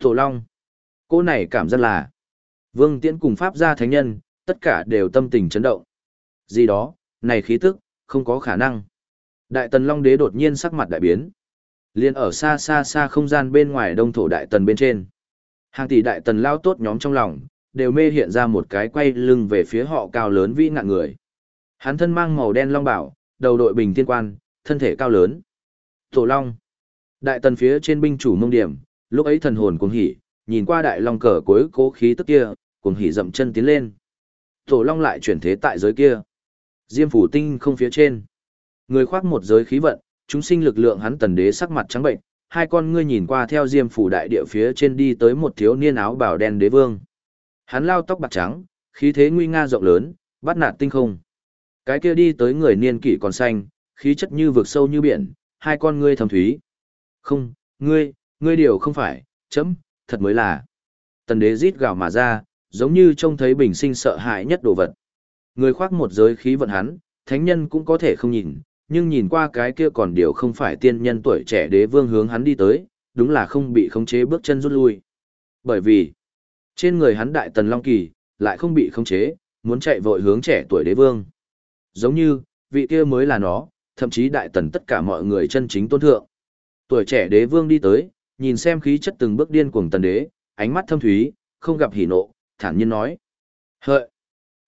Tổ Long. Cô này cảm giác là Vương Tiễn cùng Pháp gia thánh nhân, tất cả đều tâm tình chấn động. Gì đó, này khí tức, không có khả năng. Đại tần Long đế đột nhiên sắc mặt đại biến. Liên ở xa xa xa không gian bên ngoài đông thổ đại tần bên trên. Hàng tỷ đại tần lao tốt nhóm trong lòng, đều mê hiện ra một cái quay lưng về phía họ cao lớn vĩ ngạn người. Hắn thân mang màu đen long bảo, đầu đội bình thiên quan, thân thể cao lớn. Tổ Long. Đại tần phía trên binh chủ mông điểm, lúc ấy thần hồn cuồng hỉ, nhìn qua đại long cờ cuối cố khí tức kia, cuồng hỉ dậm chân tiến lên. Tổ Long lại chuyển thế tại giới kia. Diêm phủ tinh không phía trên. Người khoác một giới khí vận, chúng sinh lực lượng hắn tần đế sắc mặt trắng bệnh, hai con ngươi nhìn qua theo diêm phủ đại địa phía trên đi tới một thiếu niên áo bào đen đế vương. Hắn lao tóc bạc trắng, khí thế nguy nga rộng lớn, bắt nạt tinh không. Cái kia đi tới người niên kỷ còn xanh, khí chất như vực sâu như biển, hai con ngươi thầm thúy. Không, ngươi, ngươi điều không phải, chấm, thật mới là. Tần đế rít gào mà ra, giống như trông thấy bình sinh sợ hãi nhất đồ vật. Người khoác một giới khí vận hắn, thánh nhân cũng có thể không nhìn, nhưng nhìn qua cái kia còn điều không phải tiên nhân tuổi trẻ đế vương hướng hắn đi tới, đúng là không bị khống chế bước chân rút lui. Bởi vì, trên người hắn đại tần long kỳ, lại không bị khống chế, muốn chạy vội hướng trẻ tuổi đế vương. Giống như, vị kia mới là nó, thậm chí đại tần tất cả mọi người chân chính tôn thượng. Tuổi trẻ đế vương đi tới, nhìn xem khí chất từng bước điên cuồng tần đế, ánh mắt thâm thúy, không gặp hỉ nộ, thản nhiên nói. Hợi!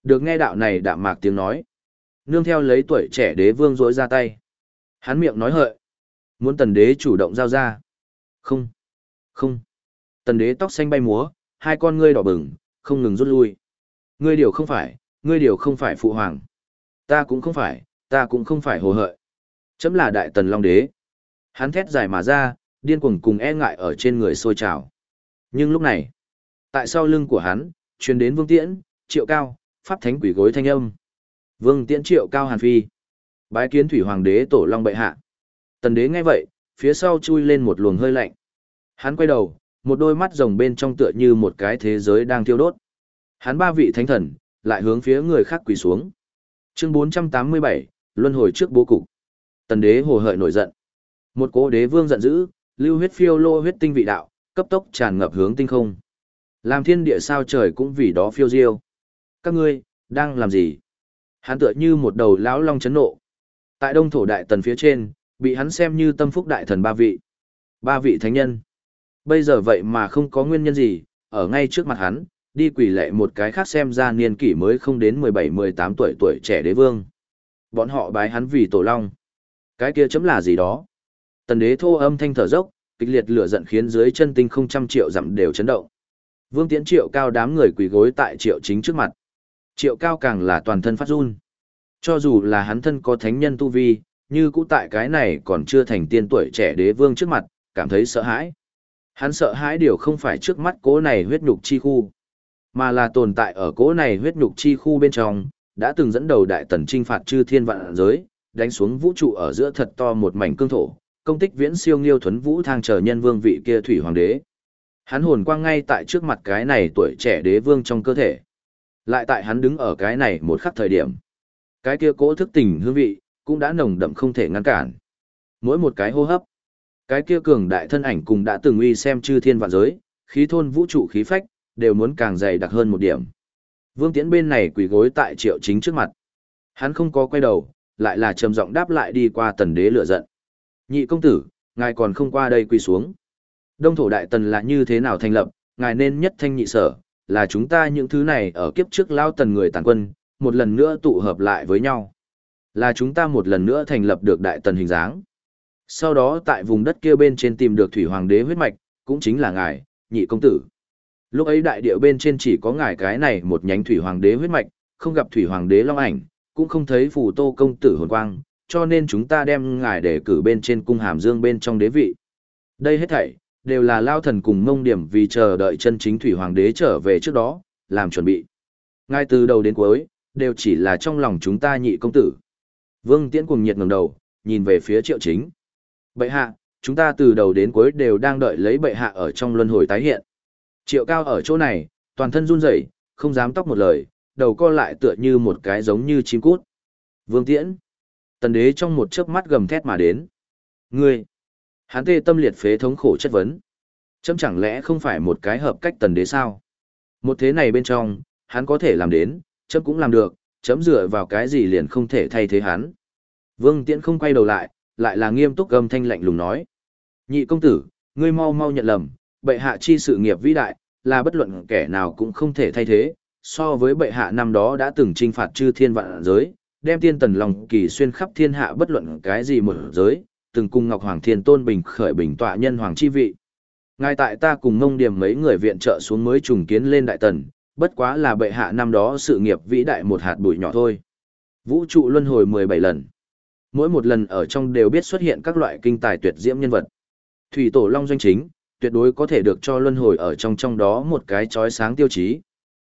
Được nghe đạo này đạm mạc tiếng nói. Nương theo lấy tuổi trẻ đế vương rỗi ra tay. Hắn miệng nói hợi. Muốn tần đế chủ động giao ra. Không. Không. Tần đế tóc xanh bay múa, hai con ngươi đỏ bừng, không ngừng rút lui. Ngươi điều không phải, ngươi điều không phải phụ hoàng. Ta cũng không phải, ta cũng không phải hồ hợi. Chấm là đại tần long đế. Hắn thét dài mà ra, điên cuồng cùng e ngại ở trên người sôi trào. Nhưng lúc này, tại sau lưng của hắn, truyền đến vương tiễn, triệu cao, pháp thánh quỷ gối thanh âm. Vương tiễn triệu cao hàn phi. Bái kiến thủy hoàng đế tổ long bệ hạ. Tần đế nghe vậy, phía sau chui lên một luồng hơi lạnh. Hắn quay đầu, một đôi mắt rồng bên trong tựa như một cái thế giới đang thiêu đốt. Hắn ba vị thánh thần, lại hướng phía người khác quỳ xuống. Chương 487, luân hồi trước bố cục. Tần đế hồ hợi nổi giận. Một cố đế vương giận dữ, lưu huyết phiêu lô huyết tinh vị đạo, cấp tốc tràn ngập hướng tinh không. Làm thiên địa sao trời cũng vì đó phiêu diêu. Các ngươi, đang làm gì? Hắn tựa như một đầu lão long chấn nộ. Tại đông thổ đại tần phía trên, bị hắn xem như tâm phúc đại thần ba vị. Ba vị thánh nhân. Bây giờ vậy mà không có nguyên nhân gì, ở ngay trước mặt hắn, đi quỷ lệ một cái khác xem ra niên kỷ mới không đến 17-18 tuổi tuổi trẻ đế vương. Bọn họ bái hắn vì tổ long. Cái kia chấm là gì đó? Tần đế thô âm thanh thở dốc, kịch liệt lửa giận khiến dưới chân tinh không trăm triệu dặm đều chấn động. Vương Tiễn Triệu Cao đám người quỳ gối tại Triệu Chính trước mặt. Triệu Cao càng là toàn thân phát run. Cho dù là hắn thân có thánh nhân tu vi, như cũ tại cái này còn chưa thành tiên tuổi trẻ đế vương trước mặt, cảm thấy sợ hãi. Hắn sợ hãi điều không phải trước mắt cố này huyết nhục chi khu, mà là tồn tại ở cố này huyết nhục chi khu bên trong, đã từng dẫn đầu đại tần trinh phạt chư thiên vạn giới, đánh xuống vũ trụ ở giữa thật to một mảnh cương thổ, công tích viễn siêu nghiêu thuấn vũ thang chờ nhân vương vị kia thủy hoàng đế. Hắn hồn quang ngay tại trước mặt cái này tuổi trẻ đế vương trong cơ thể. Lại tại hắn đứng ở cái này một khắc thời điểm. Cái kia cố thức tình hương vị, cũng đã nồng đậm không thể ngăn cản. Mỗi một cái hô hấp, cái kia cường đại thân ảnh cùng đã từng uy xem chư thiên vạn giới, khí thôn vũ trụ khí phách, đều muốn càng dày đặc hơn một điểm. Vương Tiễn bên này quỳ gối tại triệu chính trước mặt. Hắn không có quay đầu, lại là trầm giọng đáp lại đi qua tần đế lửa giận. Nhị công tử, ngài còn không qua đây quỳ xuống. Đông thổ đại tần là như thế nào thành lập, ngài nên nhất thanh nhị sở, là chúng ta những thứ này ở kiếp trước lao tần người tàn quân, một lần nữa tụ hợp lại với nhau. Là chúng ta một lần nữa thành lập được đại tần hình dáng. Sau đó tại vùng đất kia bên trên tìm được thủy hoàng đế huyết mạch, cũng chính là ngài, nhị công tử. Lúc ấy đại địa bên trên chỉ có ngài cái này một nhánh thủy hoàng đế huyết mạch, không gặp thủy hoàng đế long ảnh, cũng không thấy phù tô công tử hồn quang, cho nên chúng ta đem ngài để cử bên trên cung hàm dương bên trong đế vị. Đây hết thảy, đều là lao thần cùng mông điểm vì chờ đợi chân chính thủy hoàng đế trở về trước đó, làm chuẩn bị. Ngay từ đầu đến cuối, đều chỉ là trong lòng chúng ta nhị công tử. Vương Tiễn cùng nhiệt ngẩng đầu, nhìn về phía triệu chính. Bệ hạ, chúng ta từ đầu đến cuối đều đang đợi lấy bệ hạ ở trong luân hồi tái hiện. Triệu cao ở chỗ này, toàn thân run rẩy, không dám tóc một lời, đầu co lại tựa như một cái giống như chim cút. Vương Tiễn. Tần đế trong một chớp mắt gầm thét mà đến. Ngươi. Hắn tê tâm liệt phế thống khổ chất vấn. Chấm chẳng lẽ không phải một cái hợp cách tần đế sao? Một thế này bên trong, hắn có thể làm đến, chấm cũng làm được, chấm dựa vào cái gì liền không thể thay thế hắn. Vương Tiễn không quay đầu lại, lại là nghiêm túc gầm thanh lạnh lùng nói. Nhị công tử, ngươi mau mau nhận lầm, bệ hạ chi sự nghiệp vĩ đại, là bất luận kẻ nào cũng không thể thay thế, so với bệ hạ năm đó đã từng trinh phạt chư thiên vạn giới, đem tiên tần lòng kỳ xuyên khắp thiên hạ bất luận cái gì một giới, từng cùng Ngọc Hoàng Thiên Tôn Bình khởi bình tọa nhân hoàng chi vị. Ngay tại ta cùng ngông điểm mấy người viện trợ xuống mới trùng kiến lên đại tần, bất quá là bệ hạ năm đó sự nghiệp vĩ đại một hạt bụi nhỏ thôi. Vũ trụ luân hồi 17 lần. Mỗi một lần ở trong đều biết xuất hiện các loại kinh tài tuyệt diễm nhân vật. Thủy tổ long doanh chính, tuyệt đối có thể được cho luân hồi ở trong trong đó một cái chói sáng tiêu chí.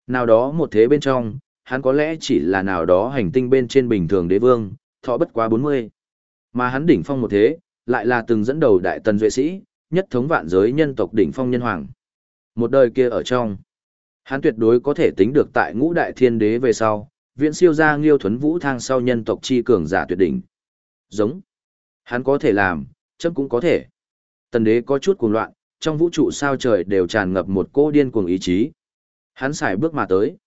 Nào đó một thế bên trong, hắn có lẽ chỉ là nào đó hành tinh bên trên bình thường đế vương, thọ bất quá 40. Mà hắn đỉnh phong một thế, lại là từng dẫn đầu đại tần duệ sĩ, nhất thống vạn giới nhân tộc đỉnh phong nhân hoàng. Một đời kia ở trong, hắn tuyệt đối có thể tính được tại ngũ đại thiên đế về sau, viễn siêu gia nghiêu thuấn vũ thang sau nhân tộc chi cường giả tuyệt đỉnh. Giống. Hắn có thể làm, chấm cũng có thể. Tần đế có chút cuồng loạn, trong vũ trụ sao trời đều tràn ngập một cô điên cuồng ý chí. Hắn xài bước mà tới.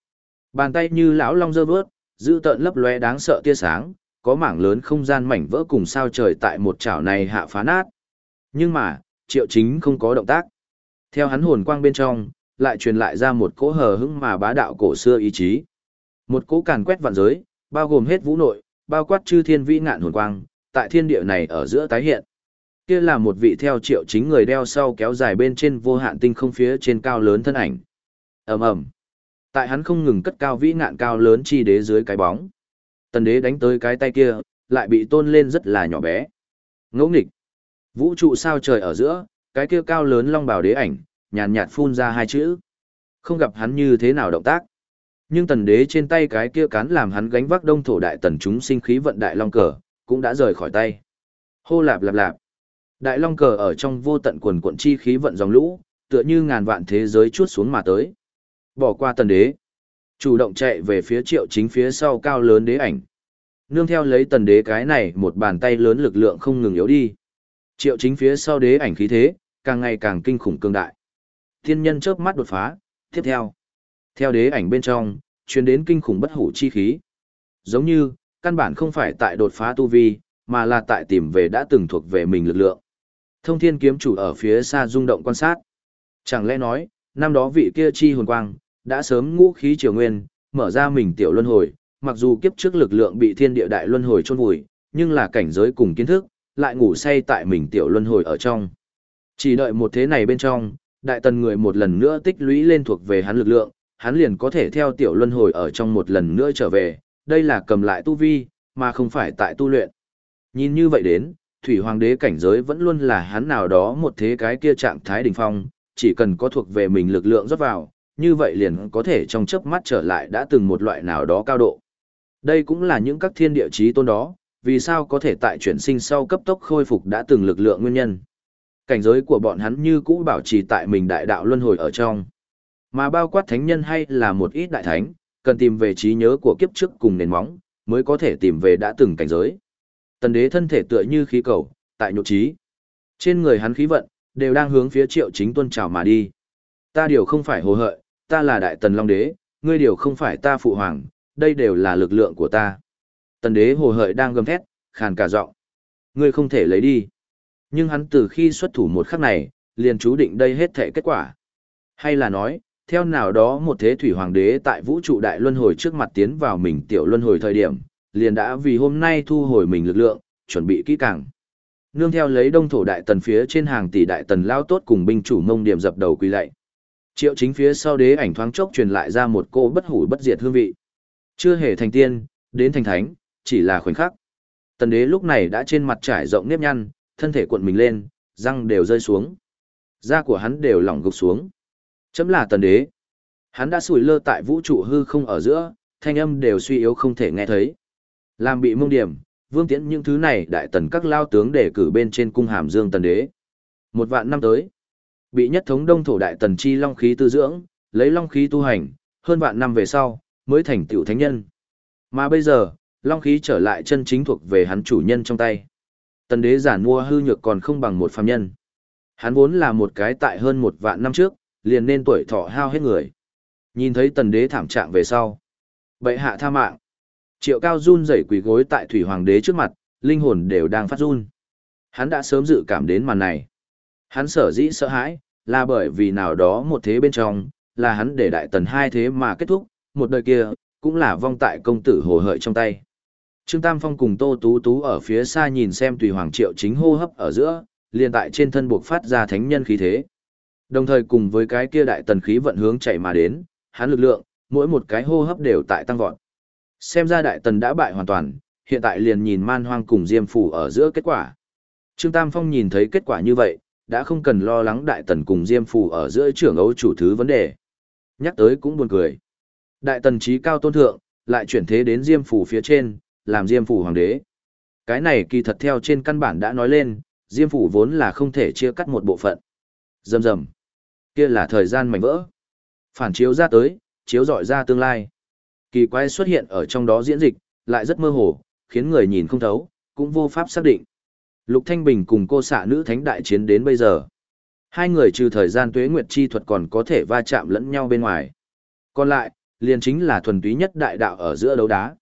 Bàn tay như lão long dơ vớt, giữ tợn lấp lóe đáng sợ tia sáng, có mảng lớn không gian mảnh vỡ cùng sao trời tại một chảo này hạ phá nát. Nhưng mà, triệu chính không có động tác. Theo hắn hồn quang bên trong, lại truyền lại ra một cỗ hờ hững mà bá đạo cổ xưa ý chí. Một cỗ càn quét vạn giới, bao gồm hết vũ nội, bao quát chư thiên vĩ ngạn hồn quang, tại thiên địa này ở giữa tái hiện. Kia là một vị theo triệu chính người đeo sau kéo dài bên trên vô hạn tinh không phía trên cao lớn thân ảnh. ầm ầm Tại hắn không ngừng cất cao vĩ ngạn cao lớn chi đế dưới cái bóng. Tần đế đánh tới cái tay kia, lại bị tôn lên rất là nhỏ bé. Ngẫu nghịch. Vũ trụ sao trời ở giữa, cái kia cao lớn long bào đế ảnh, nhàn nhạt phun ra hai chữ. Không gặp hắn như thế nào động tác. Nhưng tần đế trên tay cái kia cán làm hắn gánh vác đông thổ đại tần chúng sinh khí vận đại long cờ, cũng đã rời khỏi tay. Hô lạp lạp lạp. Đại long cờ ở trong vô tận quần quận chi khí vận dòng lũ, tựa như ngàn vạn thế giới chuốt xuống mà tới. Bỏ qua tần đế. Chủ động chạy về phía triệu chính phía sau cao lớn đế ảnh. Nương theo lấy tần đế cái này một bàn tay lớn lực lượng không ngừng yếu đi. Triệu chính phía sau đế ảnh khí thế, càng ngày càng kinh khủng cương đại. Thiên nhân chớp mắt đột phá, tiếp theo. Theo đế ảnh bên trong, truyền đến kinh khủng bất hủ chi khí. Giống như, căn bản không phải tại đột phá tu vi, mà là tại tìm về đã từng thuộc về mình lực lượng. Thông thiên kiếm chủ ở phía xa rung động quan sát. Chẳng lẽ nói, năm đó vị kia chi hồn quang, đã sớm ngũ khí triều nguyên, mở ra mình tiểu luân hồi, mặc dù kiếp trước lực lượng bị thiên địa đại luân hồi chôn vùi, nhưng là cảnh giới cùng kiến thức, lại ngủ say tại mình tiểu luân hồi ở trong. Chỉ đợi một thế này bên trong, đại tần người một lần nữa tích lũy lên thuộc về hắn lực lượng, hắn liền có thể theo tiểu luân hồi ở trong một lần nữa trở về, đây là cầm lại tu vi, mà không phải tại tu luyện. Nhìn như vậy đến, thủy hoàng đế cảnh giới vẫn luôn là hắn nào đó một thế cái kia trạng thái đỉnh phong, chỉ cần có thuộc về mình lực lượng rót vào, như vậy liền có thể trong chớp mắt trở lại đã từng một loại nào đó cao độ. Đây cũng là những các thiên địa chí tôn đó, vì sao có thể tại chuyển sinh sau cấp tốc khôi phục đã từng lực lượng nguyên nhân. Cảnh giới của bọn hắn như cũ bảo trì tại mình đại đạo luân hồi ở trong. Mà bao quát thánh nhân hay là một ít đại thánh, cần tìm về trí nhớ của kiếp trước cùng nền móng, mới có thể tìm về đã từng cảnh giới. Tần đế thân thể tựa như khí cầu, tại nhục trí. Trên người hắn khí vận, đều đang hướng phía triệu chính tuân trào mà đi. Ta điều không phải hồ hợi, ta là đại tần long đế, ngươi điều không phải ta phụ hoàng, đây đều là lực lượng của ta. Tần đế hồ hợi đang gầm thét, khàn cả giọng. Ngươi không thể lấy đi. Nhưng hắn từ khi xuất thủ một khắc này, liền chú định đây hết thể kết quả. Hay là nói, theo nào đó một thế thủy hoàng đế tại vũ trụ đại luân hồi trước mặt tiến vào mình tiểu luân hồi thời điểm, liền đã vì hôm nay thu hồi mình lực lượng, chuẩn bị kỹ càng. Nương theo lấy đông thổ đại tần phía trên hàng tỷ đại tần lao tốt cùng binh chủ mông điểm dập đầu quỳ lạy. Triệu chính phía sau đế ảnh thoáng chốc truyền lại ra một cô bất hủ bất diệt hương vị. Chưa hề thành tiên, đến thành thánh, chỉ là khoảnh khắc. Tần đế lúc này đã trên mặt trải rộng nếp nhăn, thân thể cuộn mình lên, răng đều rơi xuống. Da của hắn đều lỏng gục xuống. Chấm là tần đế. Hắn đã sủi lơ tại vũ trụ hư không ở giữa, thanh âm đều suy yếu không thể nghe thấy. Làm bị mông điểm, vương tiễn những thứ này đại tần các lao tướng để cử bên trên cung hàm dương tần đế. Một vạn năm tới, bị nhất thống đông thổ đại tần chi long khí tư dưỡng, lấy long khí tu hành, hơn vạn năm về sau, mới thành tiểu thánh nhân. Mà bây giờ, long khí trở lại chân chính thuộc về hắn chủ nhân trong tay. Tần đế giản mua hư nhược còn không bằng một phàm nhân. Hắn vốn là một cái tại hơn một vạn năm trước, liền nên tuổi thọ hao hết người. Nhìn thấy tần đế thảm trạng về sau. Bệ hạ tha mạng. Triệu cao run rẩy quỳ gối tại thủy hoàng đế trước mặt, linh hồn đều đang phát run. Hắn đã sớm dự cảm đến màn này. Hắn sở dĩ sợ hãi, là bởi vì nào đó một thế bên trong, là hắn để đại tần hai thế mà kết thúc, một đời kia, cũng là vong tại công tử hồ hợi trong tay. Trương Tam Phong cùng Tô Tú Tú ở phía xa nhìn xem tùy hoàng triệu chính hô hấp ở giữa, liền tại trên thân buộc phát ra thánh nhân khí thế. Đồng thời cùng với cái kia đại tần khí vận hướng chạy mà đến, hắn lực lượng, mỗi một cái hô hấp đều tại tăng vọt. Xem ra đại tần đã bại hoàn toàn, hiện tại liền nhìn man hoang cùng diêm phủ ở giữa kết quả. Trương Tam Phong nhìn thấy kết quả như vậy, đã không cần lo lắng đại tần cùng diêm phủ ở giữa trưởng ấu chủ thứ vấn đề. Nhắc tới cũng buồn cười. Đại tần trí cao tôn thượng, lại chuyển thế đến diêm phủ phía trên, làm diêm phủ hoàng đế. Cái này kỳ thật theo trên căn bản đã nói lên, diêm phủ vốn là không thể chia cắt một bộ phận. Dầm dầm. Kia là thời gian mảnh vỡ. Phản chiếu ra tới, chiếu dọi ra tương lai. Kỳ quái xuất hiện ở trong đó diễn dịch, lại rất mơ hồ, khiến người nhìn không thấu, cũng vô pháp xác định. Lục Thanh Bình cùng cô xạ nữ thánh đại chiến đến bây giờ. Hai người trừ thời gian tuế nguyệt chi thuật còn có thể va chạm lẫn nhau bên ngoài. Còn lại, liền chính là thuần túy nhất đại đạo ở giữa đấu đá.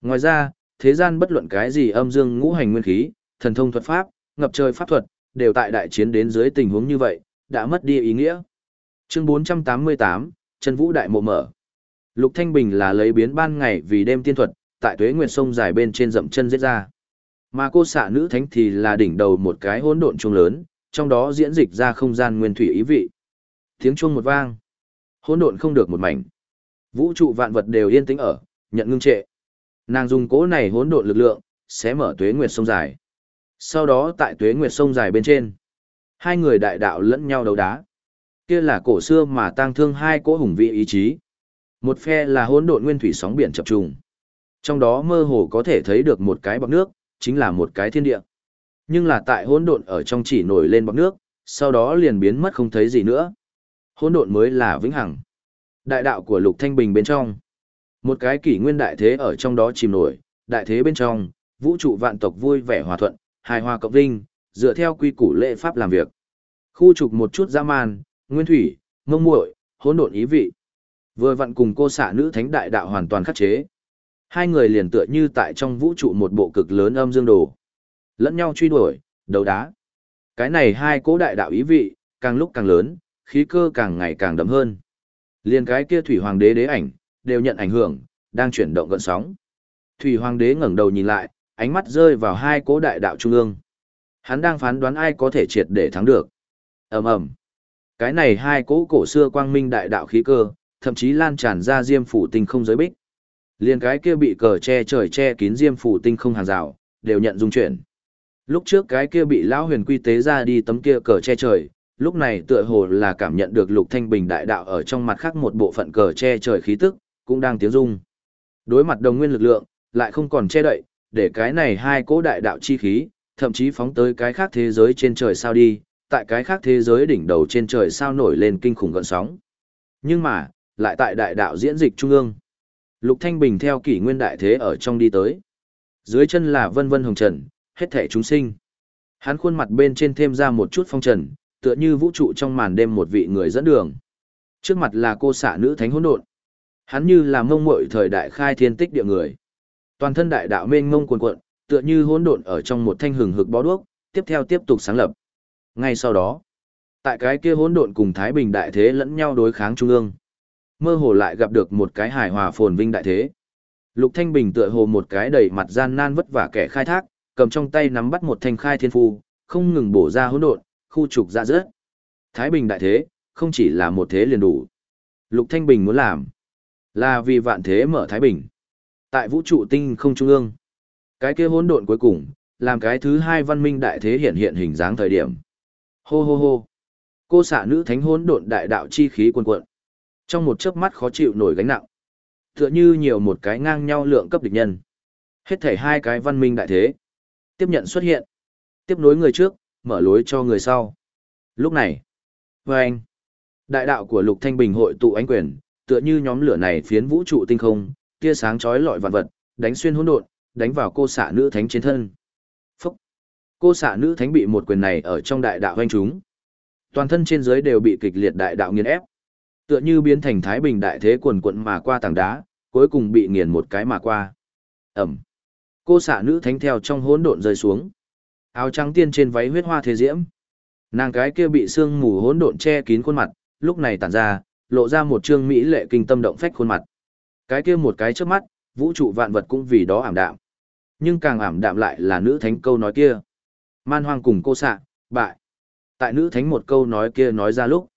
Ngoài ra, thế gian bất luận cái gì âm dương ngũ hành nguyên khí, thần thông thuật pháp, ngập trời pháp thuật, đều tại đại chiến đến dưới tình huống như vậy, đã mất đi ý nghĩa. Chương 488, Trần Vũ Đại Mộ Mở Lục Thanh Bình là lấy biến ban ngày vì đêm tiên thuật, tại tuế nguyệt sông dài bên trên dậm chân giết ra. Mà cô xạ nữ thánh thì là đỉnh đầu một cái hỗn độn chuông lớn, trong đó diễn dịch ra không gian nguyên thủy ý vị. Tiếng chuông một vang, hỗn độn không được một mảnh. Vũ trụ vạn vật đều yên tĩnh ở, nhận ngưng trệ. Nàng dùng cố này hỗn độn lực lượng, sẽ mở tuế nguyệt sông dài. Sau đó tại tuế nguyệt sông dài bên trên, hai người đại đạo lẫn nhau đấu đá. Kia là cổ xưa mà tang thương hai cỗ hùng vị ý chí. Một phe là hỗn độn nguyên thủy sóng biển chập trùng. Trong đó mơ hồ có thể thấy được một cái bọc nước, chính là một cái thiên địa. Nhưng là tại hỗn độn ở trong chỉ nổi lên bọt nước, sau đó liền biến mất không thấy gì nữa. Hỗn độn mới là vĩnh hằng. Đại đạo của Lục Thanh Bình bên trong, một cái kỷ nguyên đại thế ở trong đó chìm nổi, đại thế bên trong, vũ trụ vạn tộc vui vẻ hòa thuận, hài hòa cộng vinh, dựa theo quy củ lễ pháp làm việc. Khu trục một chút dã man, nguyên thủy, mông muội, hỗn độn ý vị. Vừa vặn cùng cô xạ nữ thánh đại đạo hoàn toàn khắc chế. Hai người liền tựa như tại trong vũ trụ một bộ cực lớn âm dương đồ. Lẫn nhau truy đuổi, đấu đá. Cái này hai cố đại đạo ý vị, càng lúc càng lớn, khí cơ càng ngày càng đậm hơn. Liền cái kia thủy hoàng đế đế ảnh, đều nhận ảnh hưởng, đang chuyển động gợn sóng. Thủy hoàng đế ngẩng đầu nhìn lại, ánh mắt rơi vào hai cố đại đạo trung ương. Hắn đang phán đoán ai có thể triệt để thắng được. ầm ầm Cái này hai cố cổ xưa quang minh đại đạo khí cơ, thậm chí lan tràn ra diêm phủ tinh không giới bích. Liên cái kia bị cờ che trời che kín diêm phủ tinh không hàng rào, đều nhận dung chuyển. Lúc trước cái kia bị lão huyền quy tế ra đi tấm kia cờ che trời, lúc này tựa hồ là cảm nhận được lục thanh bình đại đạo ở trong mặt khác một bộ phận cờ che trời khí tức, cũng đang tiếng rung. Đối mặt đồng nguyên lực lượng, lại không còn che đậy, để cái này hai cỗ đại đạo chi khí, thậm chí phóng tới cái khác thế giới trên trời sao đi, tại cái khác thế giới đỉnh đầu trên trời sao nổi lên kinh khủng gợn sóng. Nhưng mà, lại tại đại đạo diễn dịch trung ương. Lục Thanh Bình theo kỷ nguyên đại thế ở trong đi tới. Dưới chân là vân vân hồng trần, hết thể chúng sinh. Hắn khuôn mặt bên trên thêm ra một chút phong trần, tựa như vũ trụ trong màn đêm một vị người dẫn đường. Trước mặt là cô xạ nữ thánh hỗn độn. Hắn như là mông muội thời đại khai thiên tích địa người. Toàn thân đại đạo mênh mông cuồn cuộn, tựa như hỗn độn ở trong một thanh hừng hực bó đuốc, tiếp theo tiếp tục sáng lập. Ngay sau đó, tại cái kia hỗn độn cùng Thái Bình đại thế lẫn nhau đối kháng trung ương mơ hồ lại gặp được một cái hài hòa phồn vinh đại thế. Lục Thanh Bình tựa hồ một cái đầy mặt gian nan vất vả kẻ khai thác, cầm trong tay nắm bắt một thanh khai thiên phu, không ngừng bổ ra hỗn độn, khu trục dạ ra rớt. Thái Bình đại thế, không chỉ là một thế liền đủ. Lục Thanh Bình muốn làm, là vì vạn thế mở Thái Bình. Tại vũ trụ tinh không trung ương, cái kia hỗn độn cuối cùng, làm cái thứ hai văn minh đại thế hiện hiện hình dáng thời điểm. Hô hô hô. Cô xạ nữ thánh hỗn độn đại đạo chi khí cuồn cuộn. Trong một chớp mắt khó chịu nổi gánh nặng. Tựa như nhiều một cái ngang nhau lượng cấp địch nhân. Hết thể hai cái văn minh đại thế. Tiếp nhận xuất hiện. Tiếp nối người trước, mở lối cho người sau. Lúc này, với anh, đại đạo của Lục Thanh Bình hội tụ ánh quyền, tựa như nhóm lửa này phiến vũ trụ tinh không, tia sáng chói lọi vạn vật, đánh xuyên hỗn độn, đánh vào cô xạ nữ thánh trên thân. Phúc! Cô xạ nữ thánh bị một quyền này ở trong đại đạo hoanh chúng. Toàn thân trên dưới đều bị kịch liệt đại đạo nghiền ép. Tựa như biến thành thái bình đại thế quần quận mà qua tảng đá, cuối cùng bị nghiền một cái mà qua. Ẩm. Cô xạ nữ thánh theo trong hỗn độn rơi xuống. Áo trắng tiên trên váy huyết hoa thế diễm. Nàng cái kia bị sương mù hỗn độn che kín khuôn mặt, lúc này tản ra, lộ ra một trương mỹ lệ kinh tâm động phách khuôn mặt. Cái kia một cái trước mắt, vũ trụ vạn vật cũng vì đó ảm đạm. Nhưng càng ảm đạm lại là nữ thánh câu nói kia. Man hoang cùng cô xạ, bại. Tại nữ thánh một câu nói kia nói ra lúc.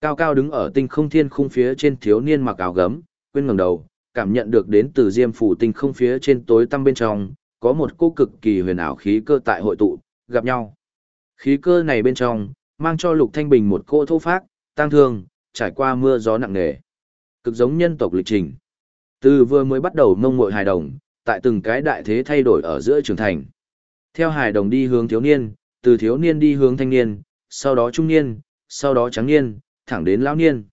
Cao cao đứng ở tinh không thiên khung phía trên thiếu niên mặc áo gấm, quên ngẩng đầu, cảm nhận được đến từ diêm phủ tinh không phía trên tối tăm bên trong, có một cô cực kỳ huyền ảo khí cơ tại hội tụ, gặp nhau. Khí cơ này bên trong, mang cho Lục Thanh Bình một cô thô phác, tăng thương, trải qua mưa gió nặng nề. Cực giống nhân tộc lịch trình. Từ vừa mới bắt đầu mông muội hài đồng, tại từng cái đại thế thay đổi ở giữa trưởng thành. Theo hài đồng đi hướng thiếu niên, từ thiếu niên đi hướng thanh niên, sau đó trung niên, sau đó trắng niên, thẳng đến lão niên.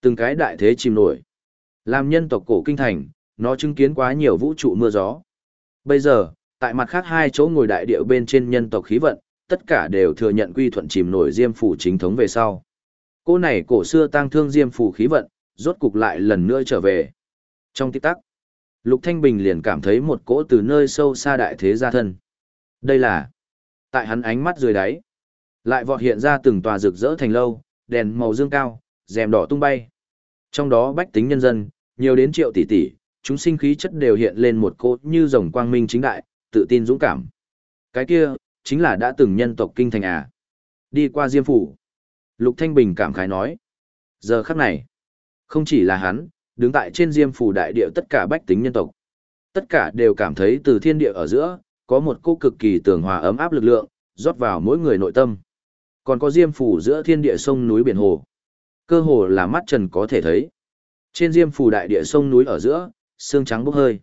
Từng cái đại thế chìm nổi. Làm nhân tộc cổ kinh thành, nó chứng kiến quá nhiều vũ trụ mưa gió. Bây giờ, tại mặt khác hai chỗ ngồi đại địa bên trên nhân tộc khí vận, tất cả đều thừa nhận quy thuận chìm nổi diêm phủ chính thống về sau. Cô này cổ xưa tang thương diêm phủ khí vận, rốt cục lại lần nữa trở về. Trong tích tắc, Lục Thanh Bình liền cảm thấy một cỗ từ nơi sâu xa đại thế gia thân. Đây là, tại hắn ánh mắt dưới đáy, lại vọt hiện ra từng tòa rực rỡ thành lâu, đèn màu dương cao, rèm đỏ tung bay. Trong đó bách tính nhân dân, nhiều đến triệu tỷ tỷ, chúng sinh khí chất đều hiện lên một cỗ như rồng quang minh chính đại, tự tin dũng cảm. Cái kia, chính là đã từng nhân tộc kinh thành à. Đi qua Diêm Phủ. Lục Thanh Bình cảm khái nói. Giờ khắc này, không chỉ là hắn, đứng tại trên Diêm Phủ đại địa tất cả bách tính nhân tộc. Tất cả đều cảm thấy từ thiên địa ở giữa, có một cô cực kỳ tường hòa ấm áp lực lượng, rót vào mỗi người nội tâm. Còn có Diêm Phủ giữa thiên địa sông núi biển hồ. Cơ hồ là mắt trần có thể thấy. Trên Diêm Phủ đại địa sông núi ở giữa, sương trắng bốc hơi.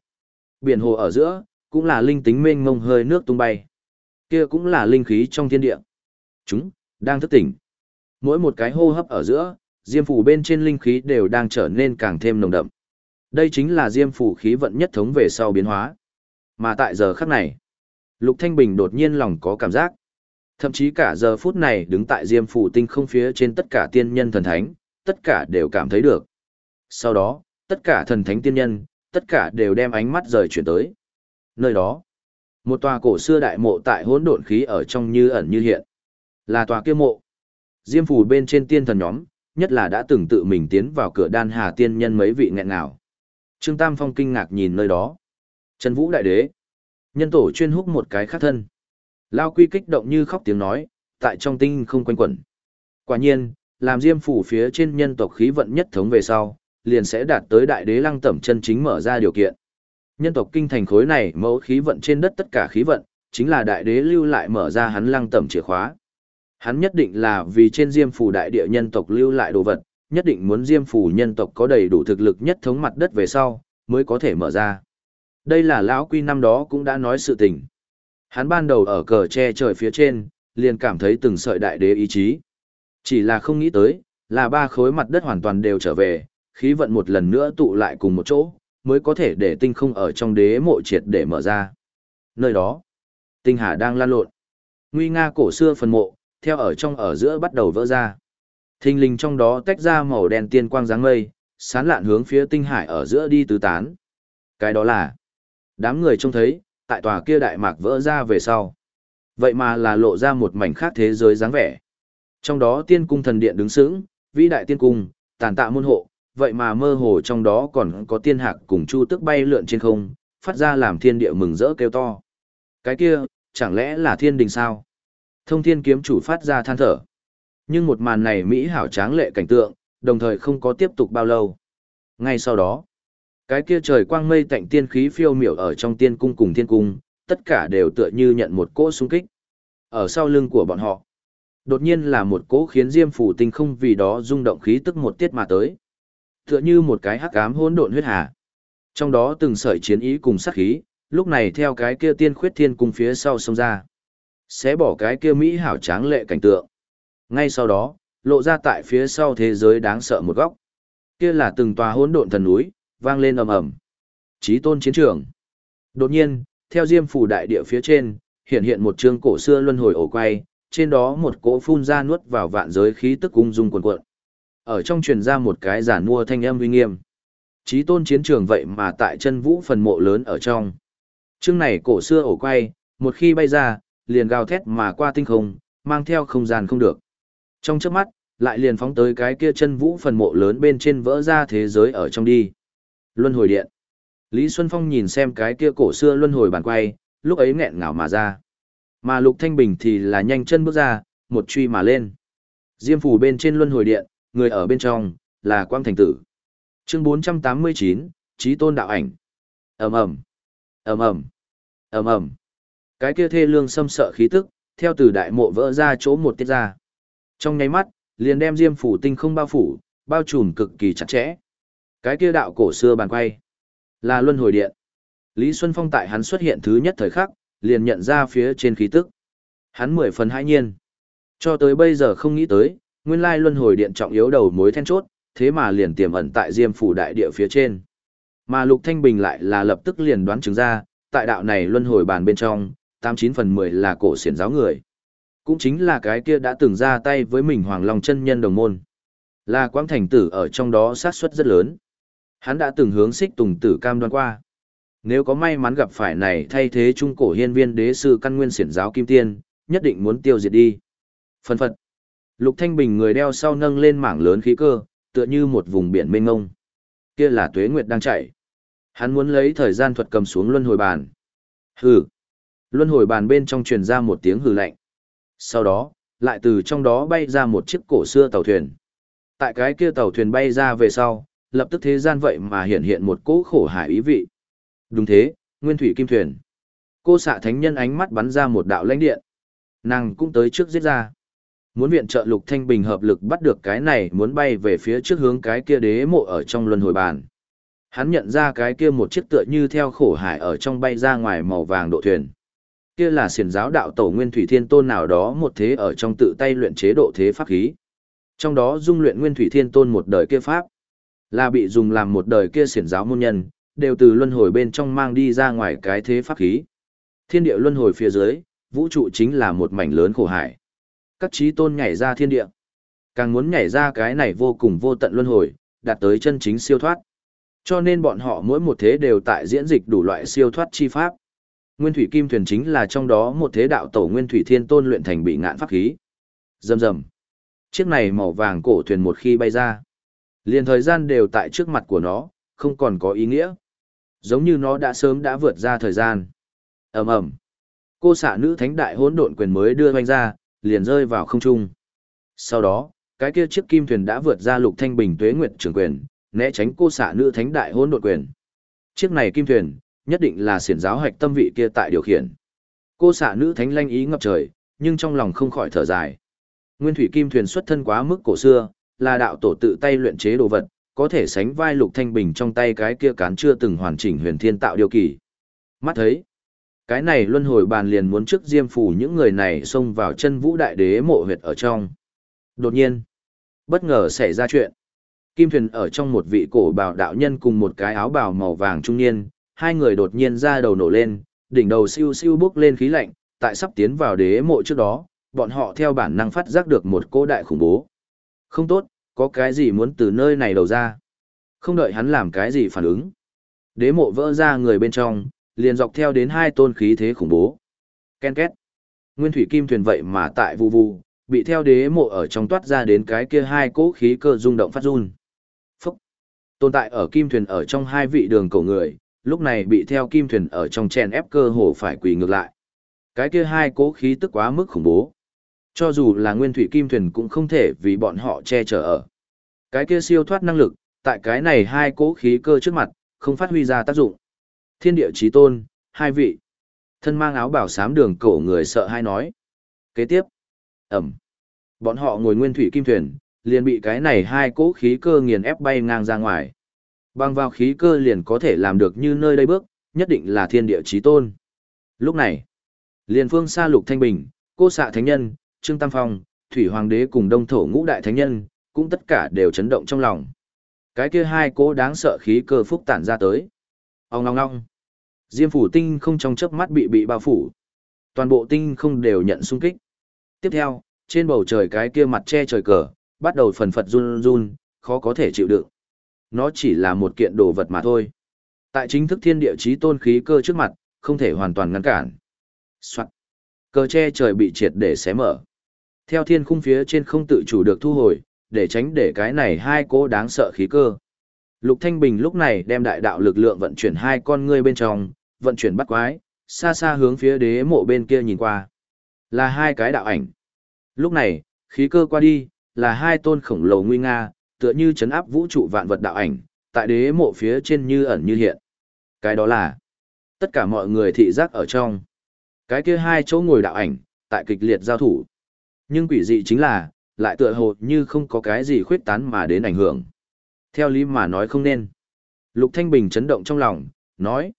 Biển hồ ở giữa, cũng là linh tính mênh mông hơi nước tung bay. Kia cũng là linh khí trong thiên địa. Chúng, đang thức tỉnh. Mỗi một cái hô hấp ở giữa, diêm phủ bên trên linh khí đều đang trở nên càng thêm nồng đậm. Đây chính là diêm phủ khí vận nhất thống về sau biến hóa. Mà tại giờ khắc này, Lục Thanh Bình đột nhiên lòng có cảm giác. Thậm chí cả giờ phút này đứng tại diêm phủ tinh không phía trên tất cả tiên nhân thần thánh, tất cả đều cảm thấy được. Sau đó, tất cả thần thánh tiên nhân, tất cả đều đem ánh mắt rời chuyển tới. Nơi đó, một tòa cổ xưa đại mộ tại hỗn độn khí ở trong như ẩn như hiện. Là tòa kia mộ. Diêm phủ bên trên tiên thần nhóm, nhất là đã từng tự mình tiến vào cửa đan hà tiên nhân mấy vị nghẹn ngào. Trương Tam Phong kinh ngạc nhìn nơi đó. Trần Vũ Đại Đế. Nhân tổ chuyên húc một cái khác thân. Lao quy kích động như khóc tiếng nói, tại trong tinh không quanh quẩn. Quả nhiên, làm diêm phủ phía trên nhân tộc khí vận nhất thống về sau, liền sẽ đạt tới đại đế lăng tẩm chân chính mở ra điều kiện. Nhân tộc kinh thành khối này mẫu khí vận trên đất tất cả khí vận, chính là đại đế lưu lại mở ra hắn lăng tẩm chìa khóa. Hắn nhất định là vì trên diêm phủ đại địa nhân tộc lưu lại đồ vật, nhất định muốn diêm phủ nhân tộc có đầy đủ thực lực nhất thống mặt đất về sau, mới có thể mở ra. Đây là lão quy năm đó cũng đã nói sự tình. Hắn ban đầu ở cờ che trời phía trên, liền cảm thấy từng sợi đại đế ý chí. Chỉ là không nghĩ tới, là ba khối mặt đất hoàn toàn đều trở về, khí vận một lần nữa tụ lại cùng một chỗ, mới có thể để tinh không ở trong đế mộ triệt để mở ra. Nơi đó, tinh hà đang lan lộn. Nguy nga cổ xưa phần mộ, theo ở trong ở giữa bắt đầu vỡ ra. thinh linh trong đó tách ra màu đen tiên quang dáng mây, sán lạn hướng phía tinh hải ở giữa đi tứ tán. Cái đó là, đám người trông thấy, tại tòa kia đại mạc vỡ ra về sau. Vậy mà là lộ ra một mảnh khác thế giới dáng vẻ. Trong đó tiên cung thần điện đứng sững, vĩ đại tiên cung, tàn tạ môn hộ, vậy mà mơ hồ trong đó còn có tiên hạc cùng chu tức bay lượn trên không, phát ra làm thiên địa mừng rỡ kêu to. Cái kia, chẳng lẽ là thiên đình sao? Thông thiên kiếm chủ phát ra than thở. Nhưng một màn này Mỹ hảo tráng lệ cảnh tượng, đồng thời không có tiếp tục bao lâu. Ngay sau đó, cái kia trời quang mây tạnh tiên khí phiêu miểu ở trong tiên cung cùng thiên cung, tất cả đều tựa như nhận một cỗ xung kích. Ở sau lưng của bọn họ, đột nhiên là một cỗ khiến Diêm Phủ Tinh không vì đó rung động khí tức một tiết mà tới tựa như một cái hắc ám hỗn độn huyết hà. Trong đó từng sợi chiến ý cùng sát khí, lúc này theo cái kia tiên khuyết thiên cung phía sau xông ra. Sẽ bỏ cái kia mỹ hảo tráng lệ cảnh tượng. Ngay sau đó, lộ ra tại phía sau thế giới đáng sợ một góc. Kia là từng tòa hỗn độn thần núi, vang lên ầm ầm. Chí tôn chiến trường. Đột nhiên, theo diêm phủ đại địa phía trên, hiện hiện một chương cổ xưa luân hồi ổ quay, trên đó một cỗ phun ra nuốt vào vạn giới khí tức ung dung cuồn cuộn. Ở trong truyền ra một cái giản mua thanh âm uy nghiêm. Chí tôn chiến trường vậy mà tại chân vũ phần mộ lớn ở trong. Chương này cổ xưa ổ quay, một khi bay ra, liền gào thét mà qua tinh không, mang theo không gian không được. Trong chớp mắt, lại liền phóng tới cái kia chân vũ phần mộ lớn bên trên vỡ ra thế giới ở trong đi. Luân hồi điện. Lý Xuân Phong nhìn xem cái kia cổ xưa luân hồi bàn quay, lúc ấy nghẹn ngào mà ra. Mà Lục Thanh Bình thì là nhanh chân bước ra, một truy mà lên. Diêm phủ bên trên luân hồi điện, người ở bên trong, là Quang Thành Tử. Chương 489, Chí Tôn Đạo Ảnh. ầm ầm ầm ầm ầm ầm Cái kia thê lương xâm sợ khí tức, theo từ đại mộ vỡ ra chỗ một tiết ra. Trong nháy mắt, liền đem Diêm phủ tinh không bao phủ, bao trùm cực kỳ chặt chẽ. Cái kia đạo cổ xưa bàn quay, là luân hồi điện. Lý Xuân Phong tại hắn xuất hiện thứ nhất thời khắc, liền nhận ra phía trên khí tức. Hắn mười phần hãi nhiên. Cho tới bây giờ không nghĩ tới, nguyên lai luân hồi điện trọng yếu đầu mối then chốt, thế mà liền tiềm ẩn tại Diêm phủ đại địa phía trên. Mà Lục Thanh Bình lại là lập tức liền đoán chứng ra, tại đạo này luân hồi bàn bên trong, 89 phần 10 là cổ xiển giáo người. Cũng chính là cái kia đã từng ra tay với mình Hoàng Long chân nhân đồng môn. Là quang thành tử ở trong đó sát suất rất lớn. Hắn đã từng hướng xích tùng tử cam đoan qua. Nếu có may mắn gặp phải này thay thế trung cổ hiên viên đế sư căn nguyên xiển giáo kim tiên, nhất định muốn tiêu diệt đi. phần phật. Lục Thanh Bình người đeo sau nâng lên mảng lớn khí cơ, tựa như một vùng biển mênh mông Kia là tuế nguyệt đang chạy. Hắn muốn lấy thời gian thuật cầm xuống luân hồi bàn. Hừ. Luân hồi bàn bên trong truyền ra một tiếng hừ lạnh. Sau đó, lại từ trong đó bay ra một chiếc cổ xưa tàu thuyền. Tại cái kia tàu thuyền bay ra về sau, lập tức thế gian vậy mà hiện hiện một cỗ khổ hải ý vị. Đúng thế, nguyên thủy kim thuyền. Cô xạ thánh nhân ánh mắt bắn ra một đạo lãnh điện. Nàng cũng tới trước giết ra. Muốn viện trợ lục thanh bình hợp lực bắt được cái này muốn bay về phía trước hướng cái kia đế mộ ở trong luân hồi bàn. Hắn nhận ra cái kia một chiếc tựa như theo khổ hải ở trong bay ra ngoài màu vàng độ thuyền. Kia là xiển giáo đạo tổ nguyên thủy thiên tôn nào đó một thế ở trong tự tay luyện chế độ thế pháp khí. Trong đó dung luyện nguyên thủy thiên tôn một đời kia pháp. Là bị dùng làm một đời kia xiển giáo môn nhân, đều từ luân hồi bên trong mang đi ra ngoài cái thế pháp khí. Thiên địa luân hồi phía dưới, vũ trụ chính là một mảnh lớn khổ hải. Các trí tôn nhảy ra thiên địa. Càng muốn nhảy ra cái này vô cùng vô tận luân hồi, đạt tới chân chính siêu thoát. Cho nên bọn họ mỗi một thế đều tại diễn dịch đủ loại siêu thoát chi pháp. Nguyên thủy kim thuyền chính là trong đó một thế đạo tổ nguyên thủy thiên tôn luyện thành bị ngạn pháp khí. Rầm rầm. Chiếc này màu vàng cổ thuyền một khi bay ra, liền thời gian đều tại trước mặt của nó, không còn có ý nghĩa. Giống như nó đã sớm đã vượt ra thời gian. Ầm ầm. Cô xạ nữ thánh đại hỗn độn quyền mới đưa hoành ra, liền rơi vào không trung. Sau đó, cái kia chiếc kim thuyền đã vượt ra lục thanh bình tuế nguyệt trưởng quyền, né tránh cô xạ nữ thánh đại hỗn độn quyền. Chiếc này kim thuyền, nhất định là xiển giáo hạch tâm vị kia tại điều khiển. Cô xạ nữ thánh lanh ý ngập trời, nhưng trong lòng không khỏi thở dài. Nguyên thủy kim thuyền xuất thân quá mức cổ xưa, là đạo tổ tự tay luyện chế đồ vật, có thể sánh vai lục thanh bình trong tay cái kia cán chưa từng hoàn chỉnh huyền thiên tạo điều kỳ. Mắt thấy, cái này luân hồi bàn liền muốn trước diêm phủ những người này xông vào chân vũ đại đế mộ huyệt ở trong. Đột nhiên, bất ngờ xảy ra chuyện. Kim thuyền ở trong một vị cổ bào đạo nhân cùng một cái áo bào màu vàng trung niên, hai người đột nhiên ra đầu nổ lên, đỉnh đầu siêu siêu bước lên khí lạnh, tại sắp tiến vào đế mộ trước đó, bọn họ theo bản năng phát giác được một cỗ đại khủng bố. Không tốt, có cái gì muốn từ nơi này đầu ra. Không đợi hắn làm cái gì phản ứng. Đế mộ vỡ ra người bên trong, liền dọc theo đến hai tôn khí thế khủng bố. Ken két. Nguyên thủy kim thuyền vậy mà tại vụ vụ, bị theo đế mộ ở trong toát ra đến cái kia hai cỗ khí cơ rung động phát run. Phúc. Tồn tại ở kim thuyền ở trong hai vị đường cổ người, lúc này bị theo kim thuyền ở trong chèn ép cơ hồ phải quỳ ngược lại. Cái kia hai cỗ khí tức quá mức khủng bố. Cho dù là nguyên thủy kim thuyền cũng không thể vì bọn họ che chở ở. Cái kia siêu thoát năng lực, tại cái này hai cỗ khí cơ trước mặt, không phát huy ra tác dụng. Thiên địa chí tôn, hai vị. Thân mang áo bảo sám đường cổ người sợ hai nói. Kế tiếp. Ẩm. Bọn họ ngồi nguyên thủy kim thuyền, liền bị cái này hai cỗ khí cơ nghiền ép bay ngang ra ngoài. Băng vào khí cơ liền có thể làm được như nơi đây bước, nhất định là thiên địa chí tôn. Lúc này, liền phương xa lục thanh bình, cô xạ thánh nhân, trương tam phong, thủy hoàng đế cùng đông thổ ngũ đại thánh nhân, cũng tất cả đều chấn động trong lòng. Cái kia hai cố đáng sợ khí cơ phúc tản ra tới. Ông ngong ngong. Diêm phủ tinh không trong chớp mắt bị bị bao phủ. Toàn bộ tinh không đều nhận xung kích. Tiếp theo, trên bầu trời cái kia mặt che trời cờ, bắt đầu phần phật run run, khó có thể chịu đựng. Nó chỉ là một kiện đồ vật mà thôi. Tại chính thức thiên địa chí tôn khí cơ trước mặt, không thể hoàn toàn ngăn cản. Soạn. Cờ che trời bị triệt để xé mở. Theo thiên khung phía trên không tự chủ được thu hồi, để tránh để cái này hai cố đáng sợ khí cơ. Lục Thanh Bình lúc này đem đại đạo lực lượng vận chuyển hai con ngươi bên trong, vận chuyển bắt quái, xa xa hướng phía đế mộ bên kia nhìn qua. Là hai cái đạo ảnh. Lúc này, khí cơ qua đi, là hai tôn khổng lồ nguy nga, tựa như chấn áp vũ trụ vạn vật đạo ảnh, tại đế mộ phía trên như ẩn như hiện. Cái đó là tất cả mọi người thị giác ở trong. Cái kia hai chỗ ngồi đạo ảnh, tại kịch liệt giao thủ. Nhưng quỷ dị chính là, lại tựa hồ như không có cái gì khuyết tán mà đến ảnh hưởng. Theo lý mà nói không nên. Lục Thanh Bình chấn động trong lòng, nói.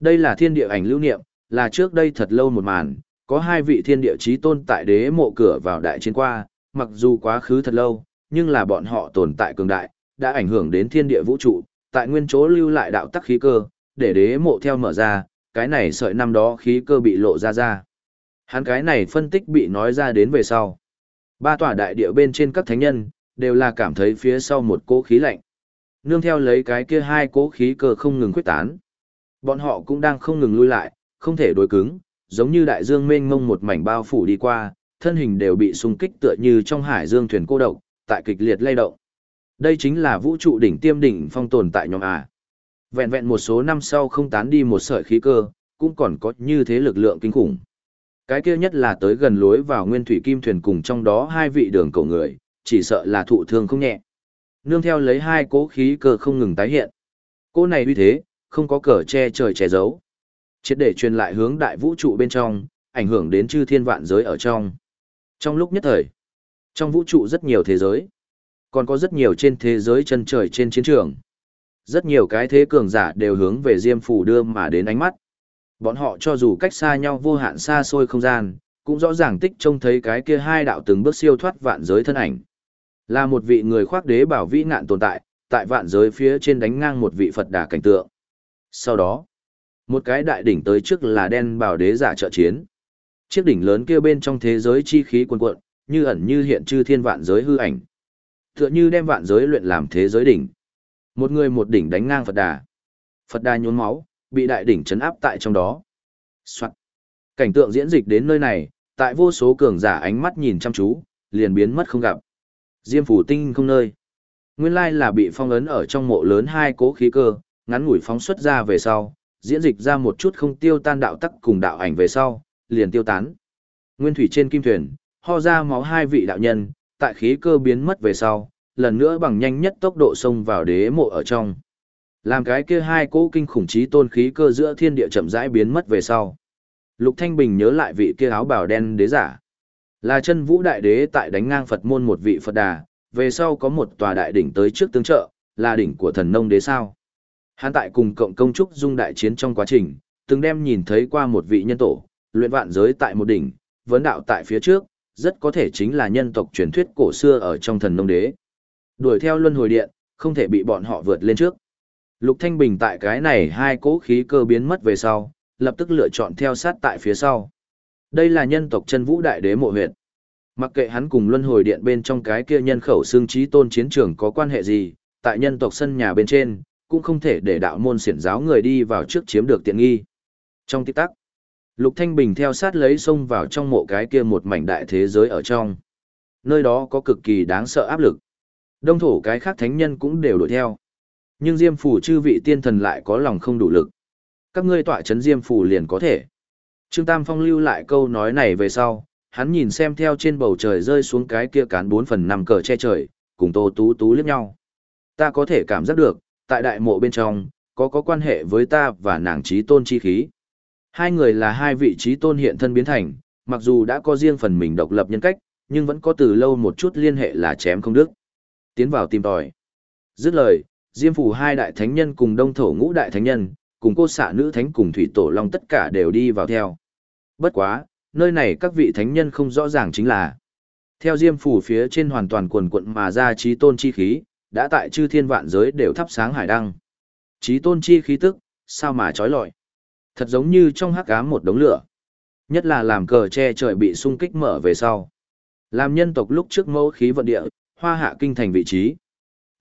Đây là thiên địa ảnh lưu niệm, là trước đây thật lâu một màn, có hai vị thiên địa chí tôn tại đế mộ cửa vào đại chiến qua, mặc dù quá khứ thật lâu, nhưng là bọn họ tồn tại cường đại, đã ảnh hưởng đến thiên địa vũ trụ, tại nguyên chỗ lưu lại đạo tắc khí cơ, để đế mộ theo mở ra, cái này sợi năm đó khí cơ bị lộ ra ra. Hắn cái này phân tích bị nói ra đến về sau. Ba tòa đại địa bên trên các thánh nhân, đều là cảm thấy phía sau một cỗ khí lạnh. Nương theo lấy cái kia hai cỗ khí cơ không ngừng quyết tán. Bọn họ cũng đang không ngừng lui lại, không thể đối cứng, giống như đại dương mênh mông một mảnh bao phủ đi qua, thân hình đều bị xung kích tựa như trong hải dương thuyền cô độc, tại kịch liệt lay động. Đây chính là vũ trụ đỉnh tiêm đỉnh phong tồn tại nhóm A. Vẹn vẹn một số năm sau không tán đi một sợi khí cơ, cũng còn có như thế lực lượng kinh khủng. Cái kia nhất là tới gần lối vào nguyên thủy kim thuyền cùng trong đó hai vị đường cổ người, chỉ sợ là thụ thương không nhẹ. Nương theo lấy hai cố khí cơ không ngừng tái hiện. Cô này uy thế, không có cờ che trời che giấu. Triệt để truyền lại hướng đại vũ trụ bên trong, ảnh hưởng đến chư thiên vạn giới ở trong. Trong lúc nhất thời, trong vũ trụ rất nhiều thế giới, còn có rất nhiều trên thế giới chân trời trên chiến trường. Rất nhiều cái thế cường giả đều hướng về Diêm Phủ đưa mà đến ánh mắt. Bọn họ cho dù cách xa nhau vô hạn xa xôi không gian, cũng rõ ràng tích trông thấy cái kia hai đạo từng bước siêu thoát vạn giới thân ảnh. Là một vị người khoác đế bảo vĩ ngạn tồn tại, tại vạn giới phía trên đánh ngang một vị Phật đà cảnh tượng. Sau đó, một cái đại đỉnh tới trước là đen bảo đế giả trợ chiến. Chiếc đỉnh lớn kia bên trong thế giới chi khí cuồn cuộn, như ẩn như hiện chư thiên vạn giới hư ảnh. Tựa như đem vạn giới luyện làm thế giới đỉnh. Một người một đỉnh đánh ngang Phật đà. Phật đà nhốn máu, bị đại đỉnh chấn áp tại trong đó. Soạn. Cảnh tượng diễn dịch đến nơi này, tại vô số cường giả ánh mắt nhìn chăm chú, liền biến mất không gặp. Diêm phủ tinh không nơi. Nguyên lai là bị phong ấn ở trong mộ lớn hai cố khí cơ, ngắn ngủi phóng xuất ra về sau, diễn dịch ra một chút không tiêu tan đạo tắc cùng đạo ảnh về sau, liền tiêu tán. Nguyên thủy trên kim thuyền, ho ra máu hai vị đạo nhân, tại khí cơ biến mất về sau, lần nữa bằng nhanh nhất tốc độ xông vào đế mộ ở trong. Làm cái kia hai cỗ kinh khủng trí tôn khí cơ giữa thiên địa chậm rãi biến mất về sau. Lục Thanh Bình nhớ lại vị kia áo bào đen đế giả. Là chân vũ đại đế tại đánh ngang Phật môn một vị Phật đà, về sau có một tòa đại đỉnh tới trước tương trợ, là đỉnh của thần nông đế sao. Hắn tại cùng cộng công trúc dung đại chiến trong quá trình, từng đem nhìn thấy qua một vị nhân tổ, luyện vạn giới tại một đỉnh, vấn đạo tại phía trước, rất có thể chính là nhân tộc truyền thuyết cổ xưa ở trong thần nông đế. Đuổi theo luân hồi điện, không thể bị bọn họ vượt lên trước. Lục Thanh Bình tại cái này hai cỗ khí cơ biến mất về sau, lập tức lựa chọn theo sát tại phía sau. Đây là nhân tộc chân vũ đại đế mộ huyệt. Mặc kệ hắn cùng luân hồi điện bên trong cái kia nhân khẩu xương trí tôn chiến trường có quan hệ gì, tại nhân tộc sân nhà bên trên, cũng không thể để đạo môn siển giáo người đi vào trước chiếm được tiện nghi. Trong tích tắc, Lục Thanh Bình theo sát lấy xông vào trong mộ cái kia một mảnh đại thế giới ở trong. Nơi đó có cực kỳ đáng sợ áp lực. Đông thổ cái khác thánh nhân cũng đều đuổi theo. Nhưng Diêm Phủ chư vị tiên thần lại có lòng không đủ lực. Các ngươi tọa chấn Diêm Phủ liền có thể. Trương Tam Phong lưu lại câu nói này về sau, hắn nhìn xem theo trên bầu trời rơi xuống cái kia cán bốn phần năm cờ che trời, cùng Tô Tú Tú liếc nhau. Ta có thể cảm giác được, tại đại mộ bên trong, có có quan hệ với ta và nàng trí tôn chi khí. Hai người là hai vị trí tôn hiện thân biến thành, mặc dù đã có riêng phần mình độc lập nhân cách, nhưng vẫn có từ lâu một chút liên hệ là chém không đứt. Tiến vào tìm tòi. Dứt lời, Diêm phủ hai đại thánh nhân cùng đông thổ ngũ đại thánh nhân, cùng cô xạ nữ thánh cùng thủy tổ long tất cả đều đi vào theo. Bất quá, nơi này các vị thánh nhân không rõ ràng chính là. Theo Diêm phủ phía trên hoàn toàn quần quận mà ra trí tôn chi khí, đã tại chư thiên vạn giới đều thắp sáng hải đăng. Trí tôn chi khí tức, sao mà trói lọi. Thật giống như trong hắc ám một đống lửa. Nhất là làm cờ che trời bị xung kích mở về sau. Làm nhân tộc lúc trước mẫu khí vận địa, hoa hạ kinh thành vị trí.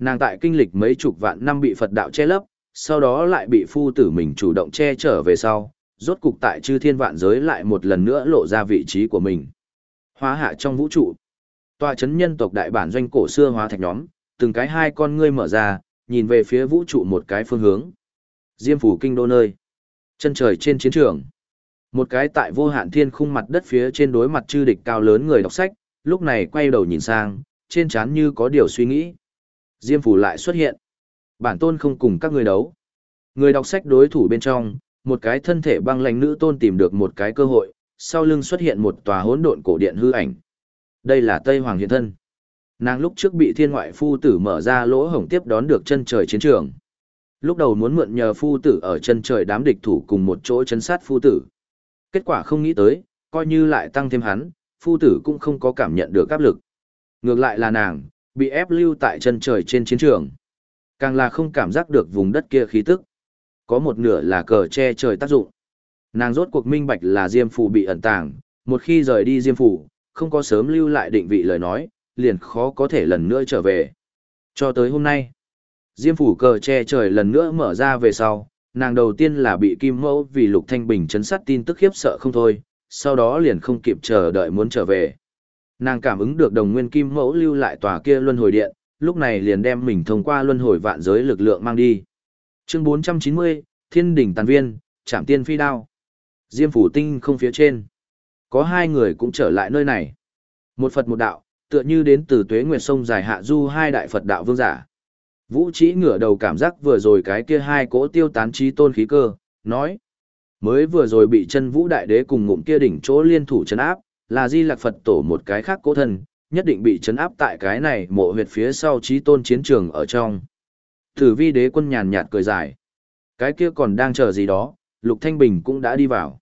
Nàng tại kinh lịch mấy chục vạn năm bị Phật đạo che lấp, sau đó lại bị phu tử mình chủ động che trở về sau, rốt cục tại chư thiên vạn giới lại một lần nữa lộ ra vị trí của mình. hóa hạ trong vũ trụ. Tòa chấn nhân tộc đại bản doanh cổ xưa hóa thạch nhóm, từng cái hai con ngươi mở ra, nhìn về phía vũ trụ một cái phương hướng. Diêm phủ kinh đô nơi. Chân trời trên chiến trường. Một cái tại vô hạn thiên khung mặt đất phía trên đối mặt chư địch cao lớn người đọc sách, lúc này quay đầu nhìn sang, trên trán như có điều suy nghĩ. Diêm phủ lại xuất hiện. Bản tôn không cùng các người đấu. Người đọc sách đối thủ bên trong, một cái thân thể băng lãnh nữ tôn tìm được một cái cơ hội, sau lưng xuất hiện một tòa hỗn độn cổ điện hư ảnh. Đây là Tây Hoàng hiện thân. Nàng lúc trước bị thiên ngoại phu tử mở ra lỗ hổng tiếp đón được chân trời chiến trường. Lúc đầu muốn mượn nhờ phu tử ở chân trời đám địch thủ cùng một chỗ chấn sát phu tử. Kết quả không nghĩ tới, coi như lại tăng thêm hắn, phu tử cũng không có cảm nhận được áp lực. Ngược lại là nàng, bị ép lưu tại chân trời trên chiến trường. Càng là không cảm giác được vùng đất kia khí tức. Có một nửa là cờ che trời tác dụng. Nàng rốt cuộc minh bạch là Diêm Phủ bị ẩn tàng, một khi rời đi Diêm Phủ, không có sớm lưu lại định vị lời nói, liền khó có thể lần nữa trở về. Cho tới hôm nay, Diêm Phủ cờ che trời lần nữa mở ra về sau, nàng đầu tiên là bị Kim Mẫu vì Lục Thanh Bình chấn sát tin tức khiếp sợ không thôi, sau đó liền không kịp chờ đợi muốn trở về. Nàng cảm ứng được đồng nguyên Kim Mẫu lưu lại tòa kia luân hồi điện, lúc này liền đem mình thông qua luân hồi vạn giới lực lượng mang đi. Chương 490, Thiên đỉnh tàn viên, Trảm Tiên phi đao. Diêm phủ tinh không phía trên. Có hai người cũng trở lại nơi này. Một Phật một đạo, tựa như đến từ tuế nguyệt sông dài hạ du hai đại Phật đạo vương giả. Vũ Trí ngửa đầu cảm giác vừa rồi cái kia hai cỗ tiêu tán trí tôn khí cơ, nói. Mới vừa rồi bị chân vũ đại đế cùng ngụm kia đỉnh chỗ liên thủ chấn áp, là di lạc Phật tổ một cái khác cố thân, nhất định bị chấn áp tại cái này mộ huyệt phía sau trí tôn chiến trường ở trong. Tử vi đế quân nhàn nhạt cười dài. Cái kia còn đang chờ gì đó, Lục Thanh Bình cũng đã đi vào.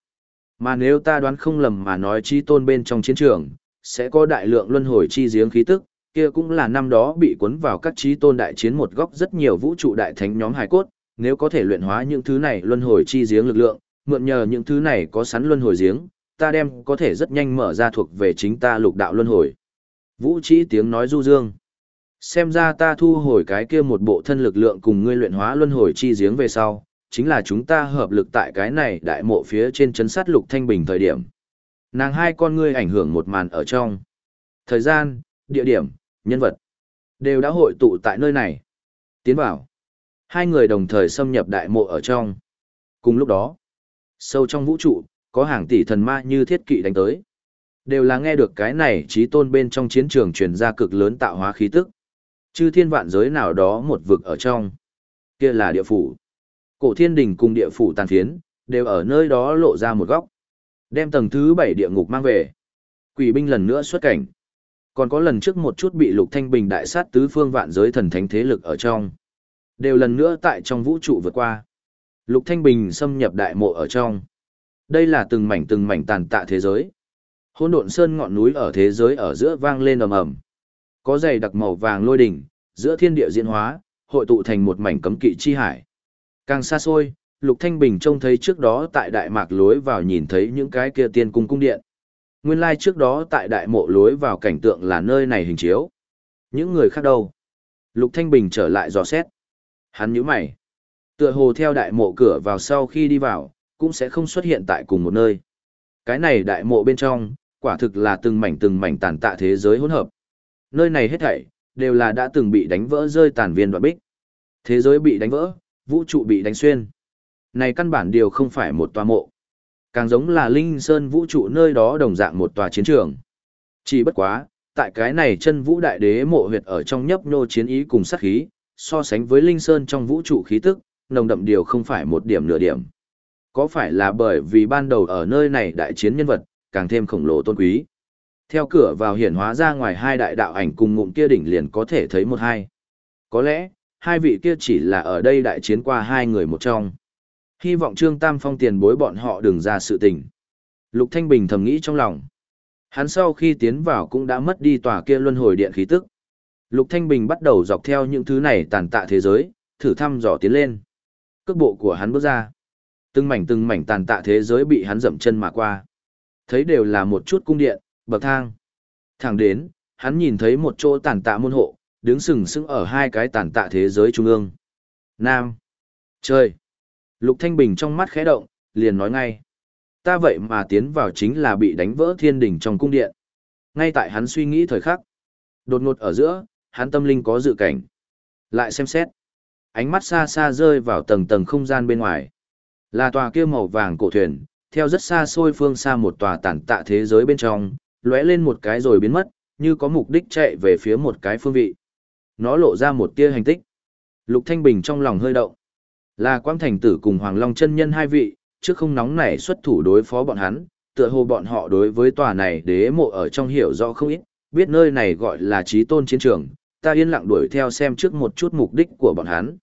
Mà nếu ta đoán không lầm mà nói trí tôn bên trong chiến trường, sẽ có đại lượng luân hồi chi giếng khí tức, kia cũng là năm đó bị cuốn vào các trí tôn đại chiến một góc rất nhiều vũ trụ đại thánh nhóm hài cốt, nếu có thể luyện hóa những thứ này luân hồi chi giếng lực lượng, mượn nhờ những thứ này có sẵn luân hồi giếng, ta đem có thể rất nhanh mở ra thuộc về chính ta lục đạo luân hồi. Vũ trí tiếng nói du dương. Xem ra ta thu hồi cái kia một bộ thân lực lượng cùng ngươi luyện hóa luân hồi chi giếng về sau, chính là chúng ta hợp lực tại cái này đại mộ phía trên chấn sát lục thanh bình thời điểm. Nàng hai con ngươi ảnh hưởng một màn ở trong. Thời gian, địa điểm, nhân vật, đều đã hội tụ tại nơi này. Tiến vào. Hai người đồng thời xâm nhập đại mộ ở trong. Cùng lúc đó, sâu trong vũ trụ, có hàng tỷ thần ma như thiết kỵ đánh tới. Đều là nghe được cái này trí tôn bên trong chiến trường truyền ra cực lớn tạo hóa khí tức. Chư thiên vạn giới nào đó một vực ở trong. Kia là địa phủ. Cổ thiên đình cùng địa phủ tàn phiến, đều ở nơi đó lộ ra một góc. Đem tầng thứ bảy địa ngục mang về. Quỷ binh lần nữa xuất cảnh. Còn có lần trước một chút bị lục thanh bình đại sát tứ phương vạn giới thần thánh thế lực ở trong. Đều lần nữa tại trong vũ trụ vượt qua. Lục thanh bình xâm nhập đại mộ ở trong. Đây là từng mảnh từng mảnh tàn tạ thế giới. Hỗn độn sơn ngọn núi ở thế giới ở giữa vang lên ầm ầm. Có dày đặc màu vàng lôi đỉnh, giữa thiên địa diễn hóa, hội tụ thành một mảnh cấm kỵ chi hải. Càng xa xôi, Lục Thanh Bình trông thấy trước đó tại đại mạc lối vào nhìn thấy những cái kia tiên cung cung điện. Nguyên lai like trước đó tại đại mộ lối vào cảnh tượng là nơi này hình chiếu. Những người khác đâu? Lục Thanh Bình trở lại dò xét. Hắn nhíu mày. Tựa hồ theo đại mộ cửa vào sau khi đi vào, cũng sẽ không xuất hiện tại cùng một nơi. Cái này đại mộ bên trong, quả thực là từng mảnh từng mảnh tàn tạ thế giới hỗn hợp. Nơi này hết thảy, đều là đã từng bị đánh vỡ rơi tàn viên đoạn bích. Thế giới bị đánh vỡ, vũ trụ bị đánh xuyên. Này căn bản điều không phải một tòa mộ. Càng giống là Linh Sơn vũ trụ nơi đó đồng dạng một tòa chiến trường. Chỉ bất quá, tại cái này chân vũ đại đế mộ huyệt ở trong nhấp nhô chiến ý cùng sát khí, so sánh với Linh Sơn trong vũ trụ khí tức, nồng đậm điều không phải một điểm nửa điểm. Có phải là bởi vì ban đầu ở nơi này đại chiến nhân vật, càng thêm khổng lồ tôn quý. Theo cửa vào hiển hóa ra ngoài hai đại đạo ảnh cùng ngụm kia đỉnh liền có thể thấy một hai. Có lẽ, hai vị kia chỉ là ở đây đại chiến qua hai người một trong. Hy vọng Trương Tam Phong tiền bối bọn họ đừng ra sự tình. Lục Thanh Bình thầm nghĩ trong lòng. Hắn sau khi tiến vào cũng đã mất đi tòa kia luân hồi điện khí tức. Lục Thanh Bình bắt đầu dọc theo những thứ này tàn tạ thế giới, thử thăm dò tiến lên. Cước bộ của hắn bước ra. Từng mảnh từng mảnh tàn tạ thế giới bị hắn dậm chân mà qua. Thấy đều là một chút cung điện, bậc thang. Thẳng đến, hắn nhìn thấy một chỗ tàn tạ môn hộ, đứng sừng sững ở hai cái tàn tạ thế giới trung ương. Nam. trời, Lục Thanh Bình trong mắt khẽ động, liền nói ngay. Ta vậy mà tiến vào chính là bị đánh vỡ thiên đỉnh trong cung điện. Ngay tại hắn suy nghĩ thời khắc. Đột ngột ở giữa, hắn tâm linh có dự cảnh. Lại xem xét. Ánh mắt xa xa rơi vào tầng tầng không gian bên ngoài. Là tòa kia màu vàng cổ thuyền, theo rất xa xôi phương xa một tòa tản tạ thế giới bên trong, lóe lên một cái rồi biến mất, như có mục đích chạy về phía một cái phương vị. Nó lộ ra một tia hành tích. Lục Thanh Bình trong lòng hơi động. Là Quang Thành Tử cùng Hoàng Long chân nhân hai vị, trước không nóng nảy xuất thủ đối phó bọn hắn, tựa hồ bọn họ đối với tòa này đế mộ ở trong hiểu rõ không ít, biết nơi này gọi là trí tôn chiến trường, ta yên lặng đuổi theo xem trước một chút mục đích của bọn hắn.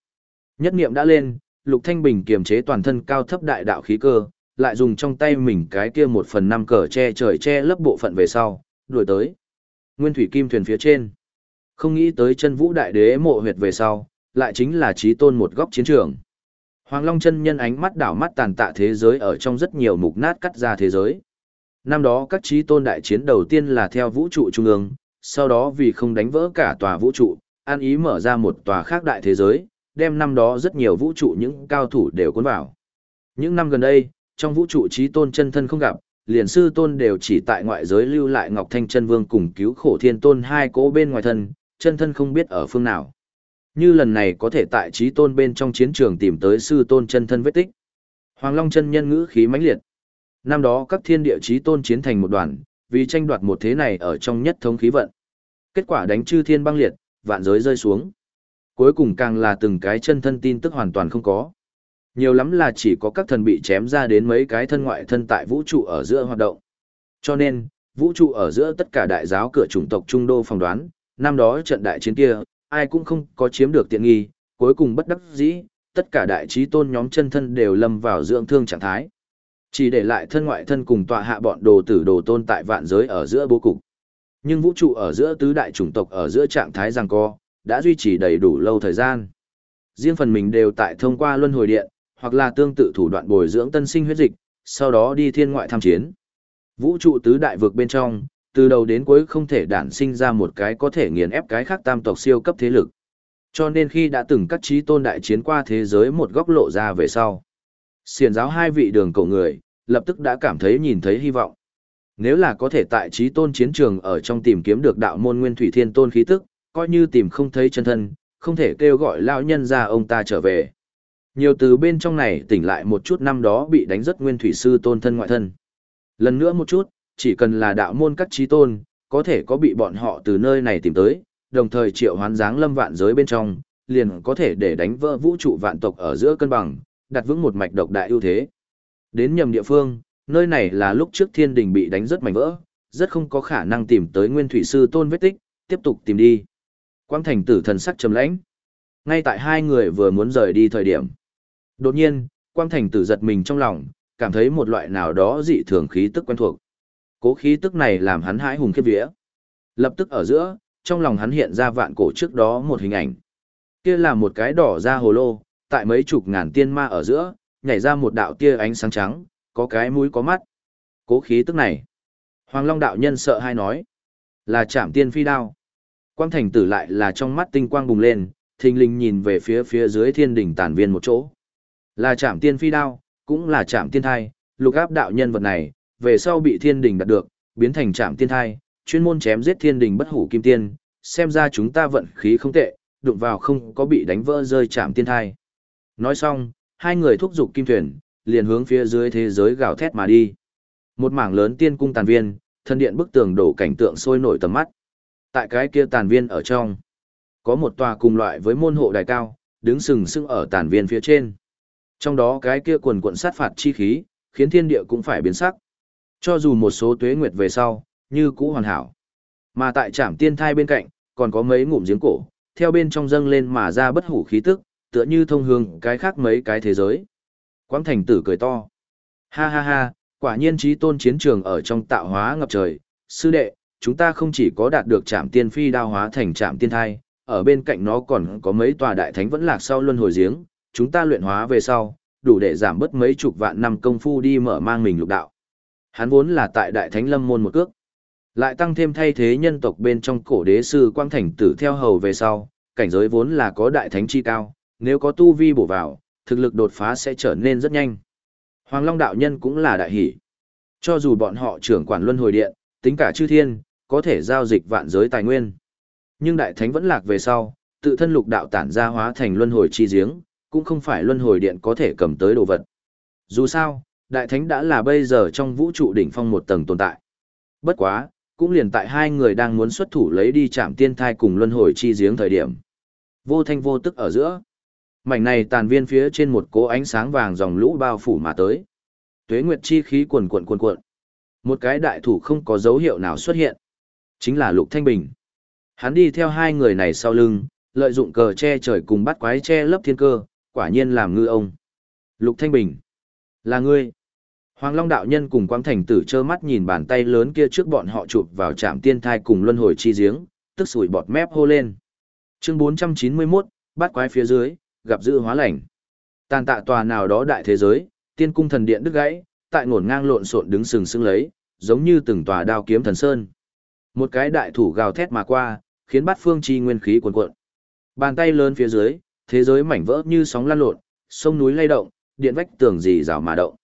Nhất niệm đã lên, Lục Thanh Bình kiềm chế toàn thân cao thấp đại đạo khí cơ, lại dùng trong tay mình cái kia một phần năm cờ che trời che lấp bộ phận về sau, đuổi tới. Nguyên thủy kim thuyền phía trên. Không nghĩ tới chân vũ đại đế mộ huyệt về sau, lại chính là trí tôn một góc chiến trường. Hoàng Long chân nhân ánh mắt đảo mắt tàn tạ thế giới ở trong rất nhiều mục nát cắt ra thế giới. Năm đó các trí tôn đại chiến đầu tiên là theo vũ trụ trung ương, sau đó vì không đánh vỡ cả tòa vũ trụ, an ý mở ra một tòa khác đại thế giới, đem năm đó rất nhiều vũ trụ những cao thủ đều cuốn vào. Những năm gần đây, trong vũ trụ trí tôn chân thân không gặp, liền sư tôn đều chỉ tại ngoại giới lưu lại Ngọc Thanh chân vương cùng cứu khổ thiên tôn hai cỗ bên ngoài thân, chân thân không biết ở phương nào. Như lần này có thể tại trí tôn bên trong chiến trường tìm tới sư tôn chân thân vết tích. Hoàng Long chân nhân ngữ khí mãnh liệt. Năm đó các thiên địa trí tôn chiến thành một đoàn, vì tranh đoạt một thế này ở trong nhất thống khí vận. Kết quả đánh chư thiên băng liệt, vạn giới rơi xuống. Cuối cùng càng là từng cái chân thân tin tức hoàn toàn không có. Nhiều lắm là chỉ có các thần bị chém ra đến mấy cái thân ngoại thân tại vũ trụ ở giữa hoạt động. Cho nên, vũ trụ ở giữa tất cả đại giáo cửa chủng tộc trung đô phỏng đoán, năm đó trận đại chiến kia, ai cũng không có chiếm được tiện nghi, cuối cùng bất đắc dĩ, tất cả đại trí tôn nhóm chân thân đều lâm vào dưỡng thương trạng thái. Chỉ để lại thân ngoại thân cùng tọa hạ bọn đồ tử đồ tôn tại vạn giới ở giữa bố cục. Nhưng vũ trụ ở giữa tứ đại chủng tộc ở giữa trạng thái giằng co, đã duy trì đầy đủ lâu thời gian. Riêng phần mình đều tại thông qua luân hồi điện, hoặc là tương tự thủ đoạn bồi dưỡng tân sinh huyết dịch, sau đó đi thiên ngoại tham chiến. Vũ trụ tứ đại vực bên trong, từ đầu đến cuối không thể đản sinh ra một cái có thể nghiền ép cái khác tam tộc siêu cấp thế lực. Cho nên khi đã từng các trí tôn đại chiến qua thế giới một góc lộ ra về sau, xiền giáo hai vị đường cổ người, lập tức đã cảm thấy nhìn thấy hy vọng. Nếu là có thể tại trí tôn chiến trường ở trong tìm kiếm được đạo môn nguyên thủy thiên tôn khí tức, coi như tìm không thấy chân thân, không thể kêu gọi lão nhân ra ông ta trở về. Nhiều từ bên trong này tỉnh lại một chút năm đó bị đánh rất nguyên thủy sư tôn thân ngoại thân. Lần nữa một chút, chỉ cần là đạo môn các trí tôn, có thể có bị bọn họ từ nơi này tìm tới, đồng thời triệu hoán dáng lâm vạn giới bên trong, liền có thể để đánh vỡ vũ trụ vạn tộc ở giữa cân bằng, đặt vững một mạch độc đại ưu thế. Đến nhầm địa phương, nơi này là lúc trước thiên đình bị đánh rất mảnh vỡ, rất không có khả năng tìm tới nguyên thủy sư tôn vết tích, tiếp tục tìm đi. Quang thành tử thần sắc trầm lãnh. Ngay tại hai người vừa muốn rời đi thời điểm. Đột nhiên, Quang thành tử giật mình trong lòng, cảm thấy một loại nào đó dị thường khí tức quen thuộc. Cố khí tức này làm hắn hãi hùng khiếp vía. Lập tức ở giữa, trong lòng hắn hiện ra vạn cổ trước đó một hình ảnh. Kia là một cái đỏ da hồ lô, tại mấy chục ngàn tiên ma ở giữa, nhảy ra một đạo tia ánh sáng trắng, có cái mũi có mắt. Cố khí tức này. Hoàng Long đạo nhân sợ hai nói. Là chạm tiên phi đao. Quang thành tử lại là trong mắt tinh quang bùng lên, thình lình nhìn về phía phía dưới thiên đỉnh tản viên một chỗ. Là chạm tiên phi đao, cũng là chạm tiên thai, lục áp đạo nhân vật này, về sau bị thiên đình đạt được, biến thành chạm tiên thai, chuyên môn chém giết thiên đình bất hủ kim tiên, xem ra chúng ta vận khí không tệ, đụng vào không có bị đánh vỡ rơi chạm tiên thai. Nói xong, hai người thúc giục kim thuyền, liền hướng phía dưới thế giới gào thét mà đi. Một mảng lớn tiên cung tàn viên, thân điện bức tường đổ cảnh tượng sôi nổi tầm mắt. Tại cái kia tàn viên ở trong, có một tòa cùng loại với môn hộ đài cao, đứng sừng sững ở tàn viên phía trên. Trong đó cái kia quần quận sát phạt chi khí, khiến thiên địa cũng phải biến sắc. Cho dù một số tuế nguyệt về sau, như cũ hoàn hảo. Mà tại trạm tiên thai bên cạnh, còn có mấy ngụm giếng cổ, theo bên trong dâng lên mà ra bất hủ khí tức, tựa như thông hương cái khác mấy cái thế giới. Quang thành tử cười to. Ha ha ha, quả nhiên trí tôn chiến trường ở trong tạo hóa ngập trời. Sư đệ, chúng ta không chỉ có đạt được trạm tiên phi đao hóa thành trạm tiên thai, ở bên cạnh nó còn có mấy tòa đại thánh vẫn lạc sau luân hồi giếng, chúng ta luyện hóa về sau, đủ để giảm bớt mấy chục vạn năm công phu đi mở mang mình lục đạo. Hắn vốn là tại Đại Thánh Lâm môn một cước. Lại tăng thêm thay thế nhân tộc bên trong cổ đế sư quang thành tử theo hầu về sau, cảnh giới vốn là có đại thánh chi cao, nếu có tu vi bổ vào, thực lực đột phá sẽ trở nên rất nhanh. Hoàng Long đạo nhân cũng là đại hỷ. Cho dù bọn họ trưởng quản luân hồi điện, tính cả chư thiên, có thể giao dịch vạn giới tài nguyên. Nhưng đại thánh vẫn lạc về sau, tự thân lục đạo tản ra hóa thành luân hồi chi giếng, cũng không phải luân hồi điện có thể cầm tới đồ vật. Dù sao, đại thánh đã là bây giờ trong vũ trụ đỉnh phong một tầng tồn tại. Bất quá, cũng liền tại hai người đang muốn xuất thủ lấy đi chạm tiên thai cùng luân hồi chi giếng thời điểm. Vô thanh vô tức ở giữa. Mảnh này tàn viên phía trên một cố ánh sáng vàng dòng lũ bao phủ mà tới. Tuế nguyệt chi khí cuồn cuộn cuồn cuộn. Một cái đại thủ không có dấu hiệu nào xuất hiện. Chính là Lục Thanh Bình. Hắn đi theo hai người này sau lưng, lợi dụng cờ che trời cùng bắt quái che lấp thiên cơ, quả nhiên làm ngư ông. Lục Thanh Bình. Là ngươi. Hoàng Long đạo nhân cùng Quang Thành Tử trơ mắt nhìn bàn tay lớn kia trước bọn họ chụp vào trạm tiên thai cùng luân hồi chi giếng, tức sủi bọt mép hô lên. Chương 491, bắt quái phía dưới, gặp dự hóa lành. Tàn tạ tòa nào đó đại thế giới, tiên cung thần điện đứt gãy, tại ngổn ngang lộn xộn đứng sừng sững lấy, giống như từng tòa đao kiếm thần sơn. Một cái đại thủ gào thét mà qua, khiến bát phương chi nguyên khí cuồn cuộn. Bàn tay lớn phía dưới, thế giới mảnh vỡ như sóng lan lộn, sông núi lay động, điện vách tường gì rào mà động.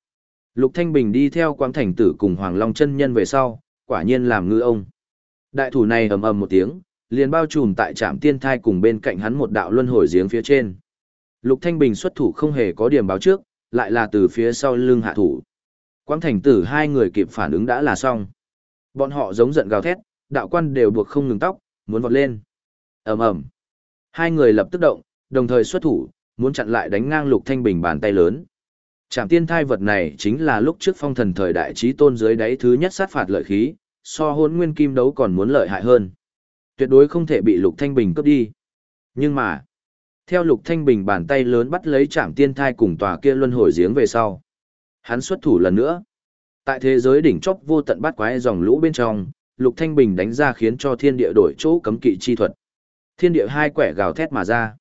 Lục Thanh Bình đi theo Quang Thành Tử cùng Hoàng Long chân nhân về sau, quả nhiên làm ngư ông. Đại thủ này ầm ầm một tiếng, liền bao trùm tại trạm tiên thai cùng bên cạnh hắn một đạo luân hồi giếng phía trên. Lục Thanh Bình xuất thủ không hề có điểm báo trước, lại là từ phía sau lưng hạ thủ. Quang Thành Tử hai người kịp phản ứng đã là xong. Bọn họ giống giận gào thét, đạo quan đều buộc không ngừng tóc, muốn vọt lên. ầm ầm, Hai người lập tức động, đồng thời xuất thủ, muốn chặn lại đánh ngang Lục Thanh Bình bàn tay lớn. Trảm tiên thai vật này chính là lúc trước phong thần thời đại trí tôn dưới đáy thứ nhất sát phạt lợi khí, so hôn nguyên kim đấu còn muốn lợi hại hơn. Tuyệt đối không thể bị Lục Thanh Bình cướp đi. Nhưng mà, theo Lục Thanh Bình bàn tay lớn bắt lấy trảm tiên thai cùng tòa kia luân hồi giếng về sau. Hắn xuất thủ lần nữa. Tại thế giới đỉnh chóp vô tận bát quái dòng lũ bên trong, Lục Thanh Bình đánh ra khiến cho thiên địa đổi chỗ cấm kỵ chi thuật. Thiên địa hai quẻ gào thét mà ra.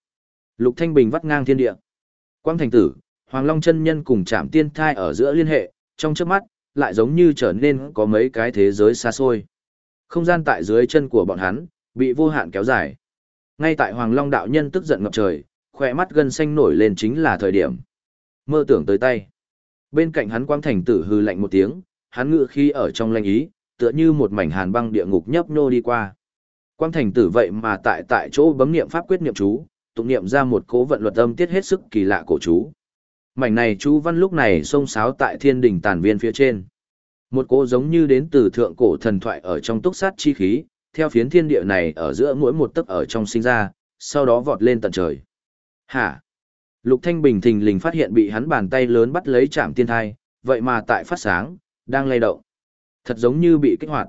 Lục Thanh Bình vắt ngang thiên địa. Quang thành tử, Hoàng Long chân nhân cùng Trảm Tiên Thai ở giữa liên hệ, trong chớp mắt, lại giống như trở nên có mấy cái thế giới xa xôi. Không gian tại dưới chân của bọn hắn, bị vô hạn kéo dài. Ngay tại Hoàng Long đạo nhân tức giận ngập trời, khỏe mắt gân xanh nổi lên chính là thời điểm. Mơ tưởng tới tay. Bên cạnh hắn Quang Thành Tử hư lạnh một tiếng, hắn ngự khi ở trong lanh ý, tựa như một mảnh hàn băng địa ngục nhấp nô đi qua. Quang Thành Tử vậy mà tại tại chỗ bấm niệm pháp quyết niệm chú, tụng niệm ra một cố vận luật âm tiết hết sức kỳ lạ cổ chú. Mảnh này chú văn lúc này xông xáo tại thiên đỉnh tàn viên phía trên. Một cố giống như đến từ thượng cổ thần thoại ở trong túc sát chi khí, theo phiến thiên địa này ở giữa mỗi một tấc ở trong sinh ra, sau đó vọt lên tận trời. Hả? Lục Thanh Bình thình lình phát hiện bị hắn bàn tay lớn bắt lấy chạm tiên thai, vậy mà tại phát sáng, đang lay động. Thật giống như bị kích hoạt.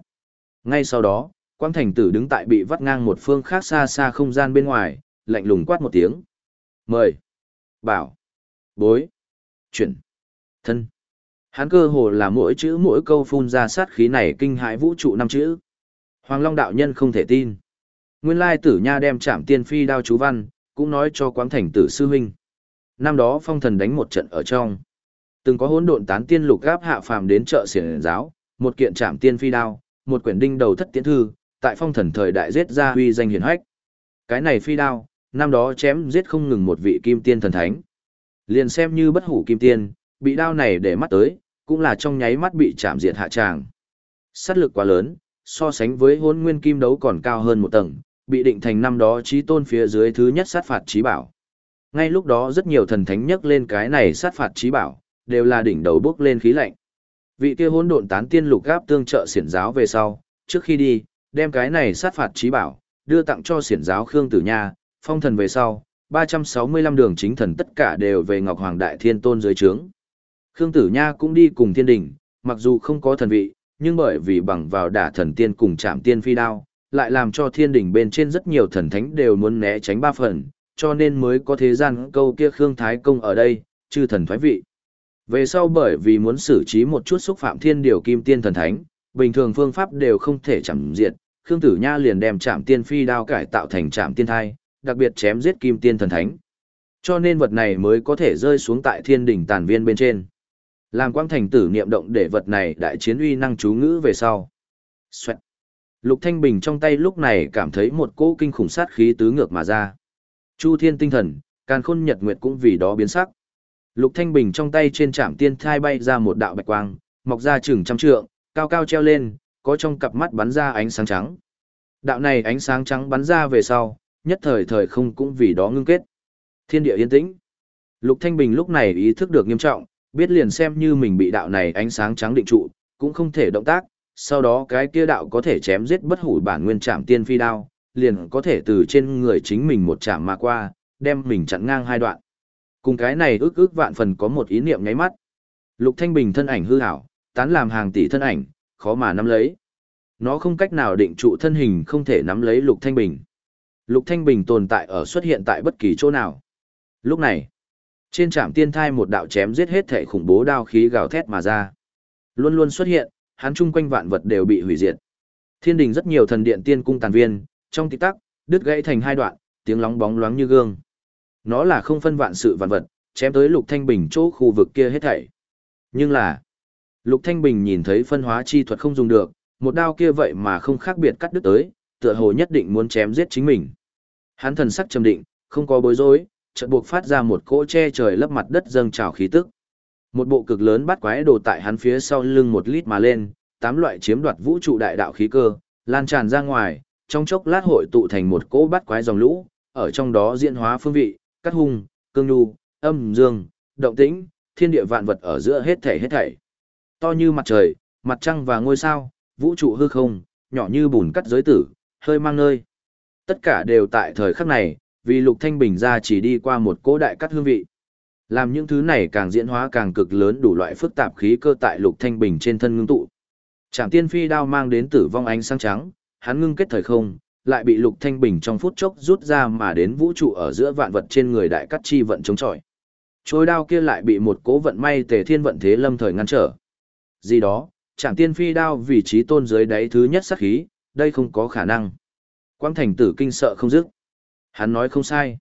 Ngay sau đó, Quang Thành Tử đứng tại bị vắt ngang một phương khác xa xa không gian bên ngoài, lạnh lùng quát một tiếng. Mời. Bảo. Bối. Chuyển. Thân. Hắn cơ hồ là mỗi chữ mỗi câu phun ra sát khí này kinh hãi vũ trụ năm chữ. Hoàng Long đạo nhân không thể tin. Nguyên lai tử nha đem chạm tiên phi đao chú văn, cũng nói cho Quang Thành Tử sư huynh. Năm đó phong thần đánh một trận ở trong. Từng có hỗn độn tán tiên lục gáp hạ phàm đến chợ xiển giáo, một kiện trảm tiên phi đao, một quyển đinh đầu thất tiến thư, tại phong thần thời đại giết ra huy danh hiển hách. Cái này phi đao, năm đó chém giết không ngừng một vị kim tiên thần thánh. Liền xem như bất hủ kim tiên, bị đao này để mắt tới, cũng là trong nháy mắt bị chạm diệt hạ tràng. Sát lực quá lớn, so sánh với hôn nguyên kim đấu còn cao hơn một tầng, bị định thành năm đó trí tôn phía dưới thứ nhất sát phạt trí bảo. Ngay lúc đó rất nhiều thần thánh nhắc lên cái này sát phạt trí bảo, đều là đỉnh đầu bước lên khí lạnh. Vị kia hỗn độn tán tiên lục gáp tương trợ xiển giáo về sau, trước khi đi, đem cái này sát phạt trí bảo, đưa tặng cho xiển giáo Khương Tử Nha, phong thần về sau, 365 đường chính thần tất cả đều về Ngọc Hoàng Đại Thiên Tôn dưới trướng. Khương Tử Nha cũng đi cùng thiên đình, mặc dù không có thần vị, nhưng bởi vì bằng vào đả thần tiên cùng chạm tiên phi đao, lại làm cho thiên đình bên trên rất nhiều thần thánh đều muốn né tránh ba phần, cho nên mới có thế gian câu kia Khương Thái Công ở đây, chư thần thoái vị. Về sau bởi vì muốn xử trí một chút xúc phạm thiên điều kim tiên thần thánh, bình thường phương pháp đều không thể chẳng diệt, Khương Tử Nha liền đem chạm tiên phi đao cải tạo thành chạm tiên thai, đặc biệt chém giết kim tiên thần thánh. Cho nên vật này mới có thể rơi xuống tại thiên đỉnh tàn viên bên trên. Làm quang thành tử niệm động để vật này đại chiến uy năng chú ngữ về sau. Xoẹt. Lục Thanh Bình trong tay lúc này cảm thấy một cỗ kinh khủng sát khí tứ ngược mà ra. Chu thiên tinh thần, càn khôn nhật nguyệt cũng vì đó biến sắc. Lục Thanh Bình trong tay trên trạm tiên thai bay ra một đạo bạch quang, mọc ra chừng trăm trượng, cao cao treo lên, có trong cặp mắt bắn ra ánh sáng trắng. Đạo này ánh sáng trắng bắn ra về sau, nhất thời thời không cũng vì đó ngưng kết. Thiên địa yên tĩnh. Lục Thanh Bình lúc này ý thức được nghiêm trọng, biết liền xem như mình bị đạo này ánh sáng trắng định trụ, cũng không thể động tác, sau đó cái kia đạo có thể chém giết bất hủ bản nguyên trạm tiên phi đao, liền có thể từ trên người chính mình một chạm mà qua, đem mình chặn ngang hai đoạn. Cùng cái này ước ước vạn phần có một ý niệm nháy mắt. Lục Thanh Bình thân ảnh hư ảo, tán làm hàng tỷ thân ảnh, khó mà nắm lấy. Nó không cách nào định trụ thân hình không thể nắm lấy Lục Thanh Bình. Lục Thanh Bình tồn tại ở xuất hiện tại bất kỳ chỗ nào. Lúc này, trên trạm tiên thai một đạo chém giết hết thể khủng bố đao khí gào thét mà ra. Luôn luôn xuất hiện, hắn chung quanh vạn vật đều bị hủy diệt. Thiên đình rất nhiều thần điện tiên cung tàn viên, trong tích tắc, đứt gãy thành hai đoạn, tiếng lóng bóng loáng như gương. Nó là không phân vạn sự vạn vật, chém tới Lục Thanh Bình chỗ khu vực kia hết thảy. Nhưng là, Lục Thanh Bình nhìn thấy phân hóa chi thuật không dùng được, một đao kia vậy mà không khác biệt cắt đứt tới, tựa hồ nhất định muốn chém giết chính mình. Hắn thần sắc trầm định, không có bối rối, chợt buộc phát ra một cỗ che trời lấp mặt đất dâng trào khí tức. Một bộ cực lớn bắt quái đồ tại hắn phía sau lưng một lít mà lên, tám loại chiếm đoạt vũ trụ đại đạo khí cơ, lan tràn ra ngoài, trong chốc lát hội tụ thành một cỗ bắt quái dòng lũ, ở trong đó diễn hóa phương vị, cắt hung, cương nhu, âm dương, động tĩnh, thiên địa vạn vật ở giữa hết thảy hết thảy. To như mặt trời, mặt trăng và ngôi sao, vũ trụ hư không, nhỏ như bùn cắt giới tử, hơi mang nơi. Tất cả đều tại thời khắc này, vì Lục Thanh Bình ra chỉ đi qua một cỗ đại cắt hương vị. Làm những thứ này càng diễn hóa càng cực lớn đủ loại phức tạp khí cơ tại Lục Thanh Bình trên thân ngưng tụ. Trảm tiên phi đao mang đến tử vong ánh sáng trắng, hắn ngưng kết thời không, lại bị Lục Thanh Bình trong phút chốc rút ra mà đến vũ trụ ở giữa vạn vật trên người đại cắt chi vận chống chọi. Trôi đao kia lại bị một cố vận may tề thiên vận thế lâm thời ngăn trở. Gì đó, chẳng tiên phi đao vị trí tôn dưới đáy thứ nhất sắc khí, đây không có khả năng. Quang thành tử kinh sợ không dứt. Hắn nói không sai.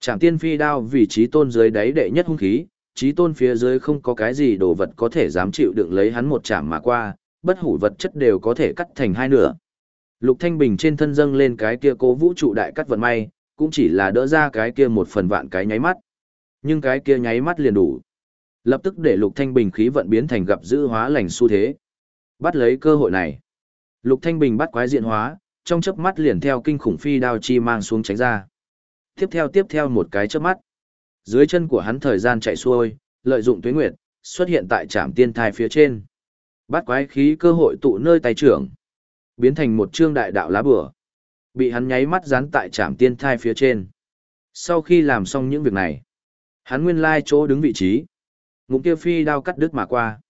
Chẳng tiên phi đao vị trí tôn dưới đáy đệ nhất hung khí, trí tôn phía dưới không có cái gì đồ vật có thể dám chịu đựng lấy hắn một chạm mà qua, bất hủ vật chất đều có thể cắt thành hai nửa. Lục Thanh Bình trên thân dâng lên cái kia cố vũ trụ đại cắt vận may, cũng chỉ là đỡ ra cái kia một phần vạn cái nháy mắt. Nhưng cái kia nháy mắt liền đủ. Lập tức để Lục Thanh Bình khí vận biến thành gặp dữ hóa lành xu thế. Bắt lấy cơ hội này. Lục Thanh Bình bắt quái diện hóa, trong chớp mắt liền theo kinh khủng phi đao chi mang xuống tránh ra. Tiếp theo tiếp theo một cái chớp mắt. Dưới chân của hắn thời gian chạy xuôi, lợi dụng tuế nguyệt, xuất hiện tại trạm tiên thai phía trên. Bắt quái khí cơ hội tụ nơi tay trưởng biến thành một trương đại đạo lá bửa. Bị hắn nháy mắt dán tại trạm tiên thai phía trên. Sau khi làm xong những việc này, hắn nguyên lai chỗ đứng vị trí. Ngụm kia phi đao cắt đứt mà qua.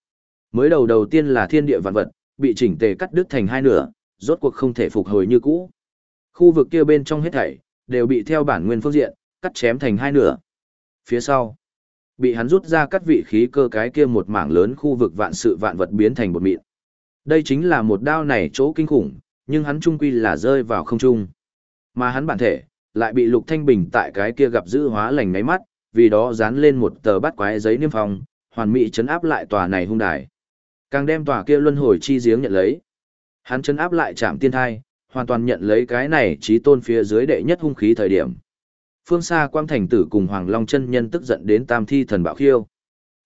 Mới đầu đầu tiên là thiên địa vạn vật, bị chỉnh tề cắt đứt thành hai nửa, rốt cuộc không thể phục hồi như cũ. Khu vực kia bên trong hết thảy, đều bị theo bản nguyên phương diện, cắt chém thành hai nửa. Phía sau, bị hắn rút ra cắt vị khí cơ cái kia một mảng lớn khu vực vạn sự vạn vật biến thành một mịn. Đây chính là một đao này chỗ kinh khủng, nhưng hắn trung quy là rơi vào không trung. Mà hắn bản thể, lại bị Lục Thanh Bình tại cái kia gặp giữ hóa lành ngáy mắt, vì đó dán lên một tờ bát quái giấy niêm phong, hoàn mỹ chấn áp lại tòa này hung đài. Càng đem tòa kia luân hồi chi giếng nhận lấy. Hắn chấn áp lại trạm tiên thai, hoàn toàn nhận lấy cái này trí tôn phía dưới đệ nhất hung khí thời điểm. Phương xa quang thành tử cùng Hoàng Long chân nhân tức giận đến tam thi thần bạo khiêu.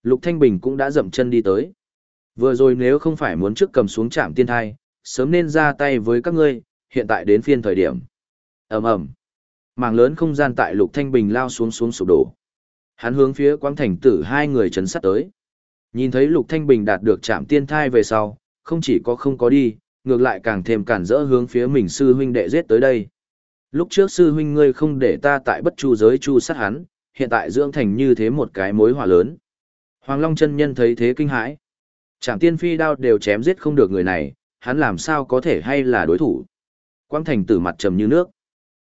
Lục Thanh Bình cũng đã dậm chân đi tới. Vừa rồi nếu không phải muốn trước cầm xuống trạm tiên thai, sớm nên ra tay với các ngươi, hiện tại đến phiên thời điểm. ầm ầm Mảng lớn không gian tại Lục Thanh Bình lao xuống xuống sụp đổ. Hắn hướng phía quang thành tử hai người chấn sát tới. Nhìn thấy Lục Thanh Bình đạt được trạm tiên thai về sau, không chỉ có không có đi, ngược lại càng thêm cản rỡ hướng phía mình sư huynh đệ giết tới đây. Lúc trước sư huynh ngươi không để ta tại bất chu giới chu sát hắn, hiện tại dưỡng thành như thế một cái mối hỏa lớn. Hoàng Long chân nhân thấy thế kinh hãi. Trảm tiên phi đao đều chém giết không được người này, hắn làm sao có thể hay là đối thủ. Quang thành tử mặt trầm như nước.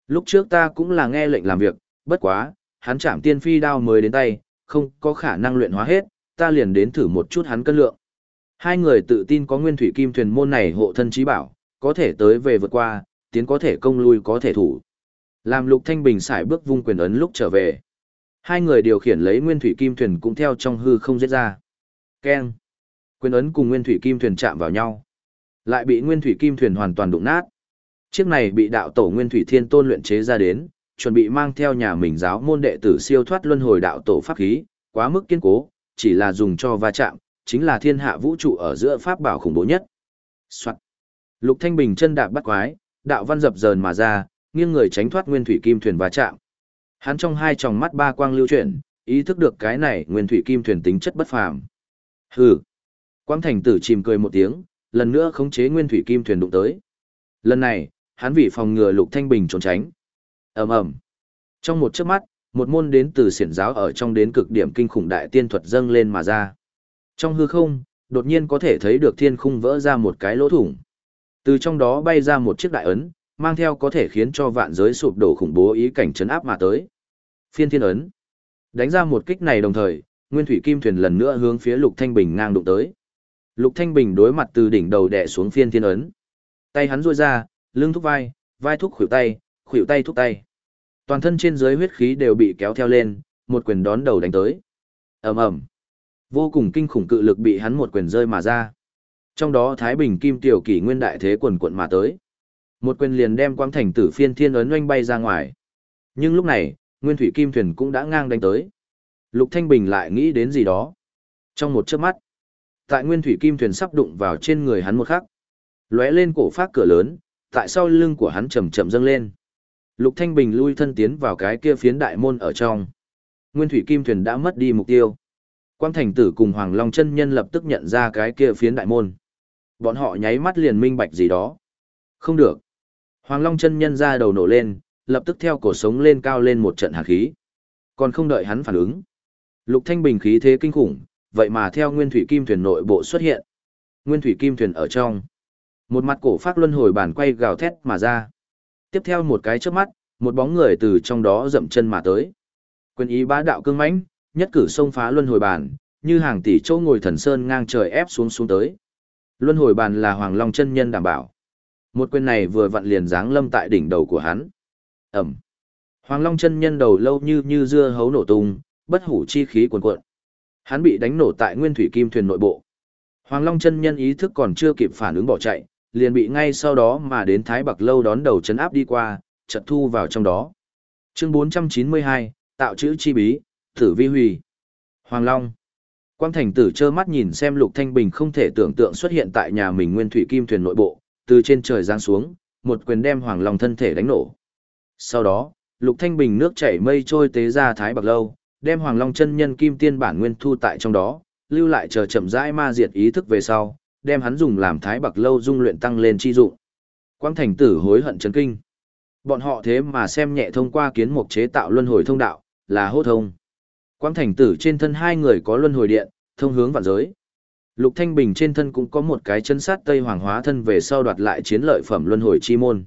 Lúc trước ta cũng là nghe lệnh làm việc, bất quá, hắn chạm tiên phi đao mới đến tay, không có khả năng luyện hóa hết, ta liền đến thử một chút hắn cân lượng. Hai người tự tin có nguyên thủy kim thuyền môn này hộ thân trí bảo, có thể tới về vượt qua, tiến có thể công lui có thể thủ. Làm lục thanh bình xài bước vung quyền ấn lúc trở về. Hai người điều khiển lấy nguyên thủy kim thuyền cũng theo trong hư không giết ra. Keng. Quyền ấn cùng nguyên thủy kim thuyền chạm vào nhau. Lại bị nguyên thủy kim thuyền hoàn toàn đụng nát. Chiếc này bị đạo tổ nguyên thủy thiên tôn luyện chế ra đến, chuẩn bị mang theo nhà mình giáo môn đệ tử siêu thoát luân hồi đạo tổ pháp khí, quá mức kiên cố, chỉ là dùng cho va chạm, chính là thiên hạ vũ trụ ở giữa pháp bảo khủng bố nhất. Soạn. Lục Thanh Bình chân đạp bắt quái, đạo văn dập dờn mà ra, nghiêng người tránh thoát nguyên thủy kim thuyền va chạm. Hắn trong hai tròng mắt ba quang lưu chuyển, ý thức được cái này nguyên thủy kim thuyền tính chất bất phàm. Hừ. Quang Thành Tử chìm cười một tiếng, lần nữa khống chế nguyên thủy kim thuyền đụng tới. Lần này, hắn vì phòng ngừa Lục Thanh Bình trốn tránh. Ầm ầm. Trong một chớp mắt, một môn đến từ xiển giáo ở trong đến cực điểm kinh khủng đại tiên thuật dâng lên mà ra. Trong hư không, đột nhiên có thể thấy được thiên khung vỡ ra một cái lỗ thủng. Từ trong đó bay ra một chiếc đại ấn, mang theo có thể khiến cho vạn giới sụp đổ khủng bố ý cảnh chấn áp mà tới. Phiên thiên ấn. Đánh ra một kích này đồng thời, Nguyên Thủy Kim Thuyền lần nữa hướng phía Lục Thanh Bình ngang đụng tới. Lục Thanh Bình đối mặt từ đỉnh đầu đè xuống phiên thiên ấn. Tay hắn duỗi ra, lưng thúc vai, vai thúc khuỷu tay, khuỷu tay thúc tay. Toàn thân trên dưới huyết khí đều bị kéo theo lên, một quyền đón đầu đánh tới. ầm ầm, vô cùng kinh khủng cự lực bị hắn một quyền rơi mà ra. Trong đó Thái Bình Kim Tiểu Kỷ Nguyên đại thế quần quận mà tới. Một quyền liền đem Quang Thành Tử Phiên Thiên ấn oanh bay ra ngoài. Nhưng lúc này, Nguyên Thủy Kim Thuyền cũng đã ngang đánh tới. Lục Thanh Bình lại nghĩ đến gì đó. Trong một chớp mắt, tại Nguyên Thủy Kim Thuyền sắp đụng vào trên người hắn một khắc, lóe lên cổ phát cửa lớn, tại sau lưng của hắn chậm chậm dâng lên. Lục Thanh Bình lui thân tiến vào cái kia phiến đại môn ở trong. Nguyên Thủy Kim Thuyền đã mất đi mục tiêu. Quang Thành Tử cùng Hoàng Long chân nhân lập tức nhận ra cái kia phiến đại môn. Bọn họ nháy mắt liền minh bạch gì đó. Không được. Hoàng Long chân nhân ra đầu nổ lên, lập tức theo cổ sống lên cao lên một trận hạt khí. Còn không đợi hắn phản ứng. Lục Thanh Bình khí thế kinh khủng, vậy mà theo Nguyên Thủy Kim Thuyền nội bộ xuất hiện. Nguyên Thủy Kim Thuyền ở trong. Một mặt cổ phát luân hồi bản quay gào thét mà ra. Tiếp theo một cái chớp mắt, một bóng người từ trong đó dậm chân mà tới. Quyền ý bá đạo cương mãnh, nhất cử xông phá luân hồi bàn, như hàng tỷ châu ngồi thần sơn ngang trời ép xuống xuống tới. Luân hồi bàn là Hoàng Long chân nhân đảm bảo. Một quyền này vừa vặn liền giáng lâm tại đỉnh đầu của hắn. Ẩm. Hoàng Long chân nhân đầu lâu như như dưa hấu nổ tung, bất hủ chi khí cuồn cuộn. Hắn bị đánh nổ tại Nguyên Thủy Kim thuyền nội bộ. Hoàng Long chân nhân ý thức còn chưa kịp phản ứng bỏ chạy, liền bị ngay sau đó mà đến Thái Bạc lâu đón đầu chấn áp đi qua, chợt thu vào trong đó. Chương 492, tạo chữ chi bí, Tử Vi hủy Hoàng Long. Quang Thành Tử trơ mắt nhìn xem Lục Thanh Bình không thể tưởng tượng xuất hiện tại nhà mình Nguyên Thủy Kim thuyền nội bộ, từ trên trời giáng xuống, một quyền đem Hoàng Long thân thể đánh nổ. Sau đó, Lục Thanh Bình nước chảy mây trôi tế ra Thái Bạc lâu, đem Hoàng Long chân nhân kim tiên bản nguyên thu tại trong đó, lưu lại chờ chậm rãi ma diệt ý thức về sau, đem hắn dùng làm Thái Bạc lâu dung luyện tăng lên chi dụng. Quang Thành Tử hối hận chấn kinh. Bọn họ thế mà xem nhẹ thông qua kiến mục chế tạo luân hồi thông đạo, là hô thông. Quang Thành Tử trên thân hai người có luân hồi điện, thông hướng vạn giới. Lục Thanh Bình trên thân cũng có một cái chân sát Tây Hoàng hóa thân về sau đoạt lại chiến lợi phẩm luân hồi chi môn.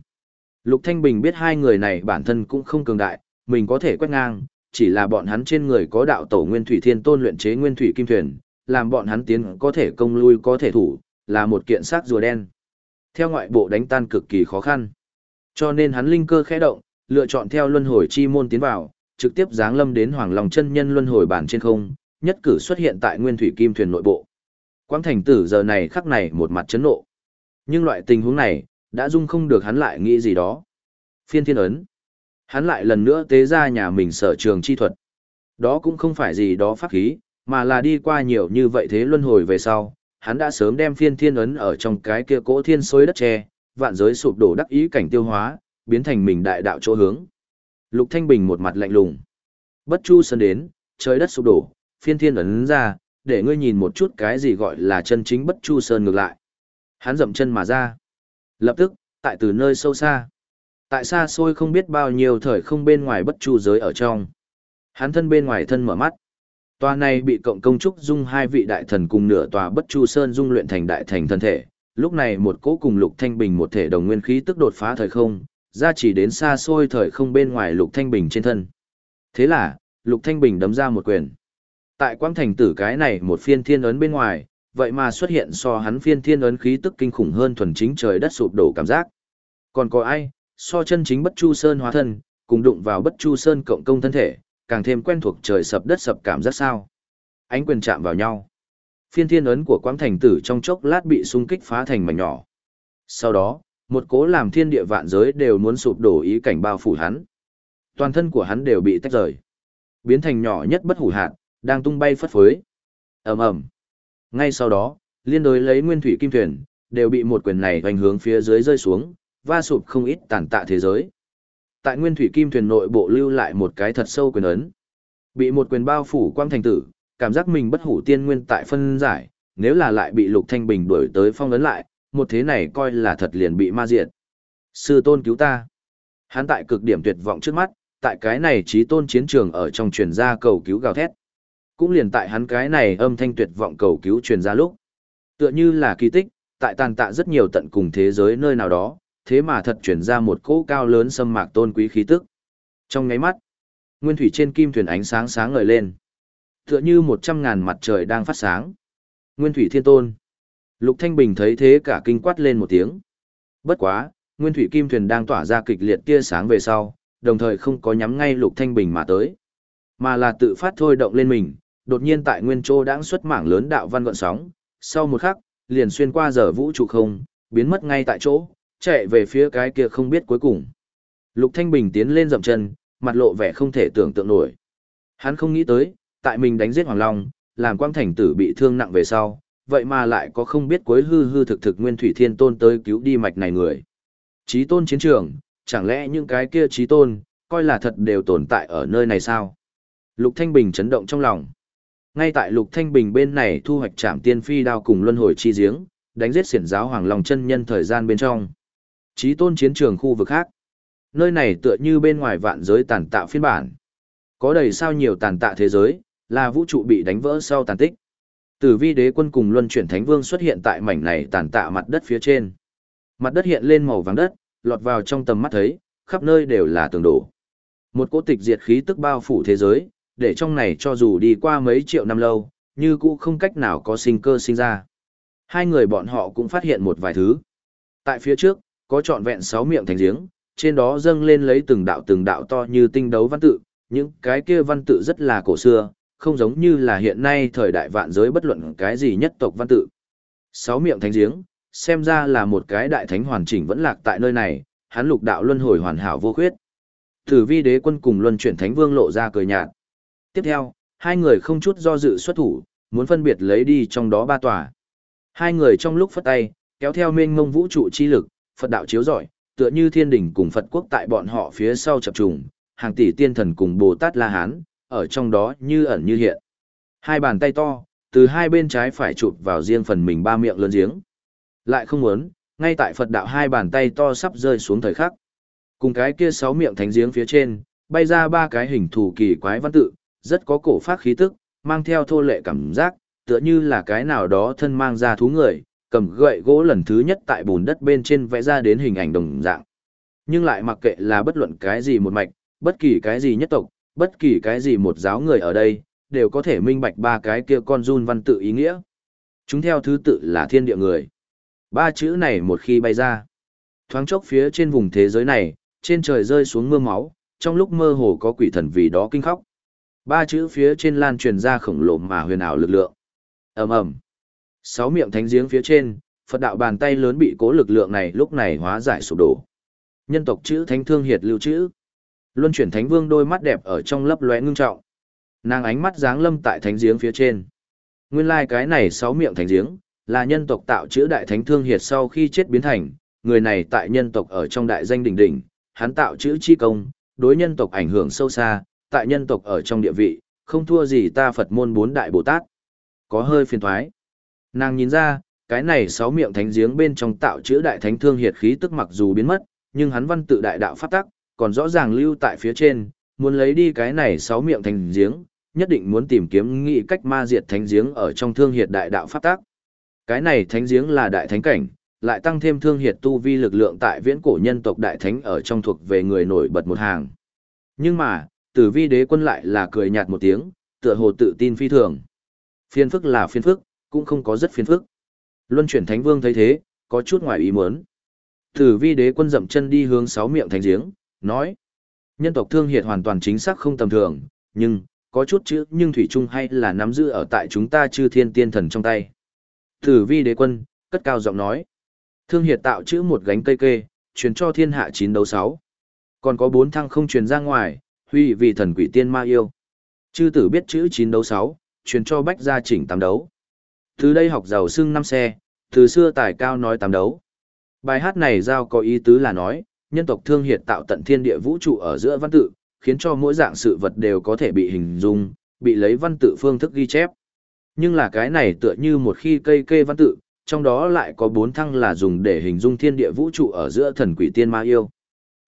Lục Thanh Bình biết hai người này bản thân cũng không cường đại, mình có thể quét ngang, chỉ là bọn hắn trên người có đạo tổ Nguyên Thủy Thiên Tôn luyện chế Nguyên Thủy Kim Thuyền, làm bọn hắn tiến có thể công lui có thể thủ, là một kiện xác rùa đen. Theo ngoại bộ đánh tan cực kỳ khó khăn. Cho nên hắn linh cơ khẽ động, lựa chọn theo luân hồi chi môn tiến vào, trực tiếp giáng lâm đến Hoàng Long chân nhân luân hồi bản trên không, nhất cử xuất hiện tại Nguyên Thủy Kim Thuyền nội bộ. Quang Thành Tử giờ này khắc này một mặt chấn nộ. Nhưng loại tình huống này, đã dung không được hắn lại nghĩ gì đó. Phiên thiên ấn. Hắn lại lần nữa tế ra nhà mình sở trường chi thuật. Đó cũng không phải gì đó pháp khí, mà là đi qua nhiều như vậy thế luân hồi về sau, hắn đã sớm đem phiên thiên ấn ở trong cái kia cỗ thiên xối đất tre, vạn giới sụp đổ đắc ý cảnh tiêu hóa, biến thành mình đại đạo chỗ hướng. Lục Thanh Bình một mặt lạnh lùng. Bất chu sơn đến, trời đất sụp đổ, phiên thiên ấn ra, để ngươi nhìn một chút cái gì gọi là chân chính bất chu sơn ngược lại. Hắn dậm chân mà ra. Lập tức, tại từ nơi sâu xa, tại xa xôi không biết bao nhiêu thời không bên ngoài bất chu giới ở trong. Hắn thân bên ngoài thân mở mắt. Tòa này bị cộng công trúc dung hai vị đại thần cùng nửa tòa bất chu sơn dung luyện thành đại thành thân thể. Lúc này một cỗ cùng lục thanh bình một thể đồng nguyên khí tức đột phá thời không, ra chỉ đến xa xôi thời không bên ngoài lục thanh bình trên thân. Thế là, lục thanh bình đấm ra một quyền. Tại quang thành tử cái này một phiên thiên ấn bên ngoài, vậy mà xuất hiện so hắn phiên thiên ấn khí tức kinh khủng hơn thuần chính trời đất sụp đổ cảm giác. Còn có ai, so chân chính bất chu sơn hóa thân, cùng đụng vào bất chu sơn cộng công thân thể, càng thêm quen thuộc trời sập đất sập cảm giác sao. Ánh quyền chạm vào nhau. Phiên thiên ấn của quang thành tử trong chốc lát bị xung kích phá thành mảnh nhỏ. Sau đó, một cố làm thiên địa vạn giới đều muốn sụp đổ ý cảnh bao phủ hắn. Toàn thân của hắn đều bị tách rời, biến thành nhỏ nhất bất hủ hạt, đang tung bay phất phới. Ầm ầm. Ngay sau đó, liên đối lấy nguyên thủy kim thuyền, đều bị một quyền này hoành hướng phía dưới rơi xuống, va sụp không ít tàn tạ thế giới. Tại nguyên thủy kim thuyền nội bộ lưu lại một cái thật sâu quyền ấn. Bị một quyền bao phủ quang thành tử, cảm giác mình bất hủ tiên nguyên tại phân giải, nếu là lại bị Lục Thanh Bình đuổi tới phong ấn lại, một thế này coi là thật liền bị ma diệt. Sư tôn cứu ta. Hắn tại cực điểm tuyệt vọng trước mắt, tại cái này trí tôn chiến trường ở trong truyền ra cầu cứu gào thét. Cũng liền tại hắn cái này âm thanh tuyệt vọng cầu cứu truyền ra lúc. Tựa như là kỳ tích, tại tàn tạ rất nhiều tận cùng thế giới nơi nào đó, thế mà thật chuyển ra một cỗ cao lớn sâm mạc tôn quý khí tức. Trong ngáy mắt, nguyên thủy trên kim thuyền ánh sáng sáng ngời lên. Tựa như một trăm ngàn mặt trời đang phát sáng. Nguyên thủy thiên tôn. Lục Thanh Bình thấy thế cả kinh quát lên một tiếng. Bất quá, nguyên thủy kim thuyền đang tỏa ra kịch liệt tia sáng về sau, đồng thời không có nhắm ngay Lục Thanh Bình mà tới, mà là tự phát thôi động lên mình, đột nhiên tại nguyên châu đã xuất mảng lớn đạo văn gợn sóng, sau một khắc, liền xuyên qua giờ vũ trụ không, biến mất ngay tại chỗ, chạy về phía cái kia không biết cuối cùng. Lục Thanh Bình tiến lên dậm chân, mặt lộ vẻ không thể tưởng tượng nổi. Hắn không nghĩ tới, tại mình đánh giết Hoàng Long, làm quang thành tử bị thương nặng về sau, vậy mà lại có không biết cuối hư hư thực thực nguyên thủy thiên tôn tới cứu đi mạch này người. Chí tôn chiến trường, chẳng lẽ những cái kia chí tôn, coi là thật đều tồn tại ở nơi này sao? Lục Thanh Bình chấn động trong lòng. Ngay tại Lục Thanh Bình bên này thu hoạch trảm tiên phi đao cùng luân hồi chi giếng, đánh giết xiển giáo hoàng long chân nhân thời gian bên trong. Chí tôn chiến trường khu vực khác. Nơi này tựa như bên ngoài vạn giới tàn tạo phiên bản. Có đầy sao nhiều tàn tạ thế giới, là vũ trụ bị đánh vỡ sau tàn tích. Tử vi đế quân cùng luân chuyển thánh vương xuất hiện tại mảnh này tàn tạ mặt đất phía trên. Mặt đất hiện lên màu vàng đất, lọt vào trong tầm mắt thấy, khắp nơi đều là tường đổ. Một cỗ tịch diệt khí tức bao phủ thế giới, để trong này cho dù đi qua mấy triệu năm lâu, như cũ không cách nào có sinh cơ sinh ra. Hai người bọn họ cũng phát hiện một vài thứ. Tại phía trước, có trọn vẹn sáu miệng thành giếng, trên đó dâng lên lấy từng đạo từng đạo to như tinh đấu văn tự, những cái kia văn tự rất là cổ xưa, không giống như là hiện nay thời đại vạn giới bất luận cái gì nhất tộc văn tự. Sáu miệng thánh giếng, xem ra là một cái đại thánh hoàn chỉnh vẫn lạc tại nơi này, hắn lục đạo luân hồi hoàn hảo vô khuyết. Tử vi đế quân cùng luân chuyển thánh vương lộ ra cười nhạt. Tiếp theo, hai người không chút do dự xuất thủ, muốn phân biệt lấy đi trong đó ba tòa. Hai người trong lúc phất tay, kéo theo mênh mông vũ trụ chi lực, Phật đạo chiếu rọi, tựa như thiên đình cùng Phật quốc tại bọn họ phía sau chập trùng, hàng tỷ tiên thần cùng Bồ Tát La Hán, ở trong đó như ẩn như hiện. Hai bàn tay to, từ hai bên trái phải chụp vào riêng phần mình ba miệng lớn giếng. Lại không muốn, ngay tại Phật đạo hai bàn tay to sắp rơi xuống thời khắc. Cùng cái kia sáu miệng thánh giếng phía trên, bay ra ba cái hình thù kỳ quái văn tự, rất có cổ phát khí tức, mang theo thô lệ cảm giác, tựa như là cái nào đó thân mang ra thú người, cầm gậy gỗ lần thứ nhất tại bùn đất bên trên vẽ ra đến hình ảnh đồng dạng. Nhưng lại mặc kệ là bất luận cái gì một mạch, bất kỳ cái gì nhất tộc, bất kỳ cái gì một giáo người ở đây, đều có thể minh bạch ba cái kia con run văn tự ý nghĩa. Chúng theo thứ tự là thiên địa người. Ba chữ này một khi bay ra, thoáng chốc phía trên vùng thế giới này, trên trời rơi xuống mưa máu, trong lúc mơ hồ có quỷ thần vì đó kinh khóc. Ba chữ phía trên lan truyền ra khổng lồ mà huyền ảo lực lượng. ầm ầm, Sáu miệng thánh giếng phía trên, Phật đạo bàn tay lớn bị cố lực lượng này lúc này hóa giải sụp đổ. Nhân tộc chữ thánh thương hiệt lưu chữ. Luân chuyển thánh vương đôi mắt đẹp ở trong lấp lóe ngưng trọng. Nàng ánh mắt dáng lâm tại thánh giếng phía trên. Nguyên lai like cái này sáu miệng thánh giếng, là nhân tộc tạo chữ đại thánh thương hiệt sau khi chết biến thành, người này tại nhân tộc ở trong đại danh đỉnh đỉnh, hắn tạo chữ chi công, đối nhân tộc ảnh hưởng sâu xa, tại nhân tộc ở trong địa vị, không thua gì ta Phật môn bốn đại Bồ Tát. Có hơi phiền thoái. Nàng nhìn ra, cái này sáu miệng thánh giếng bên trong tạo chữ đại thánh thương hiệt khí tức mặc dù biến mất, nhưng hắn văn tự đại đạo pháp tắc, còn rõ ràng lưu tại phía trên, muốn lấy đi cái này sáu miệng thánh giếng, nhất định muốn tìm kiếm nghị cách ma diệt thánh giếng ở trong thương hiệt đại đạo pháp tắc. Cái này thánh giếng là đại thánh cảnh, lại tăng thêm thương hiệt tu vi lực lượng tại viễn cổ nhân tộc đại thánh ở trong thuộc về người nổi bật một hàng. Nhưng mà, tử vi đế quân lại là cười nhạt một tiếng, tựa hồ tự tin phi thường. Phiên phức là phiên phức, cũng không có rất phiền phức. Luân chuyển thánh vương thấy thế, có chút ngoài ý muốn. Tử vi đế quân dậm chân đi hướng sáu miệng thánh giếng, nói. Nhân tộc thương hiệt hoàn toàn chính xác không tầm thường, nhưng, có chút chữ nhưng thủy chung hay là nắm giữ ở tại chúng ta chư thiên tiên thần trong tay. Tử vi đế quân, cất cao giọng nói. Thương hiệt tạo chữ một gánh cây kê, truyền cho thiên hạ chín đấu sáu. Còn có bốn thăng không truyền ra ngoài, huy vì thần quỷ tiên ma yêu. Chư tử biết chữ chín đấu sáu, truyền cho bách gia chỉnh tám đấu. Từ đây học giàu xưng năm xe, từ xưa tài cao nói tám đấu. Bài hát này giao có ý tứ là nói, nhân tộc thương hiệt tạo tận thiên địa vũ trụ ở giữa văn tự, khiến cho mỗi dạng sự vật đều có thể bị hình dung, bị lấy văn tự phương thức ghi chép. Nhưng là cái này tựa như một khi cây kê văn tự, trong đó lại có bốn thăng là dùng để hình dung thiên địa vũ trụ ở giữa thần quỷ tiên ma yêu.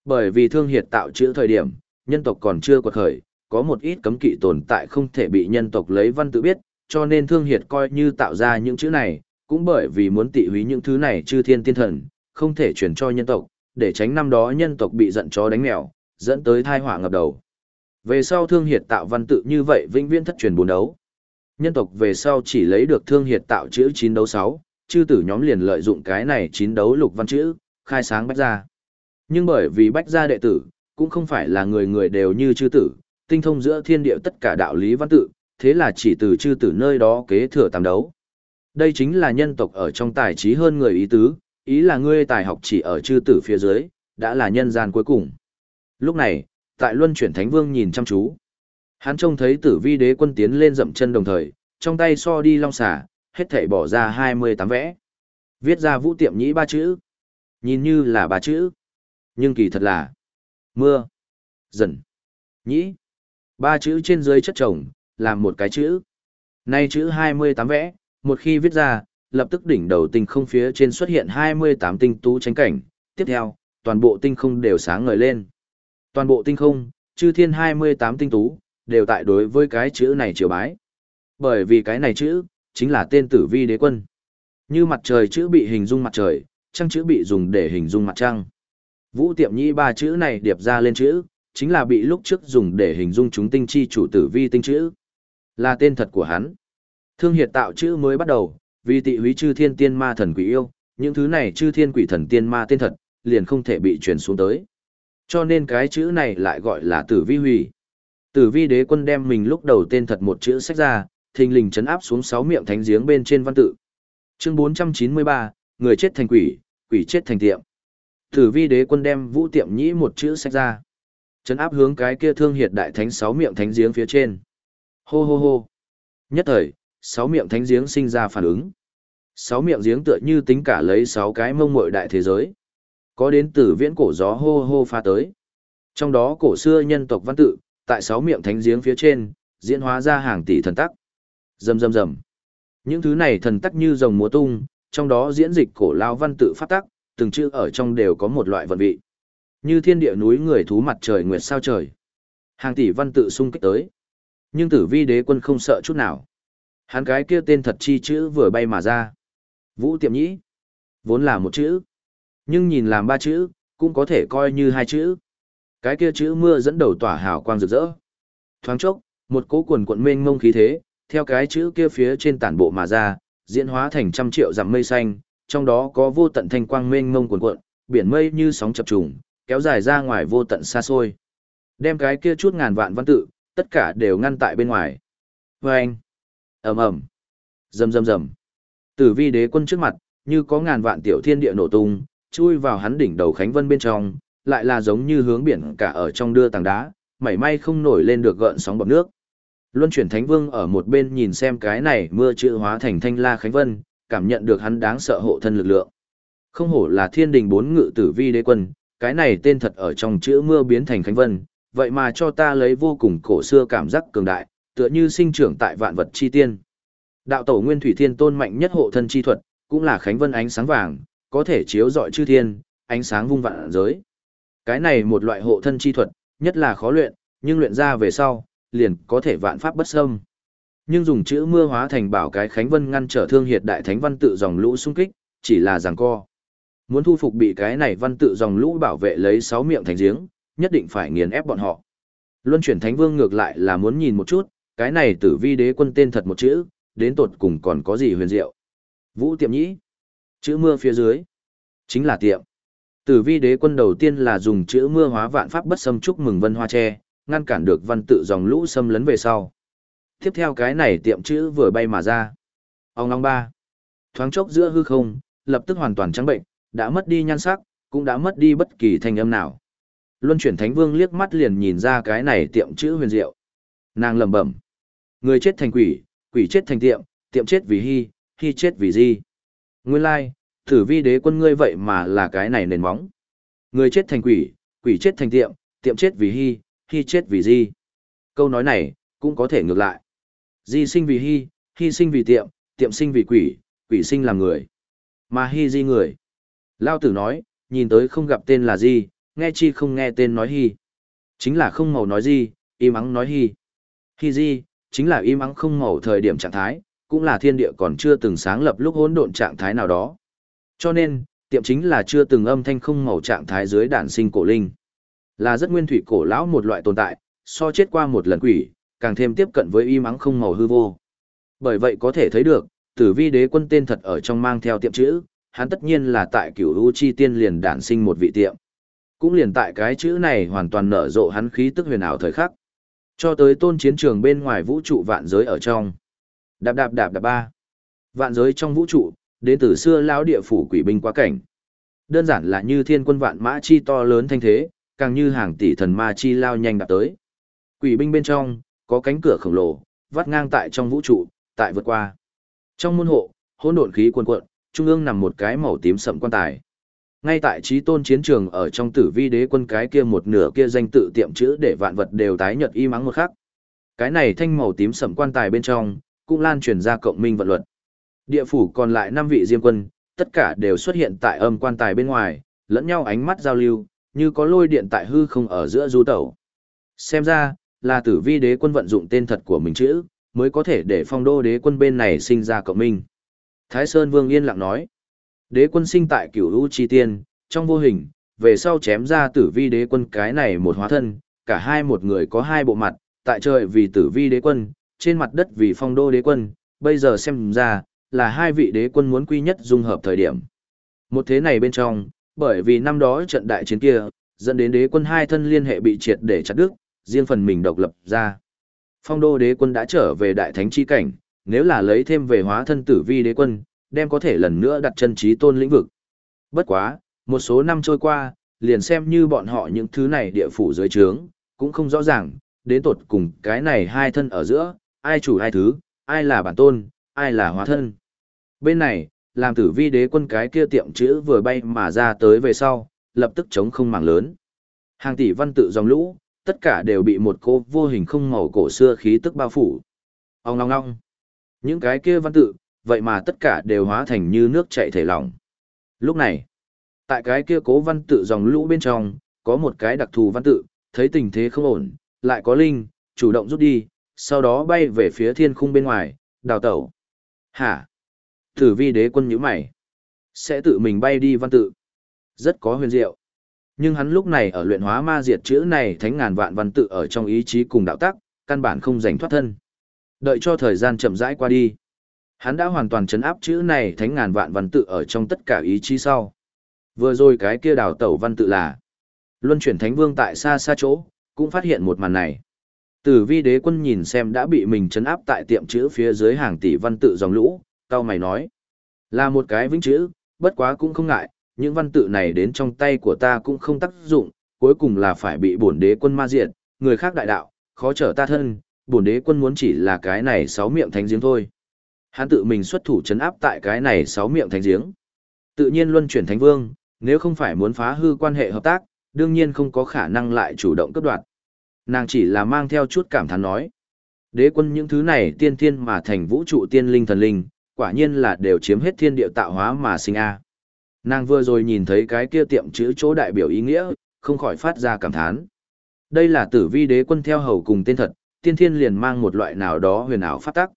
Bởi vì thương hiệt tạo chữ thời điểm, nhân tộc còn chưa quật khởi, có một ít cấm kỵ tồn tại không thể bị nhân tộc lấy văn tự biết, cho nên thương hiệt coi như tạo ra những chữ này, cũng bởi vì muốn tị húy những thứ này chư thiên tiên thần, không thể truyền cho nhân tộc, để tránh năm đó nhân tộc bị giận chó đánh mèo, dẫn tới thai họa ngập đầu. Về sau thương hiệt tạo văn tự như vậy vĩnh viễn thất truyền bốn đấu. Nhân tộc về sau chỉ lấy được thương hiệt tạo chữ chín đấu sáu, chư tử nhóm liền lợi dụng cái này chín đấu lục văn chữ, khai sáng bách gia. Nhưng bởi vì bách gia đệ tử, cũng không phải là người người đều như chư tử, tinh thông giữa thiên địa tất cả đạo lý văn tự, thế là chỉ từ chư tử nơi đó kế thừa tam đấu. Đây chính là nhân tộc ở trong tài trí hơn người ý tứ, ý là ngươi tài học chỉ ở chư tử phía dưới, đã là nhân gian cuối cùng. Lúc này, tại luân chuyển thánh vương nhìn chăm chú. Hắn trông thấy tử vi đế quân tiến lên dậm chân đồng thời, trong tay so đi long xả, hết thảy bỏ ra 28 vẽ. Viết ra vũ tiệm nhĩ ba chữ. Nhìn như là ba chữ. Nhưng kỳ thật là mưa, dần, nhĩ. Ba chữ trên dưới chất chồng, làm một cái chữ. Nay chữ 28 vẽ, một khi viết ra, lập tức đỉnh đầu tinh không phía trên xuất hiện 28 tinh tú tránh cảnh. Tiếp theo, toàn bộ tinh không đều sáng ngời lên. Toàn bộ tinh không, chư thiên 28 tinh tú, đều tại đối với cái chữ này triều bái. Bởi vì cái này chữ, chính là tên tử vi đế quân. Như mặt trời chữ bị hình dung mặt trời, trăng chữ bị dùng để hình dung mặt trăng. Vũ tiệm Nhi ba chữ này điệp ra lên chữ, chính là bị lúc trước dùng để hình dung chúng tinh chi chủ tử vi tinh chữ. Là tên thật của hắn. Thương hiệt tạo chữ mới bắt đầu, vì tị húy chư thiên tiên ma thần quỷ yêu, những thứ này chư thiên quỷ thần tiên ma tên thật, liền không thể bị truyền xuống tới. Cho nên cái chữ này lại gọi là tử vi hủy. Tử vi đế quân đem mình lúc đầu tên thật một chữ sách ra, thình lình chấn áp xuống sáu miệng thánh giếng bên trên văn tự. Chương 493, người chết thành quỷ, quỷ chết thành tiệm. Tử vi đế quân đem vũ tiệm nhĩ một chữ sách ra. Chấn áp hướng cái kia thương hiệt đại thánh sáu miệng thánh giếng phía trên. Hô hô hô. Nhất thời, sáu miệng thánh giếng sinh ra phản ứng. Sáu miệng giếng tựa như tính cả lấy sáu cái mông muội đại thế giới. Có đến từ viễn cổ gió hô hô pha tới. Trong đó cổ xưa nhân tộc văn tự, tại sáu miệng thánh giếng phía trên, diễn hóa ra hàng tỷ thần tắc. Rầm rầm rầm. Những thứ này thần tắc như rồng múa tung, trong đó diễn dịch cổ lao văn tự phát tắc, từng chữ ở trong đều có một loại vận vị. Như thiên địa núi người thú mặt trời nguyệt sao trời. Hàng tỷ văn tự xung kích tới. Nhưng tử vi đế quân không sợ chút nào. Hắn cái kia tên thật chi chữ vừa bay mà ra. Vũ tiệm nhĩ. Vốn là một chữ. Nhưng nhìn làm ba chữ, cũng có thể coi như hai chữ. Cái kia chữ mưa dẫn đầu tỏa hào quang rực rỡ. Thoáng chốc, một cỗ quần quận mênh mông khí thế, theo cái chữ kia phía trên tản bộ mà ra, diễn hóa thành trăm triệu dặm mây xanh, trong đó có vô tận thanh quang mênh mông cuồn cuộn, biển mây như sóng chập trùng, kéo dài ra ngoài vô tận xa xôi. Đem cái kia chút ngàn vạn văn tự, tất cả đều ngăn tại bên ngoài. Và anh, ầm ầm, rầm rầm rầm. Tử vi đế quân trước mặt, như có ngàn vạn tiểu thiên địa nổ tung, chui vào hắn đỉnh đầu Khánh Vân bên trong, lại là giống như hướng biển cả ở trong đưa tảng đá, mảy may không nổi lên được gợn sóng bọt nước. Luân chuyển Thánh Vương ở một bên nhìn xem cái này mưa chữ hóa thành thanh la Khánh Vân, cảm nhận được hắn đáng sợ hộ thân lực lượng. Không hổ là thiên đình bốn ngự tử vi đế quân, cái này tên thật ở trong chữ mưa biến thành Khánh Vân, vậy mà cho ta lấy vô cùng cổ xưa cảm giác cường đại, tựa như sinh trưởng tại vạn vật chi tiên. Đạo tổ Nguyên Thủy Thiên Tôn mạnh nhất hộ thân chi thuật, cũng là Khánh Vân ánh sáng vàng, có thể chiếu rọi chư thiên, ánh sáng vung vạn giới. Cái này một loại hộ thân chi thuật, nhất là khó luyện, nhưng luyện ra về sau, liền có thể vạn pháp bất xâm. Nhưng dùng chữ mưa hóa thành bảo cái Khánh Vân ngăn trở thương hiệt đại thánh văn tự dòng lũ xung kích, chỉ là giằng co. Muốn thu phục bị cái này văn tự dòng lũ bảo vệ lấy sáu miệng thành giếng, nhất định phải nghiền ép bọn họ. Luân chuyển thánh vương ngược lại là muốn nhìn một chút, cái này tử vi đế quân tên thật một chữ, đến tột cùng còn có gì huyền diệu. Vũ tiệm nhĩ. Chữ mưa phía dưới. Chính là tiệm. Tử vi đế quân đầu tiên là dùng chữ mưa hóa vạn pháp bất xâm chúc mừng vân hoa tre, ngăn cản được văn tự dòng lũ xâm lấn về sau. Tiếp theo cái này tiệm chữ vừa bay mà ra. Ông long ba. Thoáng chốc giữa hư không, lập tức hoàn toàn trắng bệnh, đã mất đi nhan sắc, cũng đã mất đi bất kỳ thanh âm nào. Luân chuyển thánh vương liếc mắt liền nhìn ra cái này tiệm chữ huyền diệu. Nàng lẩm bẩm. Người chết thành quỷ, quỷ chết thành tiệm, tiệm chết vì hy, hy chết vì di. Nguyên lai, thử vi đế quân ngươi vậy mà là cái này nền móng. Người chết thành quỷ, quỷ chết thành tiệm, tiệm chết vì hy, hy chết vì di. Câu nói này, cũng có thể ngược lại. Di sinh vì hy, hy sinh vì tiệm, tiệm sinh vì quỷ, quỷ sinh làm người. Mà hy di người. Lao tử nói, nhìn tới không gặp tên là di, nghe chi không nghe tên nói hy. Chính là không màu nói gì, im ắng nói hy. Hy di, chính là im ắng không màu thời điểm trạng thái, cũng là thiên địa còn chưa từng sáng lập lúc hỗn độn trạng thái nào đó. Cho nên, tiệm chính là chưa từng âm thanh không màu trạng thái dưới đản sinh cổ linh. Là rất nguyên thủy cổ lão một loại tồn tại, so chết qua một lần quỷ, càng thêm tiếp cận với im ắng không màu hư vô. Bởi vậy có thể thấy được, tử vi đế quân tên thật ở trong mang theo tiệm chữ, hắn tất nhiên là tại cửu u chi tiên liền đản sinh một vị tiệm. Cũng liền tại cái chữ này hoàn toàn nở rộ hắn khí tức huyền ảo thời khắc. Cho tới tôn chiến trường bên ngoài vũ trụ vạn giới ở trong. Đạp đạp đạp đạp ba. Vạn giới trong vũ trụ, đến từ xưa lão địa phủ quỷ binh quá cảnh. Đơn giản là như thiên quân vạn mã chi to lớn thanh thế, càng như hàng tỷ thần ma chi lao nhanh đạp tới. Quỷ binh bên trong, có cánh cửa khổng lồ, vắt ngang tại trong vũ trụ, tại vượt qua. Trong môn hộ, hỗn độn khí cuồn cuộn, trung ương nằm một cái màu tím sậm quan tài. Ngay tại trí tôn chiến trường ở trong tử vi đế quân cái kia một nửa kia danh tự tiệm chữ để vạn vật đều tái nhật y mắng một khắc. Cái này thanh màu tím sậm quan tài bên trong, cũng lan truyền ra cộng minh vận luật. Địa phủ còn lại năm vị diêm quân, tất cả đều xuất hiện tại âm quan tài bên ngoài, lẫn nhau ánh mắt giao lưu, như có lôi điện tại hư không ở giữa du tẩu. Xem ra, là tử vi đế quân vận dụng tên thật của mình chữ, mới có thể để phong đô đế quân bên này sinh ra cộng minh. Thái Sơn Vương yên lặng nói, đế quân sinh tại cửu Lũ chi tiên, trong vô hình, về sau chém ra tử vi đế quân cái này một hóa thân, cả hai một người có hai bộ mặt, tại trời vì tử vi đế quân, trên mặt đất vì phong đô đế quân, bây giờ xem ra, là hai vị đế quân muốn quy nhất dung hợp thời điểm. Một thế này bên trong, bởi vì năm đó trận đại chiến kia, dẫn đến đế quân hai thân liên hệ bị triệt để chặt đứt, riêng phần mình độc lập ra. Phong đô đế quân đã trở về đại thánh chi cảnh, nếu là lấy thêm về hóa thân tử vi đế quân, đem có thể lần nữa đặt chân trí tôn lĩnh vực. Bất quá, một số năm trôi qua, liền xem như bọn họ những thứ này địa phủ dưới trướng, cũng không rõ ràng, đến tột cùng cái này hai thân ở giữa, ai chủ ai thứ, ai là bản tôn, ai là hóa thân. Bên này, làm tử vi đế quân cái kia tiệm chữ vừa bay mà ra tới về sau, lập tức chống không mảng lớn. Hàng tỷ văn tự dòng lũ, tất cả đều bị một cô vô hình không màu cổ xưa khí tức bao phủ. Ông ngong ngong. Những cái kia văn tự, vậy mà tất cả đều hóa thành như nước chảy thể lỏng. Lúc này, tại cái kia cố văn tự dòng lũ bên trong, có một cái đặc thù văn tự, thấy tình thế không ổn, lại có linh, chủ động rút đi, sau đó bay về phía thiên khung bên ngoài, đào tẩu. Hả? Tử vi đế quân nhíu mày. Sẽ tự mình bay đi văn tự. Rất có huyền diệu. Nhưng hắn lúc này ở luyện hóa ma diệt chữ này thánh ngàn vạn văn tự ở trong ý chí cùng đạo tắc, căn bản không giành thoát thân. Đợi cho thời gian chậm rãi qua đi. Hắn đã hoàn toàn chấn áp chữ này thánh ngàn vạn văn tự ở trong tất cả ý chí sau. Vừa rồi cái kia đào tẩu văn tự là Luân chuyển thánh vương tại xa xa chỗ, cũng phát hiện một màn này. Tử vi đế quân nhìn xem đã bị mình chấn áp tại tiệm chữ phía dưới hàng tỷ văn tự dòng lũ, cao mày nói. Là một cái vĩnh chữ, bất quá cũng không ngại, những văn tự này đến trong tay của ta cũng không tác dụng, cuối cùng là phải bị bổn đế quân ma diệt, người khác đại đạo, khó trở ta thân, bổn đế quân muốn chỉ là cái này sáu miệng thánh giếng thôi. Hắn tự mình xuất thủ chấn áp tại cái này sáu miệng thánh giếng. Tự nhiên luân chuyển thánh vương, nếu không phải muốn phá hư quan hệ hợp tác, đương nhiên không có khả năng lại chủ động cấp đoạt. Nàng chỉ là mang theo chút cảm thán nói. Đế quân những thứ này tiên thiên mà thành vũ trụ tiên linh thần linh, quả nhiên là đều chiếm hết thiên địa tạo hóa mà sinh a. Nàng vừa rồi nhìn thấy cái kia tiệm chữ chỗ đại biểu ý nghĩa, không khỏi phát ra cảm thán. Đây là tử vi đế quân theo hầu cùng tên thật, tiên thiên liền mang một loại nào đó huyền ảo phát tắc.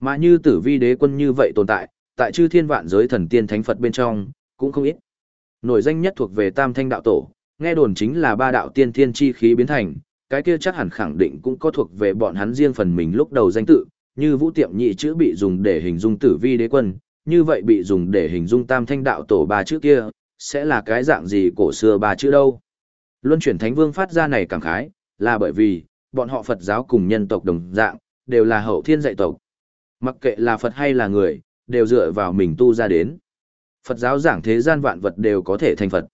Mà như tử vi đế quân như vậy tồn tại, tại chư thiên vạn giới thần tiên thánh Phật bên trong, cũng không ít. Nổi danh nhất thuộc về tam thanh đạo tổ, nghe đồn chính là ba đạo tiên thiên chi khí biến thành, cái kia chắc hẳn khẳng định cũng có thuộc về bọn hắn riêng phần mình lúc đầu danh tự, như vũ tiệm nhị chữ bị dùng để hình dung tử vi đế quân, như vậy bị dùng để hình dung tam thanh đạo tổ ba chữ kia, sẽ là cái dạng gì cổ xưa ba chữ đâu. Luân chuyển thánh vương phát ra này cảm khái, là bởi vì, bọn họ Phật giáo cùng nhân tộc đồng dạng, đều là hậu thiên dạy tộc. Mặc kệ là Phật hay là người, đều dựa vào mình tu ra đến. Phật giáo giảng thế gian vạn vật đều có thể thành Phật.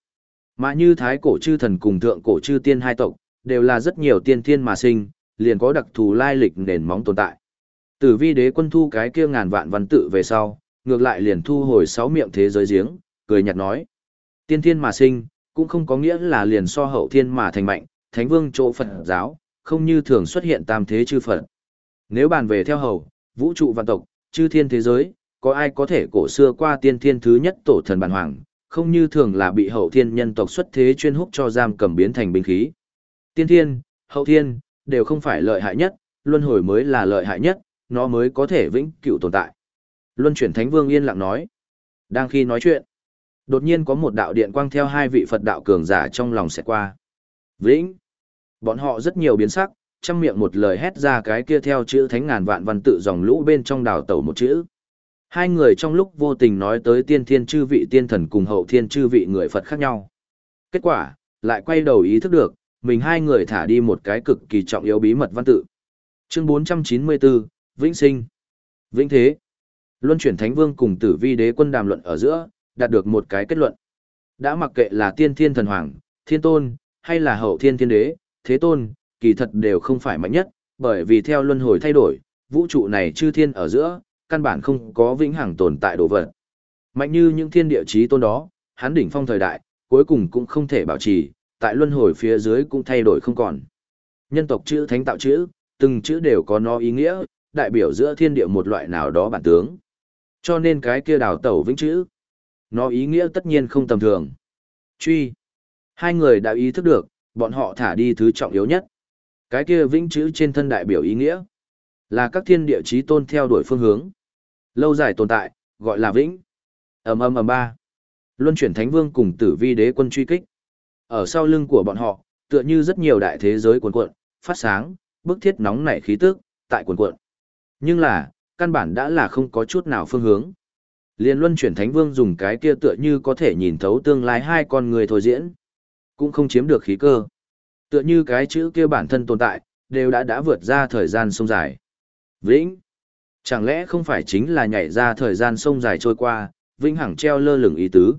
Mà như thái cổ chư thần cùng thượng cổ chư tiên hai tộc, đều là rất nhiều tiên thiên mà sinh, liền có đặc thù lai lịch nền móng tồn tại. Tử vi đế quân thu cái kia ngàn vạn văn tự về sau, ngược lại liền thu hồi sáu miệng thế giới giếng, cười nhạt nói. Tiên thiên mà sinh, cũng không có nghĩa là liền so hậu thiên mà thành mạnh, thánh vương chỗ Phật giáo, không như thường xuất hiện tam thế chư Phật. Nếu bàn về theo hầu, vũ trụ vạn tộc, chư thiên thế giới, có ai có thể cổ xưa qua tiên thiên thứ nhất tổ thần bản hoàng, không như thường là bị hậu thiên nhân tộc xuất thế chuyên húc cho giam cầm biến thành binh khí. Tiên thiên, hậu thiên, đều không phải lợi hại nhất, luân hồi mới là lợi hại nhất, nó mới có thể vĩnh cửu tồn tại. Luân chuyển Thánh Vương yên lặng nói. Đang khi nói chuyện, đột nhiên có một đạo điện quang theo hai vị Phật đạo cường giả trong lòng sẽ qua. Vĩnh! Bọn họ rất nhiều biến sắc, trăm miệng một lời hét ra cái kia theo chữ thánh ngàn vạn văn tự dòng lũ bên trong đào tẩu một chữ. Hai người trong lúc vô tình nói tới tiên thiên chư vị tiên thần cùng hậu thiên chư vị người Phật khác nhau. Kết quả, lại quay đầu ý thức được, mình hai người thả đi một cái cực kỳ trọng yếu bí mật văn tự. Chương 494, Vĩnh Sinh. Vĩnh Thế. Luân chuyển Thánh Vương cùng tử vi đế quân đàm luận ở giữa, đạt được một cái kết luận. Đã mặc kệ là tiên thiên thần hoàng, thiên tôn, hay là hậu thiên thiên đế, thế tôn, kỳ thật đều không phải mạnh nhất, bởi vì theo luân hồi thay đổi, vũ trụ này chư thiên ở giữa, căn bản không có vĩnh hằng tồn tại đồ vật. Mạnh như những thiên địa chí tôn đó, hắn đỉnh phong thời đại, cuối cùng cũng không thể bảo trì, tại luân hồi phía dưới cũng thay đổi không còn. Nhân tộc chữ thánh tạo chữ, từng chữ đều có nó ý nghĩa, đại biểu giữa thiên địa một loại nào đó bản tướng. Cho nên cái kia đào tẩu vĩnh chữ, nó ý nghĩa tất nhiên không tầm thường. Truy. Hai người đã ý thức được, bọn họ thả đi thứ trọng yếu nhất. Cái kia vĩnh chữ trên thân đại biểu ý nghĩa, là các thiên địa chí tôn theo đuổi phương hướng. Lâu dài tồn tại, gọi là vĩnh. ầm ầm ầm ba. Luân chuyển thánh vương cùng tử vi đế quân truy kích. Ở sau lưng của bọn họ, tựa như rất nhiều đại thế giới cuồn cuộn, phát sáng, bức thiết nóng nảy khí tức, tại cuồn cuộn. Nhưng là, căn bản đã là không có chút nào phương hướng. Liên luân chuyển thánh vương dùng cái kia tựa như có thể nhìn thấu tương lai hai con người thôi diễn. Cũng không chiếm được khí cơ. Tựa như cái chữ kia bản thân tồn tại, đều đã đã vượt ra thời gian sông dài. Vĩnh. Chẳng lẽ không phải chính là nhảy ra thời gian sông dài trôi qua, vĩnh hằng treo lơ lửng ý tứ.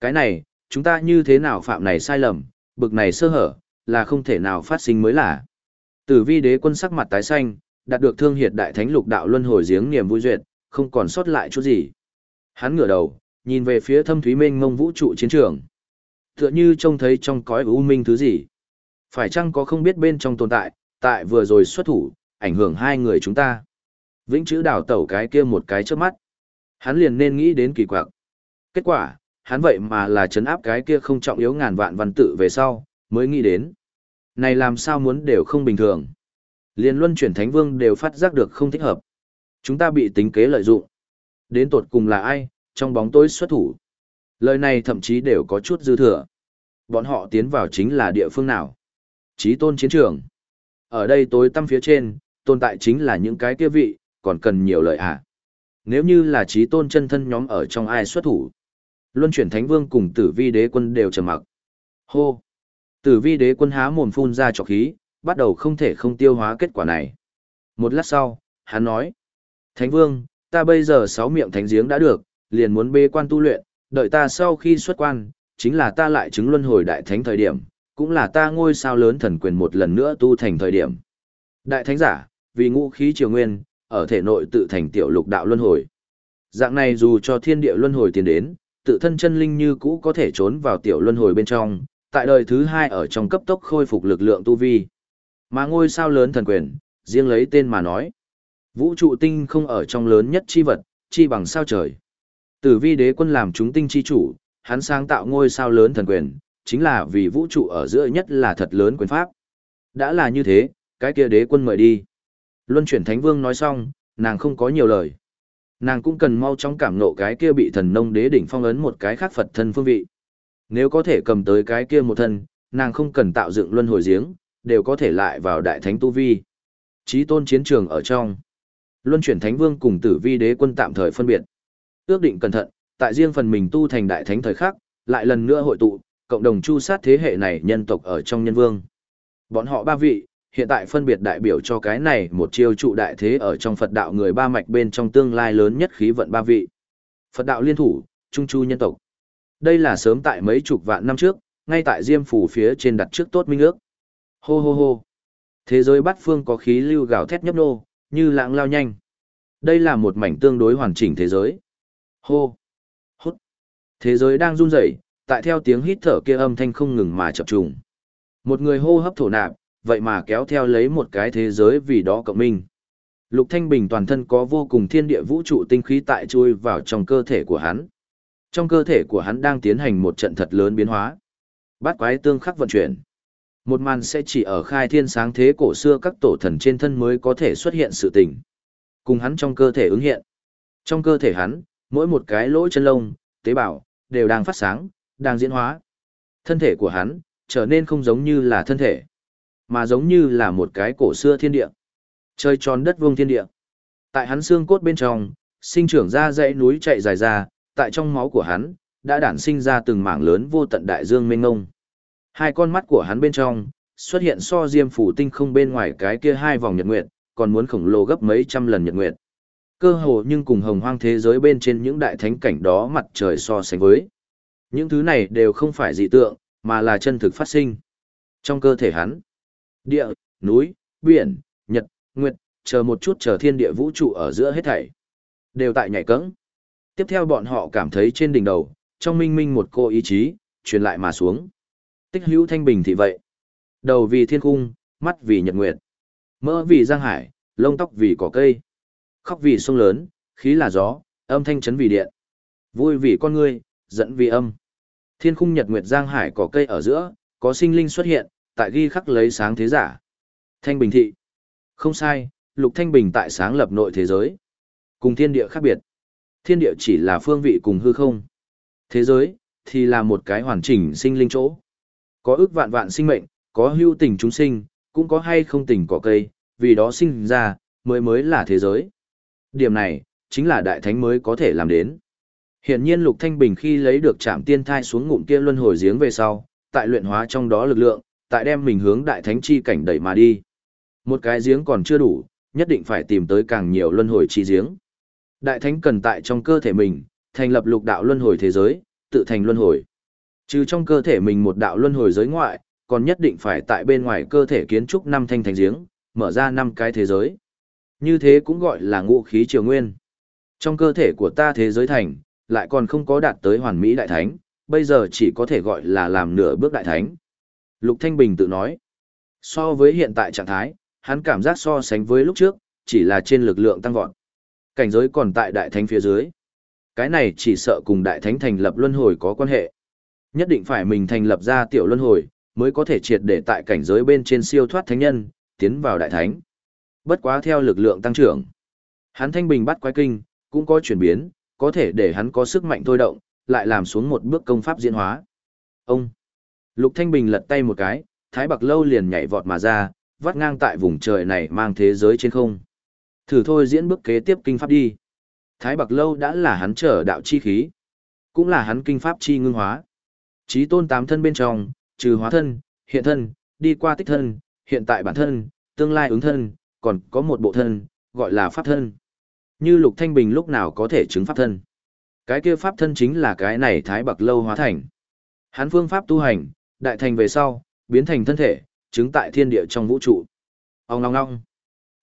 Cái này, chúng ta như thế nào phạm này sai lầm, bực này sơ hở, là không thể nào phát sinh mới là. Tử vi đế quân sắc mặt tái xanh, đạt được thương hiệt đại thánh lục đạo luân hồi giếng niềm vui duyệt, không còn sót lại chút gì. Hắn ngửa đầu, nhìn về phía thâm thúy mênh mông vũ trụ chiến trường. Tựa như trông thấy trong cõi u minh thứ gì. Phải chăng có không biết bên trong tồn tại, tại vừa rồi xuất thủ, ảnh hưởng hai người chúng ta. Vĩnh chữ đào tẩu cái kia một cái trước mắt. Hắn liền nên nghĩ đến kỳ quặc. Kết quả, hắn vậy mà là chấn áp cái kia không trọng yếu ngàn vạn văn tự về sau, mới nghĩ đến. Này làm sao muốn đều không bình thường. Liên luân chuyển thánh vương đều phát giác được không thích hợp. Chúng ta bị tính kế lợi dụng. Đến tột cùng là ai, trong bóng tối xuất thủ. Lời này thậm chí đều có chút dư thừa. Bọn họ tiến vào chính là địa phương nào? Chí tôn chiến trường. Ở đây tối tăm phía trên, tồn tại chính là những cái kia vị, còn cần nhiều lợi à. Nếu như là chí tôn chân thân nhóm ở trong ai xuất thủ. Luân chuyển thánh vương cùng tử vi đế quân đều trầm mặc. Hô! Tử vi đế quân há mồm phun ra trọc khí, bắt đầu không thể không tiêu hóa kết quả này. Một lát sau, hắn nói. Thánh vương, ta bây giờ sáu miệng thánh giếng đã được, liền muốn bê quan tu luyện, đợi ta sau khi xuất quan, chính là ta lại chứng luân hồi đại thánh thời điểm, cũng là ta ngôi sao lớn thần quyền một lần nữa tu thành thời điểm. Đại thánh giả, vì ngũ khí triều nguyên, ở thể nội tự thành tiểu lục đạo luân hồi. Dạng này dù cho thiên địa luân hồi tiến đến, tự thân chân linh như cũ có thể trốn vào tiểu luân hồi bên trong, tại đời thứ hai ở trong cấp tốc khôi phục lực lượng tu vi. Mà ngôi sao lớn thần quyền, riêng lấy tên mà nói. Vũ trụ tinh không ở trong lớn nhất chi vật, chi bằng sao trời. Tử vi đế quân làm chúng tinh chi chủ, hắn sáng tạo ngôi sao lớn thần quyền, chính là vì vũ trụ ở giữa nhất là thật lớn quyền pháp. Đã là như thế, cái kia đế quân mời đi. Luân chuyển thánh vương nói xong, nàng không có nhiều lời. Nàng cũng cần mau chóng cảm nộ cái kia bị thần nông đế đỉnh phong ấn một cái khác Phật thân phương vị. Nếu có thể cầm tới cái kia một thân, nàng không cần tạo dựng luân hồi giếng, đều có thể lại vào đại thánh tu vi. Chí tôn chiến trường ở trong. Luân chuyển thánh vương cùng tử vi đế quân tạm thời phân biệt. Ước định cẩn thận, tại riêng phần mình tu thành đại thánh thời khắc, lại lần nữa hội tụ, cộng đồng chu sát thế hệ này nhân tộc ở trong nhân vương. Bọn họ ba vị, hiện tại phân biệt đại biểu cho cái này một chiêu trụ đại thế ở trong Phật đạo người ba mạch bên trong tương lai lớn nhất khí vận ba vị. Phật đạo liên thủ, trung chu nhân tộc. Đây là sớm tại mấy chục vạn năm trước, ngay tại Diêm phủ phía trên đặt trước tốt minh ước. Hô hô hô. Thế giới bát phương có khí lưu gào thét nhấp nô, như lãng lao nhanh. Đây là một mảnh tương đối hoàn chỉnh thế giới. Hô. Hút. Thế giới đang run rẩy, tại theo tiếng hít thở kia âm thanh không ngừng mà chập trùng. Một người hô hấp thổ nạp, vậy mà kéo theo lấy một cái thế giới vì đó cộng minh. Lục Thanh Bình toàn thân có vô cùng thiên địa vũ trụ tinh khí tại chui vào trong cơ thể của hắn. Trong cơ thể của hắn đang tiến hành một trận thật lớn biến hóa. Bát quái tương khắc vận chuyển. Một màn sẽ chỉ ở khai thiên sáng thế cổ xưa các tổ thần trên thân mới có thể xuất hiện sự tình. Cùng hắn trong cơ thể ứng hiện. Trong cơ thể hắn, mỗi một cái lỗ chân lông, tế bào, đều đang phát sáng, đang diễn hóa. Thân thể của hắn, trở nên không giống như là thân thể, mà giống như là một cái cổ xưa thiên địa. Chơi tròn đất vuông thiên địa. Tại hắn xương cốt bên trong, sinh trưởng ra dãy núi chạy dài ra, tại trong máu của hắn, đã đản sinh ra từng mảng lớn vô tận đại dương mênh ngông. Hai con mắt của hắn bên trong, xuất hiện so diêm phủ tinh không bên ngoài cái kia hai vòng nhật nguyệt, còn muốn khổng lồ gấp mấy trăm lần nhật nguyệt. Cơ hồ nhưng cùng hồng hoang thế giới bên trên những đại thánh cảnh đó mặt trời so sánh với. Những thứ này đều không phải dị tượng, mà là chân thực phát sinh. Trong cơ thể hắn, địa, núi, biển, nhật, nguyệt, chờ một chút chờ thiên địa vũ trụ ở giữa hết thảy. Đều tại nhảy cẫng. Tiếp theo bọn họ cảm thấy trên đỉnh đầu, trong minh minh một cô ý chí, truyền lại mà xuống. Tích hữu thanh bình thì vậy. Đầu vì thiên cung, mắt vì nhật nguyệt. Mỡ vì giang hải, lông tóc vì cỏ cây. Khóc vì sông lớn, khí là gió, âm thanh chấn vì điện. Vui vì con người, giận vì âm. Thiên khung nhật nguyệt giang hải cỏ cây ở giữa, có sinh linh xuất hiện, tại ghi khắc lấy sáng thế giả. Thanh bình thị. Không sai, lục thanh bình tại sáng lập nội thế giới. Cùng thiên địa khác biệt. Thiên địa chỉ là phương vị cùng hư không. Thế giới, thì là một cái hoàn chỉnh sinh linh chỗ. Có ước vạn vạn sinh mệnh, có hưu tình chúng sinh, cũng có hay không tình cỏ cây, vì đó sinh ra, mới mới là thế giới. Điểm này, chính là đại thánh mới có thể làm đến. Hiển nhiên Lục Thanh Bình khi lấy được Trảm tiên thai xuống ngụm kia luân hồi giếng về sau, tại luyện hóa trong đó lực lượng, tại đem mình hướng đại thánh chi cảnh đẩy mà đi. Một cái giếng còn chưa đủ, nhất định phải tìm tới càng nhiều luân hồi chi giếng. Đại thánh cần tại trong cơ thể mình, thành lập lục đạo luân hồi thế giới, tự thành luân hồi. Trừ trong cơ thể mình một đạo luân hồi giới ngoại, còn nhất định phải tại bên ngoài cơ thể kiến trúc năm thanh thành giếng, mở ra năm cái thế giới. Như thế cũng gọi là ngũ khí triều nguyên. Trong cơ thể của ta thế giới thành, lại còn không có đạt tới hoàn mỹ đại thánh, bây giờ chỉ có thể gọi là làm nửa bước đại thánh. Lục Thanh Bình tự nói, so với hiện tại trạng thái, hắn cảm giác so sánh với lúc trước, chỉ là trên lực lượng tăng vọt. Cảnh giới còn tại đại thánh phía dưới. Cái này chỉ sợ cùng đại thánh thành lập luân hồi có quan hệ. Nhất định phải mình thành lập ra tiểu luân hồi, mới có thể triệt để tại cảnh giới bên trên siêu thoát thánh nhân, tiến vào đại thánh. Bất quá theo lực lượng tăng trưởng, hắn thanh bình bắt quái kinh, cũng có chuyển biến, có thể để hắn có sức mạnh thôi động, lại làm xuống một bước công pháp diễn hóa. Ông! Lục Thanh Bình lật tay một cái, Thái Bạc Lâu liền nhảy vọt mà ra, vắt ngang tại vùng trời này mang thế giới trên không. Thử thôi diễn bước kế tiếp kinh pháp đi. Thái Bạc Lâu đã là hắn trở đạo chi khí, cũng là hắn kinh pháp chi ngưng hóa. Chí tôn tám thân bên trong, trừ hóa thân, hiện thân, đi qua tích thân, hiện tại bản thân, tương lai ứng thân, còn có một bộ thân, gọi là pháp thân. Như Lục Thanh Bình lúc nào có thể chứng pháp thân. Cái kia pháp thân chính là cái này Thái Bạc Lâu hóa thành. Hắn phương pháp tu hành, đại thành về sau, biến thành thân thể, chứng tại thiên địa trong vũ trụ. Ông ngong ngong.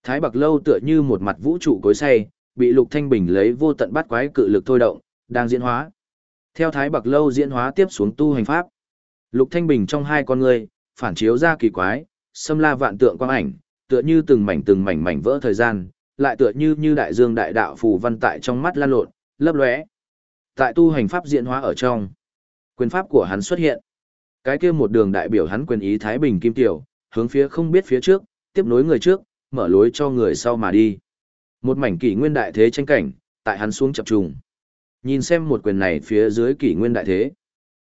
Thái Bạc Lâu tựa như một mặt vũ trụ cối say, bị Lục Thanh Bình lấy vô tận bắt quái cự lực thôi động, đang diễn hóa. Theo Thái Bạc Lâu diễn hóa tiếp xuống tu hành pháp. Lục Thanh Bình trong hai con người, phản chiếu ra kỳ quái, xâm la vạn tượng quang ảnh, tựa như từng mảnh từng mảnh mảnh vỡ thời gian, lại tựa như như đại dương đại đạo phù văn tại trong mắt lan lộn, lấp lóe. Tại tu hành pháp diễn hóa ở trong, quyền pháp của hắn xuất hiện. Cái kia một đường đại biểu hắn quyền ý Thái Bình Kim Tiểu, hướng phía không biết phía trước, tiếp nối người trước, mở lối cho người sau mà đi. Một mảnh kỷ nguyên đại thế tranh cảnh, tại hắn xuống chập trùng. Nhìn xem một quyền này phía dưới kỷ nguyên đại thế.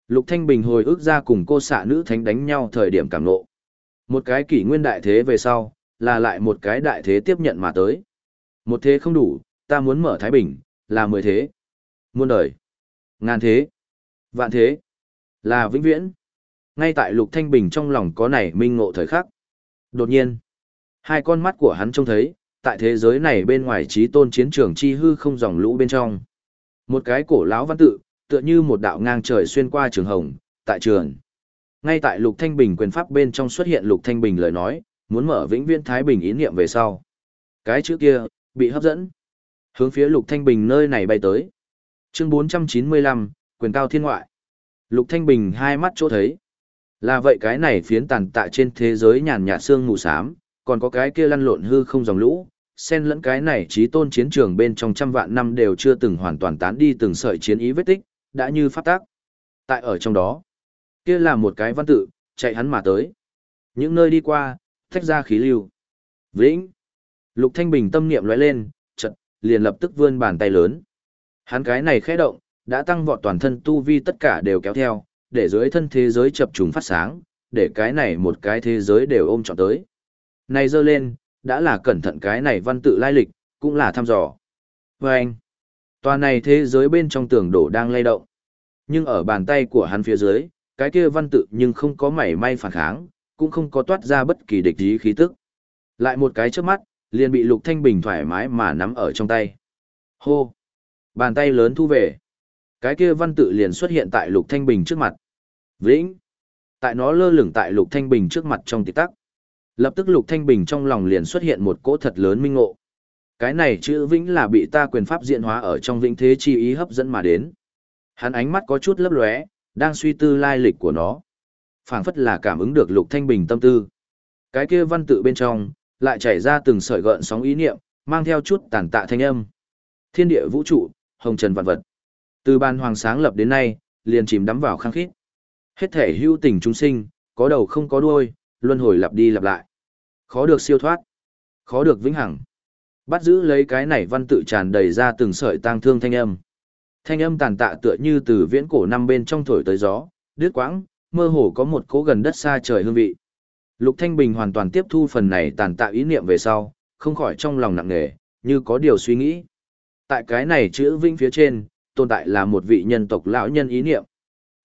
Lục Thanh Bình hồi ức ra cùng cô xạ nữ thánh đánh nhau thời điểm cảm ngộ. Một cái kỷ nguyên đại thế về sau, là lại một cái đại thế tiếp nhận mà tới. Một thế không đủ, ta muốn mở Thái Bình, là mười thế. Muôn đời. Ngàn thế. Vạn thế. Là vĩnh viễn. Ngay tại Lục Thanh Bình trong lòng có nảy minh ngộ thời khắc. Đột nhiên, hai con mắt của hắn trông thấy, tại thế giới này bên ngoài trí tôn chiến trường chi hư không dòng lũ bên trong. Một cái cổ lão văn tự, tựa như một đạo ngang trời xuyên qua trường hồng, tại trường. Ngay tại Lục Thanh Bình quyền pháp bên trong xuất hiện Lục Thanh Bình lời nói, muốn mở vĩnh viễn Thái Bình ý niệm về sau. Cái chữ kia, bị hấp dẫn. Hướng phía Lục Thanh Bình nơi này bay tới. Chương 495, quyền cao thiên ngoại. Lục Thanh Bình hai mắt chỗ thấy. Là vậy cái này phiến tàn tạ trên thế giới nhàn nhạt xương mù xám, còn có cái kia lăn lộn hư không dòng lũ, xen lẫn cái này trí tôn chiến trường bên trong trăm vạn năm đều chưa từng hoàn toàn tán đi từng sợi chiến ý vết tích, đã như phát tác. Tại ở trong đó, kia là một cái văn tự, chạy hắn mà tới. Những nơi đi qua, thách ra khí lưu. Vĩnh. Lục Thanh Bình tâm niệm lóe lên, chợt liền lập tức vươn bàn tay lớn. Hắn cái này khẽ động, đã tăng vọt toàn thân tu vi tất cả đều kéo theo, để dưới thân thế giới chập trùng phát sáng, để cái này một cái thế giới đều ôm trọn tới. Này dơ lên, đã là cẩn thận cái này văn tự lai lịch, cũng là thăm dò. Và anh, tòa này thế giới bên trong tường đổ đang lay động. Nhưng ở bàn tay của hắn phía dưới, cái kia văn tự nhưng không có mảy may phản kháng, cũng không có toát ra bất kỳ địch ý khí tức. Lại một cái trước mắt, liền bị Lục Thanh Bình thoải mái mà nắm ở trong tay. Hô! Bàn tay lớn thu về. Cái kia văn tự liền xuất hiện tại Lục Thanh Bình trước mặt. Vĩnh! Tại nó lơ lửng tại Lục Thanh Bình trước mặt trong tích tắc. Lập tức Lục Thanh Bình trong lòng liền xuất hiện một cỗ thật lớn minh ngộ. Cái này chữ vĩnh là bị ta quyền pháp diện hóa ở trong vĩnh thế chi ý hấp dẫn mà đến. Hắn ánh mắt có chút lấp lóe, đang suy tư lai lịch của nó. phảng phất là cảm ứng được Lục Thanh Bình tâm tư. Cái kia văn tự bên trong, lại chảy ra từng sợi gợn sóng ý niệm, mang theo chút tàn tạ thanh âm. Thiên địa vũ trụ, hồng trần vạn vật. Từ ban hoàng sáng lập đến nay, liền chìm đắm vào khăng khít. Hết thể hữu tình chúng sinh, có đầu không có đuôi, luân hồi lặp đi lặp lại. Khó được siêu thoát, khó được vĩnh hằng. Bắt giữ lấy cái này văn tự tràn đầy ra từng sợi tang thương thanh âm. Thanh âm tàn tạ tựa như từ viễn cổ năm bên trong thổi tới gió, đứt quãng, mơ hồ có một cố gần đất xa trời hương vị. Lục Thanh Bình hoàn toàn tiếp thu phần này tàn tạ ý niệm về sau, không khỏi trong lòng nặng nề, như có điều suy nghĩ. Tại cái này chữ vinh phía trên, tồn tại là một vị nhân tộc lão nhân ý niệm.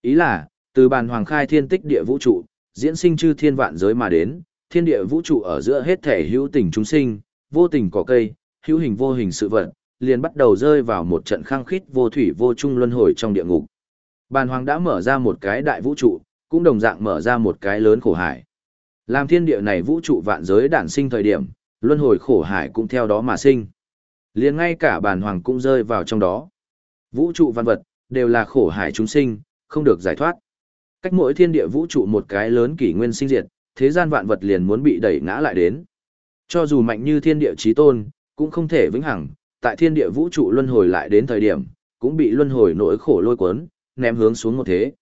Ý là, từ bàn hoàng khai thiên tích địa vũ trụ, diễn sinh chư thiên vạn giới mà đến, thiên địa vũ trụ ở giữa hết thể hữu tình chúng sinh, vô tình cỏ cây, hữu hình vô hình sự vật, liền bắt đầu rơi vào một trận khăng khít vô thủy vô chung luân hồi trong địa ngục. Bàn hoàng đã mở ra một cái đại vũ trụ, cũng đồng dạng mở ra một cái lớn khổ hải. Làm thiên địa này vũ trụ vạn giới đản sinh thời điểm, luân hồi khổ hải cũng theo đó mà sinh. Liền ngay cả bàn hoàng cũng rơi vào trong đó. Vũ trụ văn vật, đều là khổ hải chúng sinh, không được giải thoát. Cách mỗi thiên địa vũ trụ một cái lớn kỷ nguyên sinh diệt, thế gian vạn vật liền muốn bị đẩy ngã lại đến. Cho dù mạnh như thiên địa chí tôn, cũng không thể vĩnh hằng, tại thiên địa vũ trụ luân hồi lại đến thời điểm, cũng bị luân hồi nỗi khổ lôi cuốn, ném hướng xuống một thế.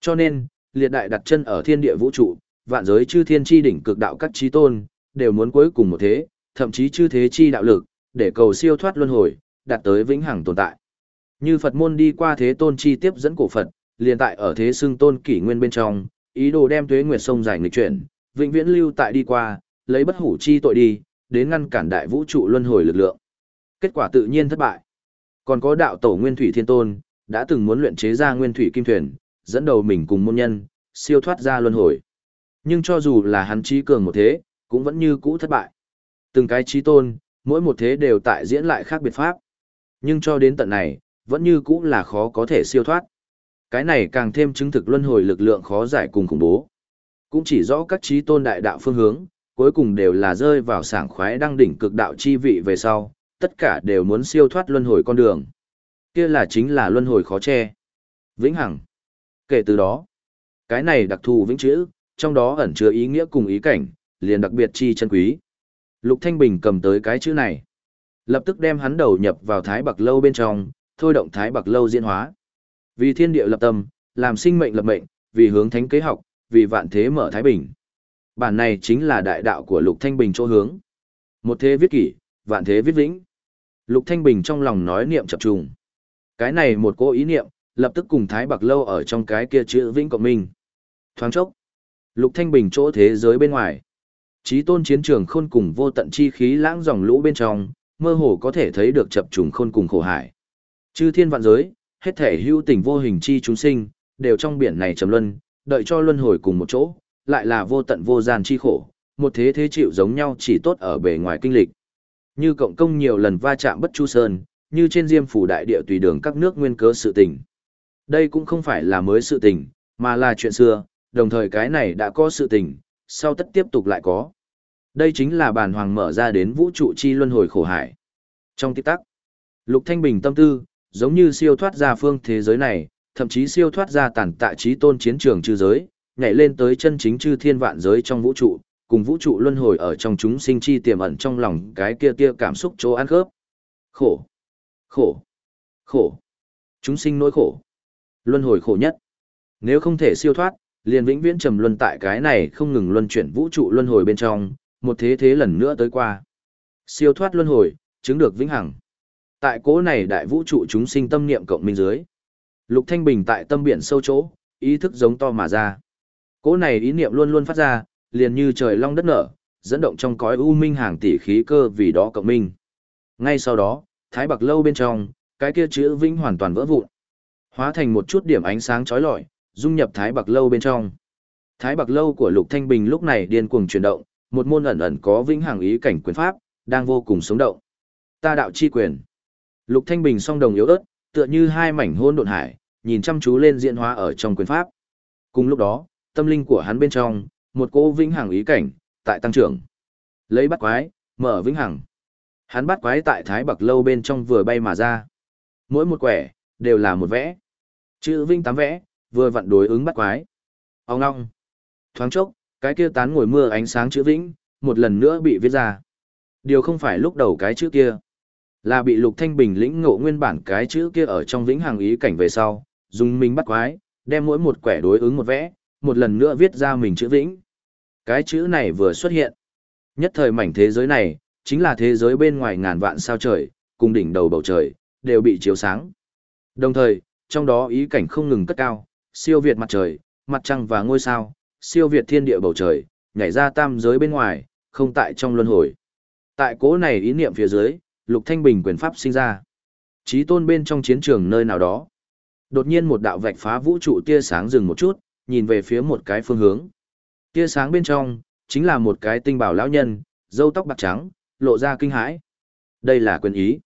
Cho nên, liệt đại đặt chân ở thiên địa vũ trụ, vạn giới chư thiên chi đỉnh cực đạo các trí tôn, đều muốn cuối cùng một thế, thậm chí chư thế chi đạo lực, để cầu siêu thoát luân hồi, đạt tới vĩnh hằng tồn tại. Như Phật môn đi qua thế tôn chi tiếp dẫn cổ Phật, liền tại ở thế xưng tôn kỷ nguyên bên trong, ý đồ đem tuế nguyệt sông dài nghịch chuyển, vĩnh viễn lưu tại đi qua, lấy bất hủ chi tội đi, đến ngăn cản đại vũ trụ luân hồi lực lượng. Kết quả tự nhiên thất bại. Còn có đạo tổ Nguyên Thủy Thiên Tôn, đã từng muốn luyện chế ra Nguyên Thủy Kim Thuyền, dẫn đầu mình cùng môn nhân, siêu thoát ra luân hồi. Nhưng cho dù là hắn trí cường một thế, cũng vẫn như cũ thất bại. Từng cái trí tôn, mỗi một thế đều tại diễn lại khác biệt pháp. Nhưng cho đến tận này, vẫn như cũ là khó có thể siêu thoát. Cái này càng thêm chứng thực luân hồi lực lượng khó giải cùng khủng bố. Cũng chỉ rõ các trí tôn đại đạo phương hướng, cuối cùng đều là rơi vào sảng khoái đăng đỉnh cực đạo chi vị về sau, tất cả đều muốn siêu thoát luân hồi con đường. Kia là chính là luân hồi khó che. Vĩnh hằng. Kể từ đó, cái này đặc thù vĩnh chữ, trong đó ẩn chứa ý nghĩa cùng ý cảnh, liền đặc biệt chi chân quý. Lục Thanh Bình cầm tới cái chữ này, lập tức đem hắn đầu nhập vào thái bạc lâu bên trong, thôi động thái bạc lâu diễn hóa. Vì thiên địa lập tâm, làm sinh mệnh lập mệnh, vì hướng thánh kế học, vì vạn thế mở thái bình. Bản này chính là đại đạo của Lục Thanh Bình chỗ hướng. Một thế viết kỷ, vạn thế viết vĩnh. Lục Thanh Bình trong lòng nói niệm chập trùng. Cái này một cố ý niệm, lập tức cùng Thái Bạc Lâu ở trong cái kia chữ vĩnh cộng minh. Thoáng chốc. Lục Thanh Bình chỗ thế giới bên ngoài. Chí tôn chiến trường khôn cùng vô tận chi khí lãng dòng lũ bên trong, mơ hồ có thể thấy được chập trùng khôn cùng khổ hải. Chư thiên vạn giới, hết thể hữu tình vô hình chi chúng sinh, đều trong biển này trầm luân, đợi cho luân hồi cùng một chỗ, lại là vô tận vô gian chi khổ, một thế thế chịu giống nhau chỉ tốt ở bề ngoài kinh lịch. Như cộng công nhiều lần va chạm bất chu sơn, như trên diêm phủ đại địa tùy đường các nước nguyên cớ sự tình. Đây cũng không phải là mới sự tình, mà là chuyện xưa, đồng thời cái này đã có sự tình, sau tất tiếp tục lại có. Đây chính là bản hoàng mở ra đến vũ trụ chi luân hồi khổ hải. Trong tích tắc, Lục Thanh Bình tâm tư, giống như siêu thoát ra phương thế giới này, thậm chí siêu thoát ra tản tạ trí tôn chiến trường chư giới, nhảy lên tới chân chính chư thiên vạn giới trong vũ trụ, cùng vũ trụ luân hồi ở trong chúng sinh chi tiềm ẩn trong lòng cái kia kia cảm xúc chỗ ăn khớp. Khổ, khổ, khổ, chúng sinh nỗi khổ, luân hồi khổ nhất. Nếu không thể siêu thoát, liền vĩnh viễn trầm luân tại cái này không ngừng luân chuyển vũ trụ luân hồi bên trong, một thế thế lần nữa tới qua. Siêu thoát luân hồi, chứng được vĩnh hằng. Tại cố này đại vũ trụ chúng sinh tâm niệm cộng minh dưới. Lục Thanh Bình tại tâm biển sâu chỗ, ý thức giống to mà ra. Cố này ý niệm luôn luôn phát ra, liền như trời long đất nở, dẫn động trong cõi u minh hàng tỷ khí cơ vì đó cộng minh. Ngay sau đó, thái bạc lâu bên trong, cái kia chữ vĩnh hoàn toàn vỡ vụn. Hóa thành một chút điểm ánh sáng chói lọi, dung nhập thái bạc lâu bên trong. Thái bạc lâu của Lục Thanh Bình lúc này điên cuồng chuyển động, một môn ẩn ẩn có vĩnh hằng ý cảnh quyền pháp, đang vô cùng sống động. Ta đạo chi quyền. Lục Thanh Bình song đồng yếu ớt, tựa như hai mảnh hôn độn hải, nhìn chăm chú lên diễn hóa ở trong quyền pháp. Cùng lúc đó, tâm linh của hắn bên trong, một cỗ vĩnh hằng ý cảnh, tại tăng trưởng. Lấy bắt quái, mở vĩnh hằng. Hắn bắt quái tại thái bạc lâu bên trong vừa bay mà ra. Mỗi một quẻ, đều là một vẽ. Chữ vinh tám vẽ, vừa vặn đối ứng bắt quái. Ông ngong. Thoáng chốc, cái kia tán ngồi mưa ánh sáng chữ vĩnh, một lần nữa bị viết ra. Điều không phải lúc đầu cái chữ kia, là bị Lục Thanh Bình lĩnh ngộ nguyên bản cái chữ kia ở trong vĩnh hằng ý cảnh về sau, dùng mình bắt quái, đem mỗi một quẻ đối ứng một vẽ, một lần nữa viết ra mình chữ vĩnh. Cái chữ này vừa xuất hiện. Nhất thời mảnh thế giới này, chính là thế giới bên ngoài ngàn vạn sao trời, cùng đỉnh đầu bầu trời, đều bị chiếu sáng. Đồng thời, trong đó ý cảnh không ngừng cất cao, siêu việt mặt trời, mặt trăng và ngôi sao, siêu việt thiên địa bầu trời, nhảy ra tam giới bên ngoài, không tại trong luân hồi. Tại cố này ý niệm phía dưới, Lục Thanh Bình quyền pháp sinh ra. Chí tôn bên trong chiến trường nơi nào đó. Đột nhiên một đạo vạch phá vũ trụ tia sáng dừng một chút, nhìn về phía một cái phương hướng. Tia sáng bên trong, chính là một cái tinh bảo lão nhân, râu tóc bạc trắng, lộ ra kinh hãi. Đây là quyền ý.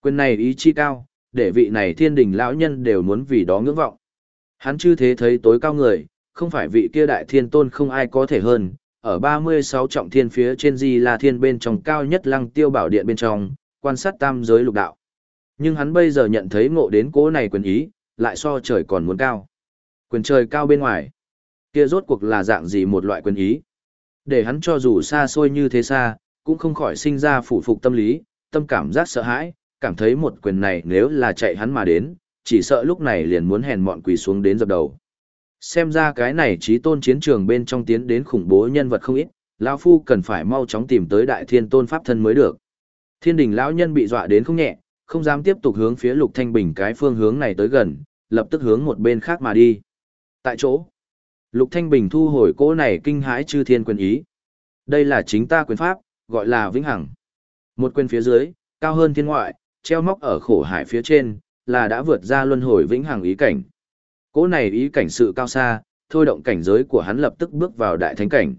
Quyền này ý chi cao, để vị này thiên đình lão nhân đều muốn vì đó ngưỡng vọng. Hắn chư thế thấy tối cao người, không phải vị kia đại thiên tôn không ai có thể hơn, ở 36 trọng thiên phía trên di là thiên bên trong cao nhất lăng tiêu bảo điện bên trong, quan sát tam giới lục đạo. Nhưng hắn bây giờ nhận thấy ngộ đến cố này quyền ý, lại so trời còn muốn cao. Quyền trời cao bên ngoài. Kia rốt cuộc là dạng gì một loại quyền ý. Để hắn cho dù xa xôi như thế xa, cũng không khỏi sinh ra phủ phục tâm lý, tâm cảm giác sợ hãi, cảm thấy một quyền này nếu là chạy hắn mà đến, chỉ sợ lúc này liền muốn hèn mọn quỳ xuống đến dập đầu. Xem ra cái này trí tôn chiến trường bên trong tiến đến khủng bố nhân vật không ít, lão phu cần phải mau chóng tìm tới đại thiên tôn pháp thân mới được. Thiên đình lão nhân bị dọa đến không nhẹ, không dám tiếp tục hướng phía lục thanh bình cái phương hướng này tới gần, lập tức hướng một bên khác mà đi. Tại chỗ, lục thanh bình thu hồi cỗ này kinh hãi chư thiên quyền ý. Đây là chính ta quyền pháp, gọi là vĩnh hằng. Một quyền phía dưới, cao hơn thiên ngoại, treo móc ở khổ hải phía trên, là đã vượt ra luân hồi vĩnh hằng ý cảnh. Cỗ này ý cảnh sự cao xa, thôi động cảnh giới của hắn lập tức bước vào đại thánh cảnh.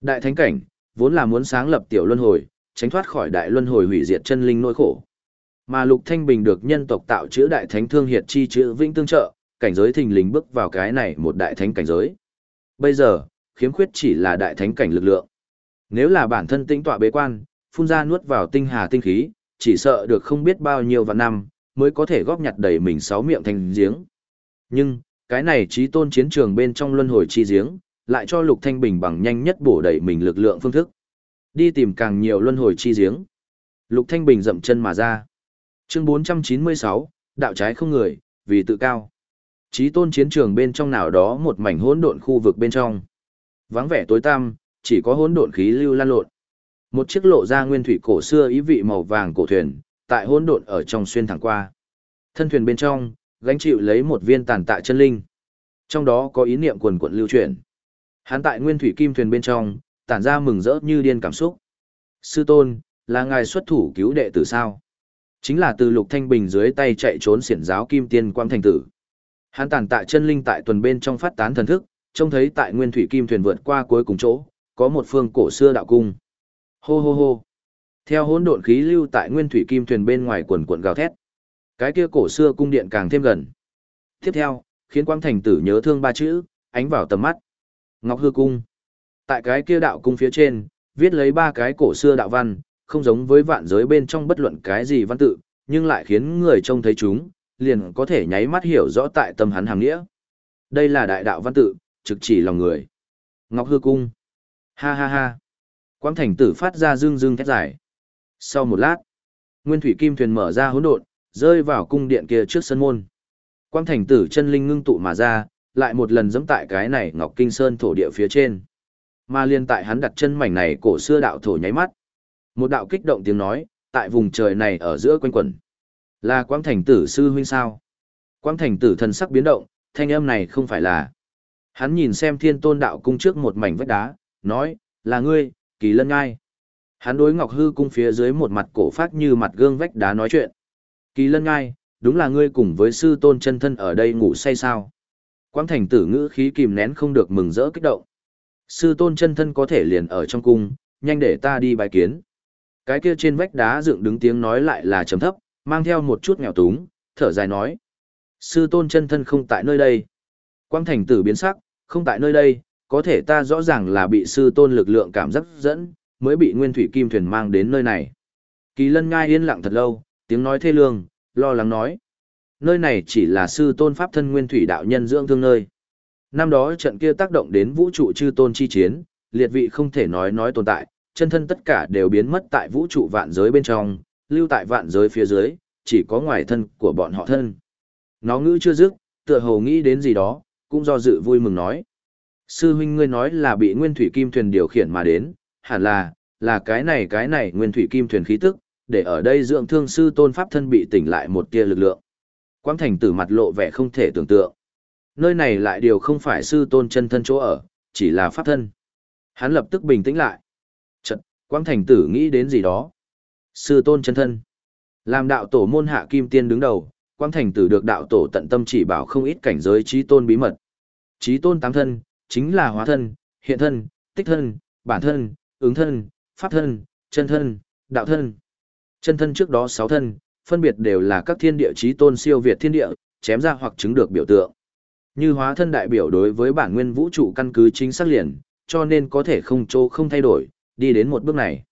Đại thánh cảnh, vốn là muốn sáng lập tiểu luân hồi, tránh thoát khỏi đại luân hồi hủy diệt chân linh nỗi khổ. Mà Lục Thanh Bình được nhân tộc tạo chữa đại thánh thương hiệt chi chữa vĩnh tương trợ, cảnh giới thình lình bước vào cái này một đại thánh cảnh giới. Bây giờ, khiếm khuyết chỉ là đại thánh cảnh lực lượng. Nếu là bản thân tĩnh tọa bế quan, phun ra nuốt vào tinh hà tinh khí, chỉ sợ được không biết bao nhiêu vạn năm, mới có thể góp nhặt đầy mình sáu miệng thành giếng. Nhưng, cái này trí tôn chiến trường bên trong luân hồi chi giếng, lại cho Lục Thanh Bình bằng nhanh nhất bổ đầy mình lực lượng phương thức. Đi tìm càng nhiều luân hồi chi giếng. Lục Thanh Bình dậm chân mà ra. Chương 496, đạo trái không người, vì tự cao. Trí tôn chiến trường bên trong nào đó một mảnh hỗn độn khu vực bên trong. Vắng vẻ tối tăm, chỉ có hỗn độn khí lưu lan lộn. Một chiếc lộ ra nguyên thủy cổ xưa ý vị màu vàng cổ thuyền, tại hỗn độn ở trong xuyên thẳng qua. Thân thuyền bên trong, gánh chịu lấy một viên tàn tạ chân linh. Trong đó có ý niệm quần quận lưu chuyển. Hắn tại nguyên thủy kim thuyền bên trong, tản ra mừng rỡ như điên cảm xúc. Sư tôn, là ngài xuất thủ cứu đệ tử sao? Chính là từ lục thanh bình dưới tay chạy trốn xiển giáo kim tiên quang thành tử. Hắn tàn tạ chân linh tại tuần bên trong phát tán thần thức, trông thấy tại nguyên thủy kim thuyền vượt qua cuối cùng chỗ, có một phương cổ xưa đạo cung. Hô hô hô. Theo hỗn độn khí lưu tại nguyên thủy kim thuyền bên ngoài quần quần gào thét. Cái kia cổ xưa cung điện càng thêm gần. Tiếp theo, khiến Quang Thành Tử nhớ thương ba chữ, ánh vào tầm mắt. Ngọc Hư Cung. Tại cái kia đạo cung phía trên, viết lấy ba cái cổ xưa đạo văn, không giống với vạn giới bên trong bất luận cái gì văn tự, nhưng lại khiến người trông thấy chúng, liền có thể nháy mắt hiểu rõ tại tâm hắn hàng nghĩa. Đây là đại đạo văn tự, trực chỉ lòng người. Ngọc Hư Cung. Ha ha ha. Quang Thành Tử phát ra dương dương thét dài. Sau một lát, Nguyên Thủy Kim Thuyền mở ra hỗn độn, rơi vào cung điện kia trước sân môn. Quang Thành Tử chân linh ngưng tụ mà ra, lại một lần dẫm tại cái này Ngọc Kinh Sơn thổ địa phía trên. Mà liên tại hắn đặt chân mảnh này cổ xưa đạo thổ nháy mắt. Một đạo kích động tiếng nói, tại vùng trời này ở giữa quanh quẩn. Là Quang Thành Tử sư huynh sao? Quang Thành Tử thần sắc biến động, thanh âm này không phải là. Hắn nhìn xem thiên tôn đạo cung trước một mảnh vách đá, nói, là ngươi, kỳ lân ngai. Hắn đối ngọc hư cung phía dưới một mặt cổ phát như mặt gương vách đá nói chuyện. Kỳ lân ngai, đúng là ngươi cùng với sư tôn chân thân ở đây ngủ say sao. Quang thành tử ngữ khí kìm nén không được mừng rỡ kích động. Sư tôn chân thân có thể liền ở trong cung, nhanh để ta đi bài kiến. Cái kia trên vách đá dựng đứng tiếng nói lại là trầm thấp, mang theo một chút nghèo túng, thở dài nói. Sư tôn chân thân không tại nơi đây. Quang thành tử biến sắc, không tại nơi đây, có thể ta rõ ràng là bị sư tôn lực lượng cảm giác dẫn, mới bị nguyên thủy kim thuyền mang đến nơi này. Kỳ lân ngai yên lặng thật lâu, tiếng nói thê lương, lo lắng nói. Nơi này chỉ là sư tôn pháp thân nguyên thủy đạo nhân dưỡng thương nơi. Năm đó trận kia tác động đến vũ trụ chư tôn chi chiến, liệt vị không thể nói nói tồn tại, chân thân tất cả đều biến mất tại vũ trụ vạn giới bên trong, lưu tại vạn giới phía dưới, chỉ có ngoài thân của bọn họ thân. Nó ngữ chưa dứt, tựa hồ nghĩ đến gì đó, cũng do dự vui mừng nói. Sư huynh ngươi nói là bị nguyên thủy kim thuyền điều khiển mà đến, hẳn là, là cái này cái này nguyên thủy kim thuyền khí tức, để ở đây dưỡng thương sư tôn pháp thân bị tỉnh lại một tia lực lượng. Quang thành tử mặt lộ vẻ không thể tưởng tượng. Nơi này lại điều không phải sư tôn chân thân chỗ ở, chỉ là pháp thân. Hắn lập tức bình tĩnh lại. Chật, Quang thành tử nghĩ đến gì đó. Sư tôn chân thân. Làm đạo tổ môn hạ kim tiên đứng đầu, Quang thành tử được đạo tổ tận tâm chỉ bảo không ít cảnh giới trí tôn bí mật. Trí tôn tám thân, chính là hóa thân, hiện thân, tích thân, bản thân, ứng thân, pháp thân, chân thân, đạo thân. Chân thân trước đó sáu thân, phân biệt đều là các thiên địa chí tôn siêu việt thiên địa, chém ra hoặc chứng được biểu tượng. Như hóa thân đại biểu đối với bản nguyên vũ trụ căn cứ chính xác liền, cho nên có thể không chỗ không thay đổi, đi đến một bước này.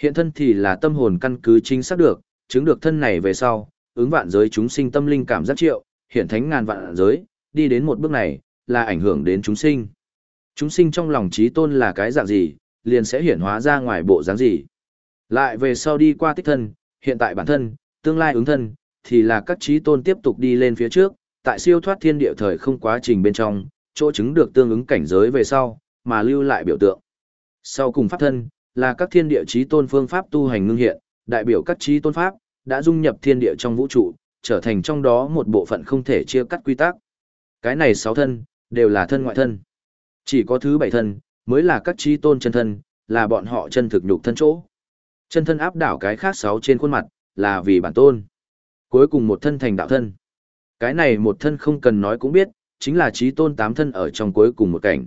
Hiện thân thì là tâm hồn căn cứ chính xác được, chứng được thân này về sau, ứng vạn giới chúng sinh tâm linh cảm giác triệu, hiện thánh ngàn vạn giới, đi đến một bước này, là ảnh hưởng đến chúng sinh. Chúng sinh trong lòng trí tôn là cái dạng gì, liền sẽ hiển hóa ra ngoài bộ dáng gì. Lại về sau đi qua tích thân, hiện tại bản thân, tương lai ứng thân, thì là các trí tôn tiếp tục đi lên phía trước, tại siêu thoát thiên địa thời không quá trình bên trong, chỗ chứng được tương ứng cảnh giới về sau, mà lưu lại biểu tượng. Sau cùng pháp thân, là các thiên địa trí tôn phương pháp tu hành ngưng hiện, đại biểu các trí tôn pháp, đã dung nhập thiên địa trong vũ trụ, trở thành trong đó một bộ phận không thể chia cắt quy tắc. Cái này sáu thân, đều là thân ngoại thân. Chỉ có thứ bảy thân, mới là các trí tôn chân thân, là bọn họ chân thực nhục thân chỗ. Chân thân áp đảo cái khác sáu trên khuôn mặt, là vì bản tôn. Cuối cùng một thân thành đạo thân. Cái này một thân không cần nói cũng biết, chính là trí tôn tám thân ở trong cuối cùng một cảnh.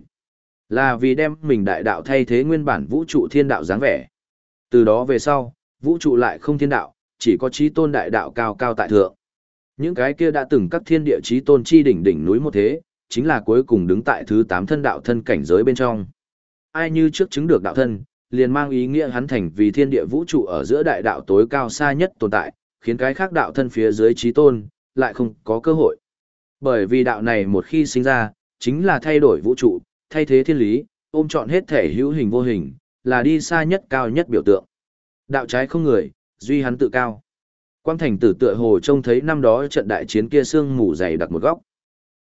Là vì đem mình đại đạo thay thế nguyên bản vũ trụ thiên đạo dáng vẻ. Từ đó về sau, vũ trụ lại không thiên đạo, chỉ có trí tôn đại đạo cao cao tại thượng. Những cái kia đã từng các thiên địa trí tôn chi đỉnh đỉnh núi một thế, chính là cuối cùng đứng tại thứ tám thân đạo thân cảnh giới bên trong. Ai như trước chứng được đạo thân, liền mang ý nghĩa hắn thành vì thiên địa vũ trụ ở giữa đại đạo tối cao xa nhất tồn tại, khiến cái khác đạo thân phía dưới trí tôn, lại không có cơ hội. Bởi vì đạo này một khi sinh ra, chính là thay đổi vũ trụ, thay thế thiên lý, ôm trọn hết thể hữu hình vô hình, là đi xa nhất cao nhất biểu tượng. Đạo trái không người, duy hắn tự cao. Quang thành tử tựa hồ trông thấy năm đó trận đại chiến kia sương mù dày đặc một góc.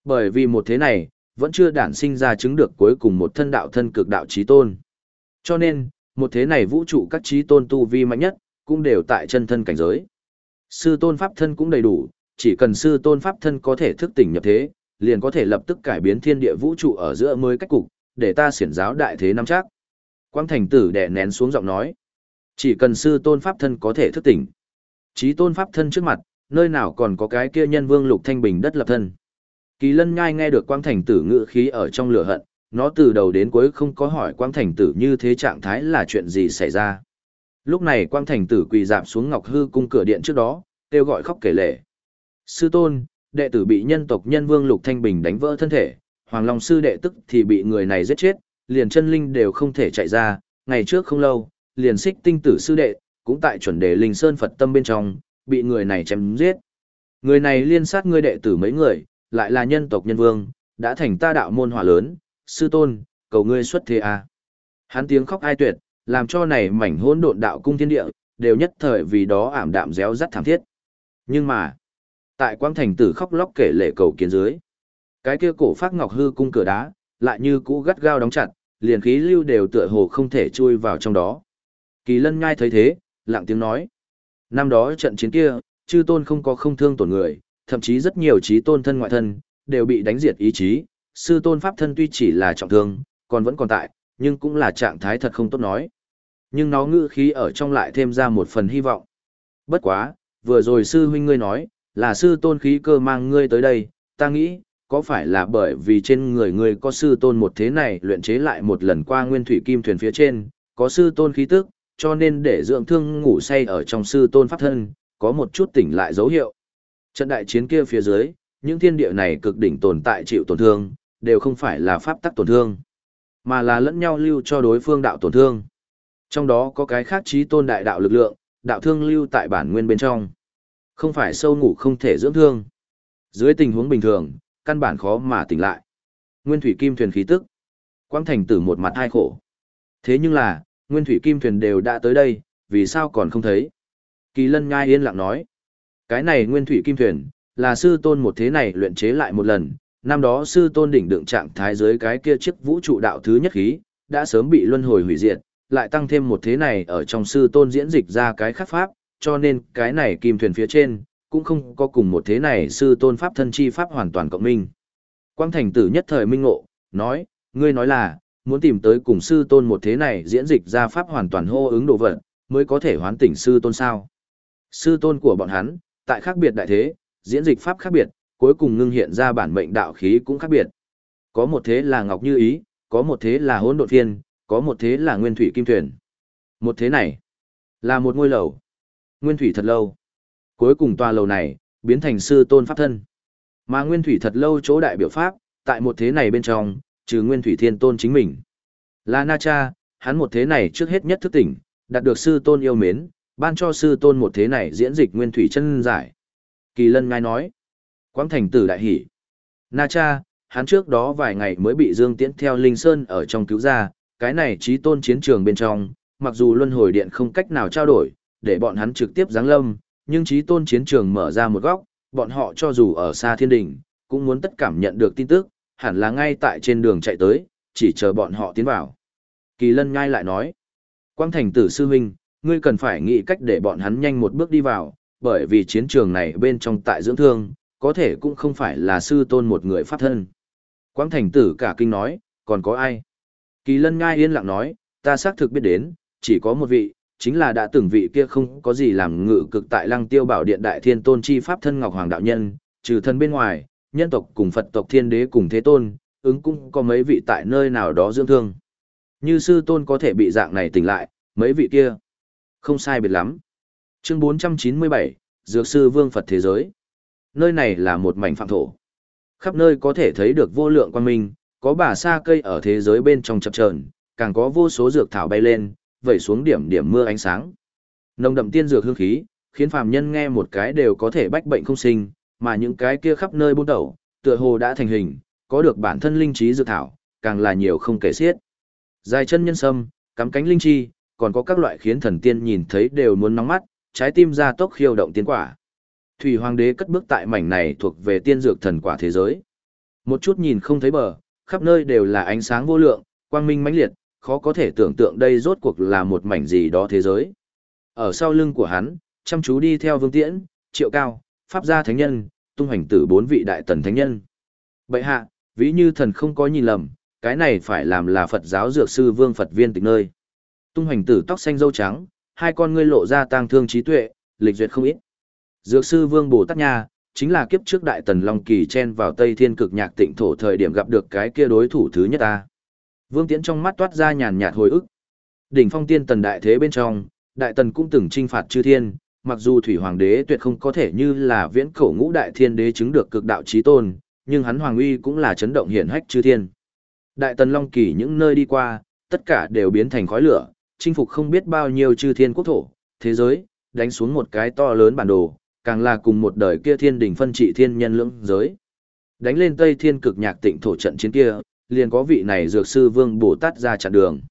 Bởi vì một thế này, vẫn chưa đản sinh ra chứng được cuối cùng một thân đạo thân cực đạo trí tôn. Cho nên, một thế này vũ trụ các trí tôn tu vi mạnh nhất, cũng đều tại chân thân cảnh giới. Sư tôn pháp thân cũng đầy đủ, chỉ cần sư tôn pháp thân có thể thức tỉnh nhập thế, liền có thể lập tức cải biến thiên địa vũ trụ ở giữa mới cách cục, để ta xiển giáo đại thế năm chắc. Quang thành tử đè nén xuống giọng nói. Chỉ cần sư tôn pháp thân có thể thức tỉnh. Trí tôn pháp thân trước mặt, nơi nào còn có cái kia nhân vương lục thanh bình đất lập thân. Kỳ lân nhai nghe được quang thành tử ngữ khí ở trong lửa hận, nó từ đầu đến cuối không có hỏi quang thành tử như thế trạng thái là chuyện gì xảy ra. Lúc này quang thành tử quỳ dạp xuống ngọc hư cung cửa điện trước đó, kêu gọi khóc kể lệ. Sư tôn, đệ tử bị nhân tộc nhân vương Lục Thanh Bình đánh vỡ thân thể, Hoàng Long sư đệ tức thì bị người này giết chết, liền chân linh đều không thể chạy ra, ngày trước không lâu, liền xích tinh tử sư đệ, cũng tại chuẩn đề linh sơn Phật tâm bên trong, bị người này chém giết. Người này liên sát ngươi đệ tử mấy người, lại là nhân tộc nhân vương, đã thành ta đạo môn hỏa lớn, sư tôn, cầu ngươi xuất thế a. À. Hắn tiếng khóc ai tuyệt, làm cho này mảnh hỗn độn đạo cung thiên địa, đều nhất thời vì đó ảm đạm réo rắt thảm thiết. Nhưng mà, tại quang thành tử khóc lóc kể lệ cầu kiến dưới, cái kia cổ phát ngọc hư cung cửa đá, lại như cũ gắt gao đóng chặt, liền khí lưu đều tựa hồ không thể chui vào trong đó. Kỳ lân nhai thấy thế, lặng tiếng nói. Năm đó trận chiến kia, chư tôn không có không thương tổn người, thậm chí rất nhiều trí tôn thân ngoại thân, đều bị đánh diệt ý chí. Sư tôn pháp thân tuy chỉ là trọng thương, còn vẫn còn tại, nhưng cũng là trạng thái thật không tốt nói. Nhưng nó ngữ khí ở trong lại thêm ra một phần hy vọng. Bất quá, vừa rồi sư huynh ngươi nói, là sư tôn khí cơ mang ngươi tới đây, ta nghĩ, có phải là bởi vì trên người ngươi có sư tôn một thế này luyện chế lại một lần qua nguyên thủy kim thuyền phía trên, có sư tôn khí tức, cho nên để dưỡng thương ngủ say ở trong sư tôn pháp thân, có một chút tỉnh lại dấu hiệu. Trận đại chiến kia phía dưới, những thiên địa này cực đỉnh tồn tại chịu tổn thương, đều không phải là pháp tắc tổn thương, mà là lẫn nhau lưu cho đối phương đạo tổn thương. Trong đó có cái khác trí tôn đại đạo lực lượng, đạo thương lưu tại bản nguyên bên trong. Không phải sâu ngủ không thể dưỡng thương. Dưới tình huống bình thường, căn bản khó mà tỉnh lại. Nguyên thủy kim thuyền khí tức. Quang thành tử một mặt hai khổ. Thế nhưng là, nguyên thủy kim thuyền đều đã tới đây, vì sao còn không thấy? Kỳ lân ngai yên lặng nói. Cái này nguyên thủy kim thuyền, là sư tôn một thế này luyện chế lại một lần. Năm đó sư tôn đỉnh đựng trạng thái dưới cái kia chiếc vũ trụ đạo thứ nhất khí, đã sớm bị luân hồi hủy diệt, lại tăng thêm một thế này ở trong sư tôn diễn dịch ra cái khắc pháp, cho nên cái này kim thuyền phía trên, cũng không có cùng một thế này sư tôn pháp thân chi pháp hoàn toàn cộng minh. Quang thành tử nhất thời minh ngộ, nói, ngươi nói là, muốn tìm tới cùng sư tôn một thế này diễn dịch ra pháp hoàn toàn hô ứng đồ vật, mới có thể hoán tỉnh sư tôn sao. Sư tôn của bọn hắn, tại khác biệt đại thế, diễn dịch pháp khác biệt, cuối cùng ngưng hiện ra bản mệnh đạo khí cũng khác biệt. Có một thế là Ngọc Như Ý, có một thế là hỗn độn Thiên, có một thế là nguyên thủy kim thuyền. Một thế này, là một ngôi lầu. Nguyên thủy thật lâu. Cuối cùng tòa lầu này, biến thành sư tôn pháp thân. Mà nguyên thủy thật lâu chỗ đại biểu pháp, tại một thế này bên trong, trừ nguyên thủy thiên tôn chính mình. Là Na Cha, hắn một thế này trước hết nhất thức tỉnh, đạt được sư tôn yêu mến, ban cho sư tôn một thế này diễn dịch nguyên thủy chân giải. Kỳ lân ngai nói, quang thành tử đại hỷ. Na Cha, hắn trước đó vài ngày mới bị Dương Tiễn theo Linh Sơn ở trong cứu ra, cái này trí tôn chiến trường bên trong, mặc dù luân hồi điện không cách nào trao đổi, để bọn hắn trực tiếp giáng lâm, nhưng trí tôn chiến trường mở ra một góc, bọn họ cho dù ở xa thiên đình, cũng muốn tất cảm nhận được tin tức, hẳn là ngay tại trên đường chạy tới, chỉ chờ bọn họ tiến vào. Kỳ lân ngay lại nói, Quang thành tử sư huynh, ngươi cần phải nghĩ cách để bọn hắn nhanh một bước đi vào, bởi vì chiến trường này bên trong tại dưỡng thương, có thể cũng không phải là sư tôn một người pháp thân. Quang thành tử cả kinh nói, còn có ai? Kỳ lân ngai yên lặng nói, ta xác thực biết đến, chỉ có một vị, chính là đã từng vị kia không có gì làm ngự cực tại lăng tiêu bảo điện đại thiên tôn chi pháp thân ngọc hoàng đạo nhân, trừ thân bên ngoài, nhân tộc cùng Phật tộc thiên đế cùng thế tôn, ứng cũng có mấy vị tại nơi nào đó dưỡng thương. Như sư tôn có thể bị dạng này tỉnh lại, mấy vị kia. Không sai biệt lắm. Chương 497, Dược sư vương Phật thế giới. Nơi này là một mảnh phạm thổ. Khắp nơi có thể thấy được vô lượng quan minh, có bà sa cây ở thế giới bên trong chập chờn, càng có vô số dược thảo bay lên, vẩy xuống điểm điểm mưa ánh sáng. Nồng đậm tiên dược hương khí, khiến phàm nhân nghe một cái đều có thể bách bệnh không sinh, mà những cái kia khắp nơi buôn đầu, tựa hồ đã thành hình, có được bản thân linh trí dược thảo, càng là nhiều không kể xiết. Dài chân nhân sâm, cắm cánh linh chi, còn có các loại khiến thần tiên nhìn thấy đều muốn nóng mắt, trái tim ra tốc khiêu động tiên quả. Thủy Hoàng đế cất bước tại mảnh này thuộc về tiên dược thần quả thế giới. Một chút nhìn không thấy bờ, khắp nơi đều là ánh sáng vô lượng, quang minh mãnh liệt, khó có thể tưởng tượng đây rốt cuộc là một mảnh gì đó thế giới. Ở sau lưng của hắn, chăm chú đi theo Vương Tiễn, Triệu Cao, Pháp gia thánh nhân, tung hành tử bốn vị đại tần thánh nhân. Bệ hạ, ví như thần không có nhìn lầm, cái này phải làm là Phật giáo dược sư Vương Phật viên tịch nơi. Tung hoành tử tóc xanh dâu trắng, hai con ngươi lộ ra tang thương trí tuệ, lịch duyệt không ít. Dược sư Vương Bồ Tát Nha, chính là kiếp trước đại tần Long Kỳ chen vào Tây Thiên cực nhạc tịnh thổ thời điểm gặp được cái kia đối thủ thứ nhất ta. Vương Tiễn trong mắt toát ra nhàn nhạt hồi ức. Đỉnh phong tiên tần đại thế bên trong, đại tần cũng từng chinh phạt chư thiên, mặc dù thủy hoàng đế tuyệt không có thể như là viễn cổ ngũ đại thiên đế chứng được cực đạo chí tôn, nhưng hắn hoàng uy cũng là chấn động hiển hách chư thiên. Đại tần long kỳ những nơi đi qua, tất cả đều biến thành khói lửa, chinh phục không biết bao nhiêu chư thiên quốc thổ, thế giới, đánh xuống một cái to lớn bản đồ, càng là cùng một đời kia thiên đỉnh phân trị thiên nhân lưỡng giới. Đánh lên Tây Thiên cực nhạc tịnh thổ trận chiến kia, liền có vị này dược sư Vương Bồ Tát ra chặn đường.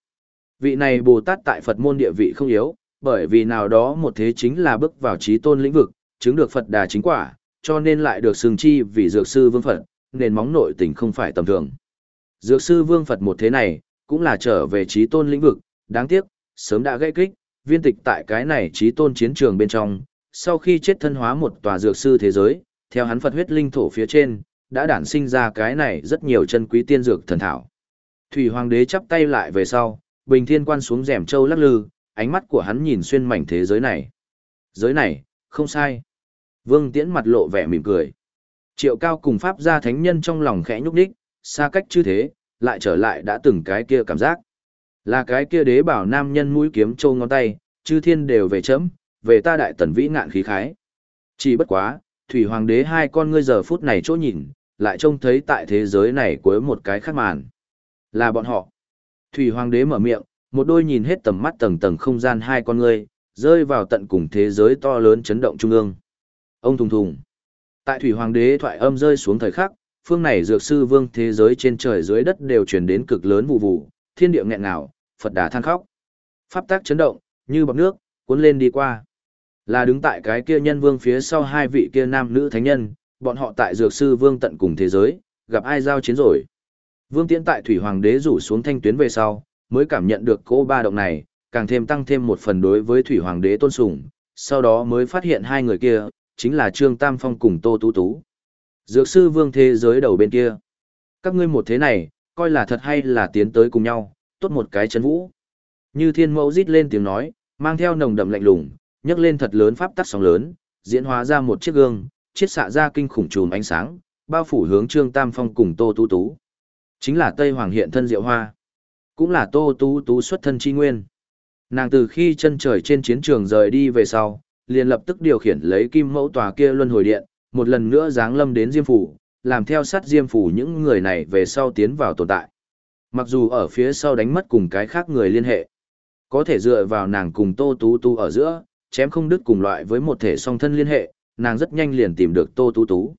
Vị này Bồ Tát tại Phật môn địa vị không yếu, bởi vì nào đó một thế chính là bước vào trí tôn lĩnh vực, chứng được Phật đà chính quả, cho nên lại được xưng chi vì dược sư Vương Phật, nên móng nội tình không phải tầm thường. Dược sư Vương Phật một thế này, cũng là trở về trí tôn lĩnh vực, đáng tiếc, sớm đã gây kích, viên tịch tại cái này trí tôn chiến trường bên trong, sau khi chết thân hóa một tòa dược sư thế giới, theo hắn Phật huyết linh thổ phía trên, đã đản sinh ra cái này rất nhiều chân quý tiên dược thần thảo. Thủy Hoàng đế chắp tay lại về sau, Bình Thiên quan xuống rèm châu lắc lư, ánh mắt của hắn nhìn xuyên mảnh thế giới này. Giới này, không sai. Vương Tiễn mặt lộ vẻ mỉm cười. Triệu Cao cùng Pháp gia thánh nhân trong lòng khẽ nhúc đích, xa cách chư thế, lại trở lại đã từng cái kia cảm giác. Là cái kia đế bảo nam nhân mũi kiếm châu ngón tay, chư thiên đều về chấm, về ta đại tần vĩ ngạn khí khái. Chỉ bất quá, thủy hoàng đế hai con ngươi giờ phút này chỗ nhìn, lại trông thấy tại thế giới này cuối một cái khác màn. Là bọn họ. Thủy hoàng đế mở miệng, một đôi nhìn hết tầm mắt tầng tầng không gian hai con ngươi, rơi vào tận cùng thế giới to lớn chấn động trung ương. Ông thùng thùng. Tại thủy hoàng đế thoại âm rơi xuống thời khắc, phương này dược sư vương thế giới trên trời dưới đất đều truyền đến cực lớn vụ vụ, thiên địa nghẹn ngào, Phật đà than khóc. Pháp tác chấn động, như bọt nước, cuốn lên đi qua. Là đứng tại cái kia nhân vương phía sau hai vị kia nam nữ thánh nhân, bọn họ tại dược sư vương tận cùng thế giới, gặp ai giao chiến rồi. Vương Tiễn tại thủy hoàng đế rủ xuống thanh tuyến về sau, mới cảm nhận được cỗ ba động này, càng thêm tăng thêm một phần đối với thủy hoàng đế tôn sùng, sau đó mới phát hiện hai người kia, chính là Trương Tam Phong cùng Tô Tú Tú. Dược sư vương thế giới đầu bên kia. Các ngươi một thế này, coi là thật hay là tiến tới cùng nhau, tốt một cái chấn vũ. Như thiên mẫu rít lên tiếng nói, mang theo nồng đậm lạnh lùng, nhấc lên thật lớn pháp tắc sóng lớn, diễn hóa ra một chiếc gương, chiết xạ ra kinh khủng chùm ánh sáng, bao phủ hướng Trương Tam Phong cùng Tô Tú Tú. Chính là Tây Hoàng hiện thân Diệu Hoa, cũng là Tô Tú Tú xuất thân chi nguyên. Nàng từ khi chân trời trên chiến trường rời đi về sau, liền lập tức điều khiển lấy kim mẫu tòa kia luân hồi điện, một lần nữa giáng lâm đến Diêm phủ, làm theo sát Diêm phủ những người này về sau tiến vào tồn tại. Mặc dù ở phía sau đánh mất cùng cái khác người liên hệ, có thể dựa vào nàng cùng Tô Tú Tú ở giữa, chém không đứt cùng loại với một thể song thân liên hệ, nàng rất nhanh liền tìm được Tô Tú Tú.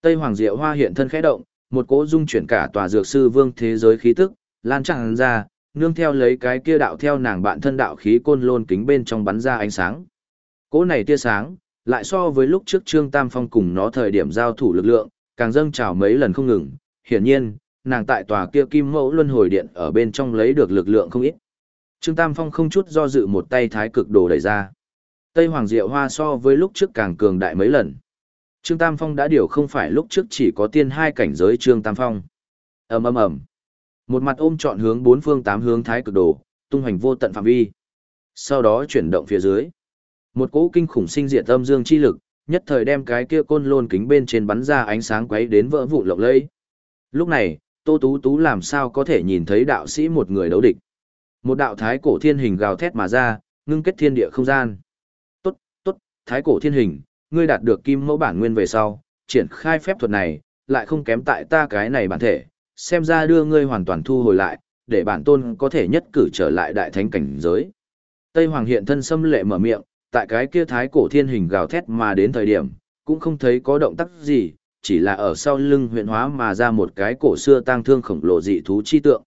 Tây Hoàng Diệu Hoa hiện thân khẽ động, một cỗ dung chuyển cả tòa dược sư vương thế giới khí tức, lan tràn ra, nương theo lấy cái kia đạo theo nàng bạn thân đạo khí côn lôn kính bên trong bắn ra ánh sáng. Cỗ này tia sáng, lại so với lúc trước Trương Tam Phong cùng nó thời điểm giao thủ lực lượng, càng dâng trào mấy lần không ngừng. Hiển nhiên, nàng tại tòa kia kim mẫu luân hồi điện ở bên trong lấy được lực lượng không ít. Trương Tam Phong không chút do dự một tay thái cực đồ đẩy ra. Tây Hoàng Diệu Hoa so với lúc trước càng cường đại mấy lần. Trương Tam Phong đã điều không phải lúc trước chỉ có tiên hai cảnh giới Trương Tam Phong. ầm ầm ầm, một mặt ôm trọn hướng bốn phương tám hướng thái cực đồ, tung hoành vô tận phạm vi. Sau đó chuyển động phía dưới, một cỗ kinh khủng sinh diệt âm dương chi lực, nhất thời đem cái kia côn lôn kính bên trên bắn ra ánh sáng quấy đến vỡ vụn lộng lẫy. Lúc này, Tô Tú Tú làm sao có thể nhìn thấy đạo sĩ một người đấu địch. Một đạo thái cổ thiên hình gào thét mà ra, ngưng kết thiên địa không gian. Tốt, tốt, thái cổ thiên hình, ngươi đạt được kim mẫu bản nguyên về sau, triển khai phép thuật này, lại không kém tại ta cái này bản thể, xem ra đưa ngươi hoàn toàn thu hồi lại, để bản tôn có thể nhất cử trở lại đại thánh cảnh giới. Tây Hoàng hiện thân xâm lệ mở miệng, tại cái kia thái cổ thiên hình gào thét mà đến thời điểm, cũng không thấy có động tác gì, chỉ là ở sau lưng huyện hóa mà ra một cái cổ xưa tang thương khổng lồ dị thú chi tượng.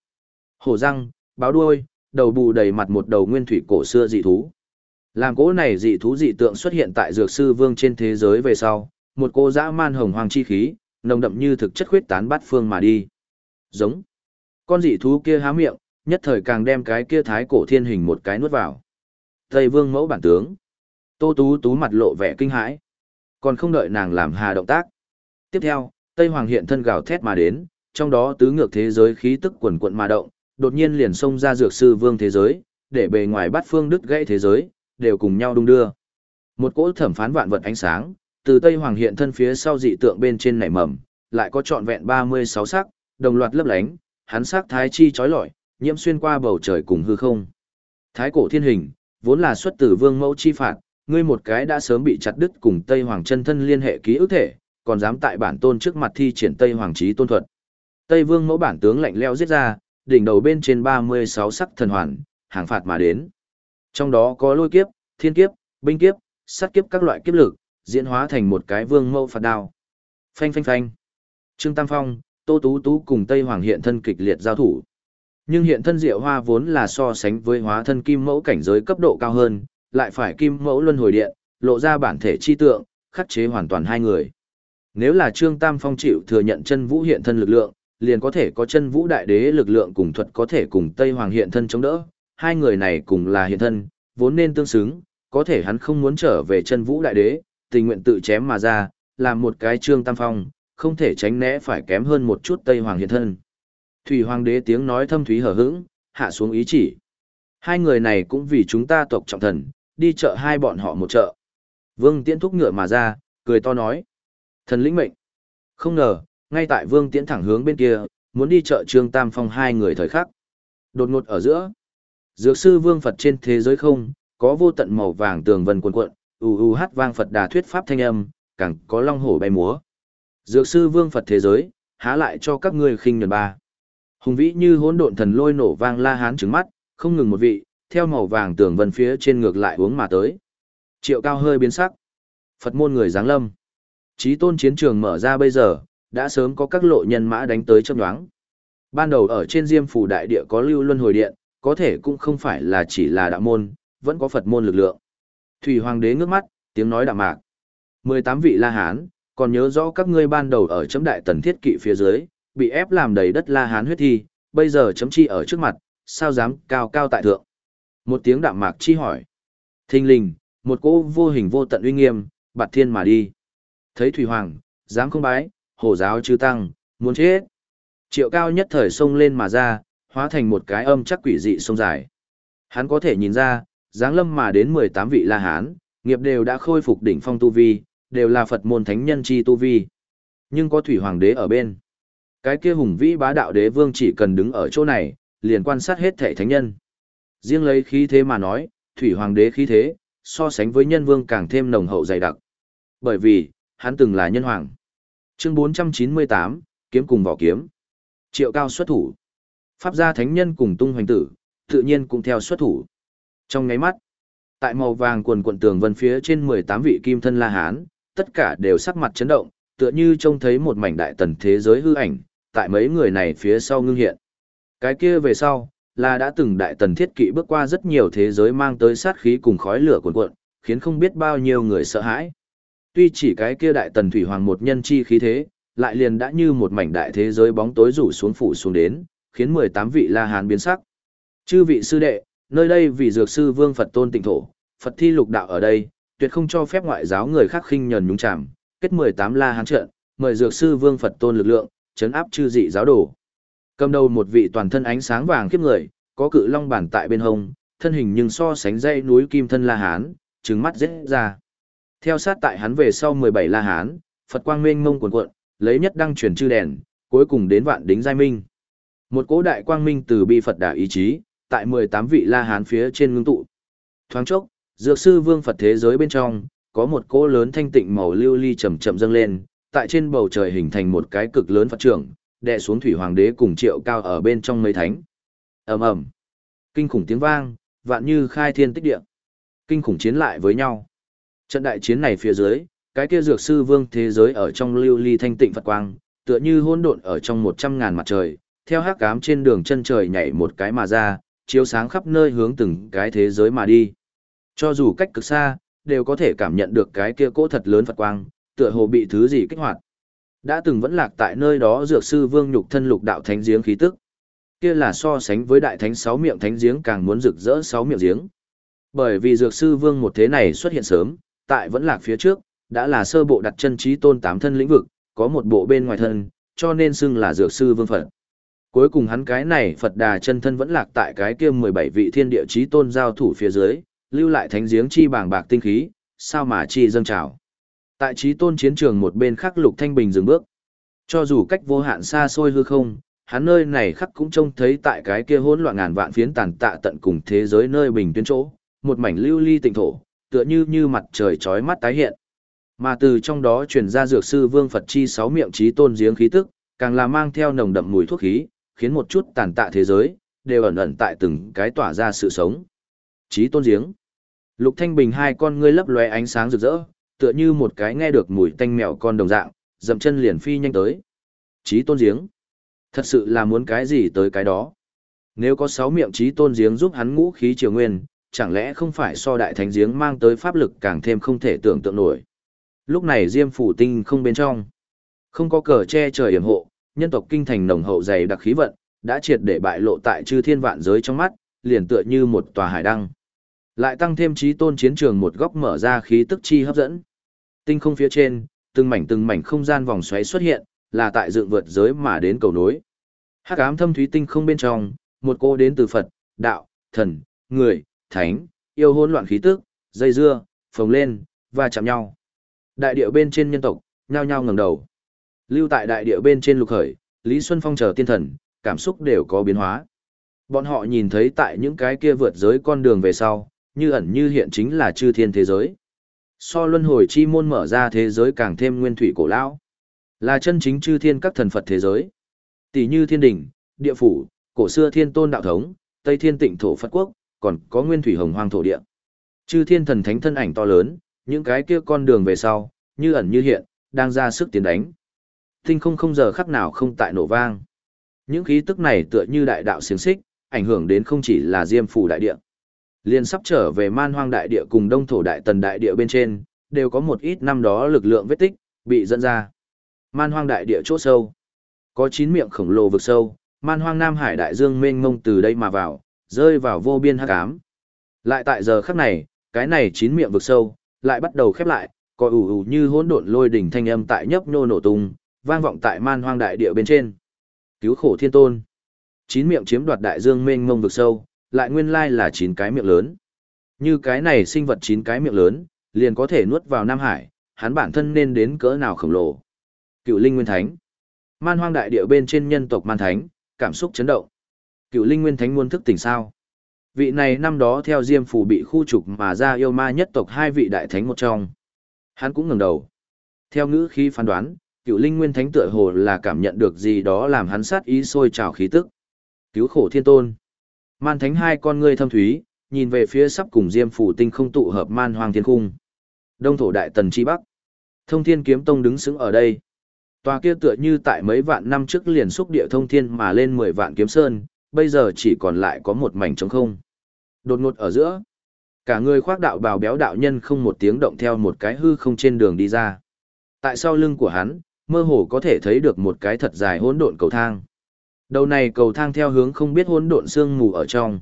Hổ răng, báo đuôi, đầu bù đầy mặt một đầu nguyên thủy cổ xưa dị thú. Làm cỗ này dị thú dị tượng xuất hiện tại dược sư vương trên thế giới về sau, một cô dã man hồng hoàng chi khí, nồng đậm như thực chất khuyết tán bát phương mà đi. Giống. Con dị thú kia há miệng, nhất thời càng đem cái kia thái cổ thiên hình một cái nuốt vào. Tây vương mẫu bản tướng. Tô tú tú mặt lộ vẻ kinh hãi. Còn không đợi nàng làm hà động tác. Tiếp theo, Tây Hoàng hiện thân gào thét mà đến, trong đó tứ ngược thế giới khí tức quần quận mà động, đột nhiên liền xông ra dược sư vương thế giới, để bề ngoài bắt phương đứt gãy thế giới, đều cùng nhau đung đưa. Một cỗ thẩm phán vạn vật ánh sáng, từ Tây Hoàng hiện thân phía sau dị tượng bên trên nảy mầm, lại có trọn vẹn 36 sắc, đồng loạt lấp lánh, hắn sắc thái chi chói lọi, nhiễm xuyên qua bầu trời cùng hư không. Thái cổ thiên hình, vốn là xuất từ vương mẫu chi phạt, ngươi một cái đã sớm bị chặt đứt cùng Tây Hoàng chân thân liên hệ ký ức thể, còn dám tại bản tôn trước mặt thi triển Tây Hoàng Chí tôn thuật. Tây Vương mẫu bản tướng lạnh lẽo giết ra, đỉnh đầu bên trên 36 sắc thần hoàn, hàng phạt mà đến. Trong đó có lôi kiếp, thiên kiếp, binh kiếp, sát kiếp các loại kiếp lực, diễn hóa thành một cái vương mẫu phạt đao. Phanh phanh phanh. Trương Tam Phong, Tô Tú Tú cùng Tây Hoàng hiện thân kịch liệt giao thủ. Nhưng hiện thân Diệu Hoa vốn là so sánh với hóa thân kim mẫu cảnh giới cấp độ cao hơn, lại phải kim mẫu luân hồi điện, lộ ra bản thể chi tượng, khắc chế hoàn toàn hai người. Nếu là Trương Tam Phong chịu thừa nhận chân vũ hiện thân lực lượng, liền có thể có chân vũ đại đế lực lượng cùng thuật có thể cùng Tây Hoàng hiện thân chống đỡ, hai người này cùng là hiện thân, vốn nên tương xứng, có thể hắn không muốn trở về chân vũ đại đế, tình nguyện tự chém mà ra, làm một cái Trương Tam Phong, không thể tránh né phải kém hơn một chút Tây Hoàng hiện thân. Thủy Hoàng đế tiếng nói thâm thúy hở hững, hạ xuống ý chỉ. Hai người này cũng vì chúng ta tộc trọng thần, đi chợ hai bọn họ một chợ. Vương Tiễn thúc ngựa mà ra, cười to nói. Thần lĩnh mệnh. Không ngờ, ngay tại Vương Tiễn thẳng hướng bên kia, muốn đi chợ Trương Tam Phong hai người thời khắc. Đột ngột ở giữa. Dược sư Vương Phật trên thế giới không, có vô tận màu vàng tường vân cuộn cuộn, u u hát vang Phật đà thuyết pháp thanh âm, càng có long hổ bay múa. Dược sư Vương Phật thế giới, há lại cho các ngươi khinh nhẫn ba. Hùng vĩ như hỗn độn thần lôi nổ vang la hán trứng mắt, không ngừng một vị, theo màu vàng tường vân phía trên ngược lại uống mà tới. Triệu cao hơi biến sắc. Phật môn người giáng lâm. Chí tôn chiến trường mở ra bây giờ, đã sớm có các lộ nhân mã đánh tới châm đoáng. Ban đầu ở trên diêm phủ đại địa có lưu luân hồi điện, có thể cũng không phải là chỉ là đạo môn, vẫn có Phật môn lực lượng. Thủy Hoàng đế ngước mắt, tiếng nói đạm mạc. 18 vị La Hán, còn nhớ rõ các ngươi ban đầu ở chấm đại tần thiết kỵ phía dưới, bị ép làm đầy đất La Hán huyết thi, bây giờ chấm chi ở trước mặt, sao dám cao cao tại thượng. Một tiếng đạm mạc chi hỏi. Thinh linh, một cỗ vô hình vô tận uy nghiêm, bạt thiên mà đi. Thấy Thủy Hoàng, dám không bái, hổ giáo chư tăng, muốn chết. Triệu cao nhất thời sông lên mà ra, hóa thành một cái âm chắc quỷ dị sông dài. Hắn có thể nhìn ra, dáng lâm mà đến 18 vị La Hán, nghiệp đều đã khôi phục đỉnh phong tu vi, đều là Phật môn thánh nhân chi tu vi. Nhưng có Thủy Hoàng đế ở bên. Cái kia hùng vĩ bá đạo đế vương chỉ cần đứng ở chỗ này, liền quan sát hết thảy thánh nhân. Riêng lấy khí thế mà nói, Thủy Hoàng đế khí thế, so sánh với nhân vương càng thêm nồng hậu dày đặc. Bởi vì, hắn từng là nhân hoàng. Chương 498, kiếm cùng vỏ kiếm. Triệu cao xuất thủ. Pháp gia thánh nhân cùng tung hoành tử, tự nhiên cũng theo xuất thủ. Trong ngáy mắt, tại màu vàng quần quận tường vân phía trên 18 vị kim thân La Hán, tất cả đều sắc mặt chấn động, tựa như trông thấy một mảnh đại tần thế giới hư ảnh, tại mấy người này phía sau ngưng hiện. Cái kia về sau, là đã từng đại tần thiết kỵ bước qua rất nhiều thế giới mang tới sát khí cùng khói lửa cuồn cuộn, khiến không biết bao nhiêu người sợ hãi. Tuy chỉ cái kia đại tần thủy hoàng một nhân chi khí thế, lại liền đã như một mảnh đại thế giới bóng tối rủ xuống phủ xuống đến, khiến 18 vị La Hán biến sắc. Chư vị sư đệ, nơi đây vì dược sư Vương Phật tôn tịnh thổ, Phật thi lục đạo ở đây, tuyệt không cho phép ngoại giáo người khác khinh nhẫn nhúng chạm, kết 18 La Hán trận, mời dược sư Vương Phật tôn lực lượng, chấn áp chư dị giáo đồ. Cầm đầu một vị toàn thân ánh sáng vàng khiếp người, có cự long bản tại bên hông, thân hình nhưng so sánh dây núi kim thân La Hán, trừng mắt rết ra. Theo sát tại hắn về sau 17 La Hán, Phật quang mênh mông cuồn cuộn, lấy nhất đăng truyền chư đèn, cuối cùng đến vạn đính giai minh. Một cỗ đại quang minh từ bi Phật đả ý chí, tại 18 vị La Hán phía trên ngưng tụ. Thoáng chốc, dược sư vương Phật thế giới bên trong, có một cỗ lớn thanh tịnh màu lưu ly chậm chậm dâng lên, tại trên bầu trời hình thành một cái cực lớn Phật trưởng, đè xuống thủy hoàng đế cùng triệu cao ở bên trong mấy thánh. ầm ầm, kinh khủng tiếng vang, vạn như khai thiên tích địa, kinh khủng chiến lại với nhau. Trận đại chiến này phía dưới, cái kia dược sư vương thế giới ở trong lưu ly thanh tịnh Phật quang, tựa như hỗn độn ở trong một trăm ngàn mặt trời, theo hắc ám trên đường chân trời nhảy một cái mà ra, chiếu sáng khắp nơi hướng từng cái thế giới mà đi. Cho dù cách cực xa, đều có thể cảm nhận được cái kia cỗ thật lớn Phật quang, tựa hồ bị thứ gì kích hoạt. Đã từng vẫn lạc tại nơi đó dược sư vương nhục thân lục đạo thánh giếng khí tức. Kia là so sánh với đại thánh sáu miệng thánh giếng càng muốn rực rỡ sáu miệng giếng. Bởi vì dược sư vương một thế này xuất hiện sớm, tại vẫn lạc phía trước, đã là sơ bộ đặt chân trí tôn tám thân lĩnh vực, có một bộ bên ngoài thân, cho nên xưng là dược sư vương Phật. Cuối cùng hắn cái này Phật đà chân thân vẫn lạc tại cái kia 17 vị thiên địa trí tôn giao thủ phía dưới, lưu lại thánh giếng chi bàng bạc tinh khí, sao mà chi dâng trào. Tại trí tôn chiến trường một bên khắc lục thanh bình dừng bước. Cho dù cách vô hạn xa xôi hư không, hắn nơi này khắc cũng trông thấy tại cái kia hỗn loạn ngàn vạn phiến tàn tạ tận cùng thế giới nơi bình tuyến chỗ, một mảnh lưu ly tịnh thổ, tựa như như mặt trời chói mắt tái hiện. Mà từ trong đó truyền ra dược sư Vương Phật chi sáu miệng trí tôn giếng khí tức, càng là mang theo nồng đậm mùi thuốc khí, khiến một chút tàn tạ thế giới đều ẩn ẩn tại từng cái tỏa ra sự sống. Trí tôn giếng. Lục Thanh Bình hai con ngươi lấp lóe ánh sáng rực rỡ, tựa như một cái nghe được mùi tanh mèo con đồng dạng, dậm chân liền phi nhanh tới. Trí tôn giếng. Thật sự là muốn cái gì tới cái đó. Nếu có sáu miệng trí tôn giếng giúp hắn ngũ khí triều nguyên, chẳng lẽ không phải so đại thánh giếng mang tới pháp lực càng thêm không thể tưởng tượng nổi. Lúc này Diêm phủ tinh không bên trong, không có cờ che trời yểm hộ, nhân tộc kinh thành nồng hậu dày đặc khí vận, đã triệt để bại lộ tại chư thiên vạn giới trong mắt, liền tựa như một tòa hải đăng. Lại tăng thêm trí tôn chiến trường một góc mở ra khí tức chi hấp dẫn. Tinh không phía trên, từng mảnh từng mảnh không gian vòng xoáy xuất hiện, là tại dựng vượt giới mà đến cầu nối. Hắc ám thâm thúy tinh không bên trong, một cô đến từ Phật, đạo, thần, người, thánh, yêu hỗn loạn khí tức, dây dưa, phồng lên, và chạm nhau. Đại địa bên trên nhân tộc, nhao nhao ngẩng đầu. Lưu tại đại địa bên trên lục khởi, Lý Xuân Phong chờ tiên thần, cảm xúc đều có biến hóa. Bọn họ nhìn thấy tại những cái kia vượt giới con đường về sau, như ẩn như hiện chính là chư thiên thế giới. So luân hồi chi môn mở ra thế giới càng thêm nguyên thủy cổ lão, là chân chính chư thiên các thần Phật thế giới. Tỷ như thiên đỉnh, địa phủ, cổ xưa thiên tôn đạo thống, Tây thiên tịnh thổ Phật quốc, còn có nguyên thủy hồng hoang thổ địa. Chư thiên thần thánh thân ảnh to lớn, những cái kia con đường về sau, như ẩn như hiện, đang ra sức tiến đánh. Tinh không không giờ khắc nào không tại nổ vang. Những khí tức này tựa như đại đạo xiềng xích, ảnh hưởng đến không chỉ là diêm phủ đại địa. Liên sắp trở về man hoang đại địa cùng đông thổ đại tần đại địa bên trên, đều có một ít năm đó lực lượng vết tích, bị dẫn ra. Man hoang đại địa chỗ sâu. Có chín miệng khổng lồ vực sâu, man hoang Nam Hải đại dương mênh mông từ đây mà vào, rơi vào vô biên hắc ám. Lại tại giờ khắc này, cái này chín miệng vực sâu, lại bắt đầu khép lại, coi ủ ù như hỗn độn lôi đỉnh thanh âm tại nhấp nhô nổ tung, vang vọng tại man hoang đại địa bên trên. Cứu khổ thiên tôn. Chín miệng chiếm đoạt đại dương mênh mông vực sâu, lại nguyên lai là chín cái miệng lớn. Như cái này sinh vật chín cái miệng lớn, liền có thể nuốt vào Nam Hải, hắn bản thân nên đến cỡ nào khổng lồ. Cựu Linh Nguyên Thánh. Man hoang đại địa bên trên nhân tộc Man Thánh, cảm xúc chấn động. Cựu Linh Nguyên Thánh muốn thức tỉnh sao? Vị này năm đó theo Diêm Phủ bị khu trục mà ra yêu ma nhất tộc hai vị đại thánh một trong. Hắn cũng ngẩng đầu. Theo ngữ khí phán đoán, Cựu Linh Nguyên Thánh tựa hồ là cảm nhận được gì đó làm hắn sát ý sôi trào khí tức. Cứu khổ thiên tôn. Man Thánh hai con ngươi thâm thúy, nhìn về phía sắp cùng Diêm Phủ tinh không tụ hợp man hoang thiên cung. Đông thổ đại tần chi bắc. Thông Thiên Kiếm Tông đứng sững ở đây. Tòa kia tựa như tại mấy vạn năm trước liền xúc địa thông thiên mà lên 10 vạn kiếm sơn, bây giờ chỉ còn lại có một mảnh trống không. Đột ngột ở giữa, cả người khoác đạo bào béo đạo nhân không một tiếng động theo một cái hư không trên đường đi ra. Tại sau lưng của hắn, mơ hồ có thể thấy được một cái thật dài hỗn độn cầu thang. Đầu này cầu thang theo hướng không biết hỗn độn sương mù ở trong.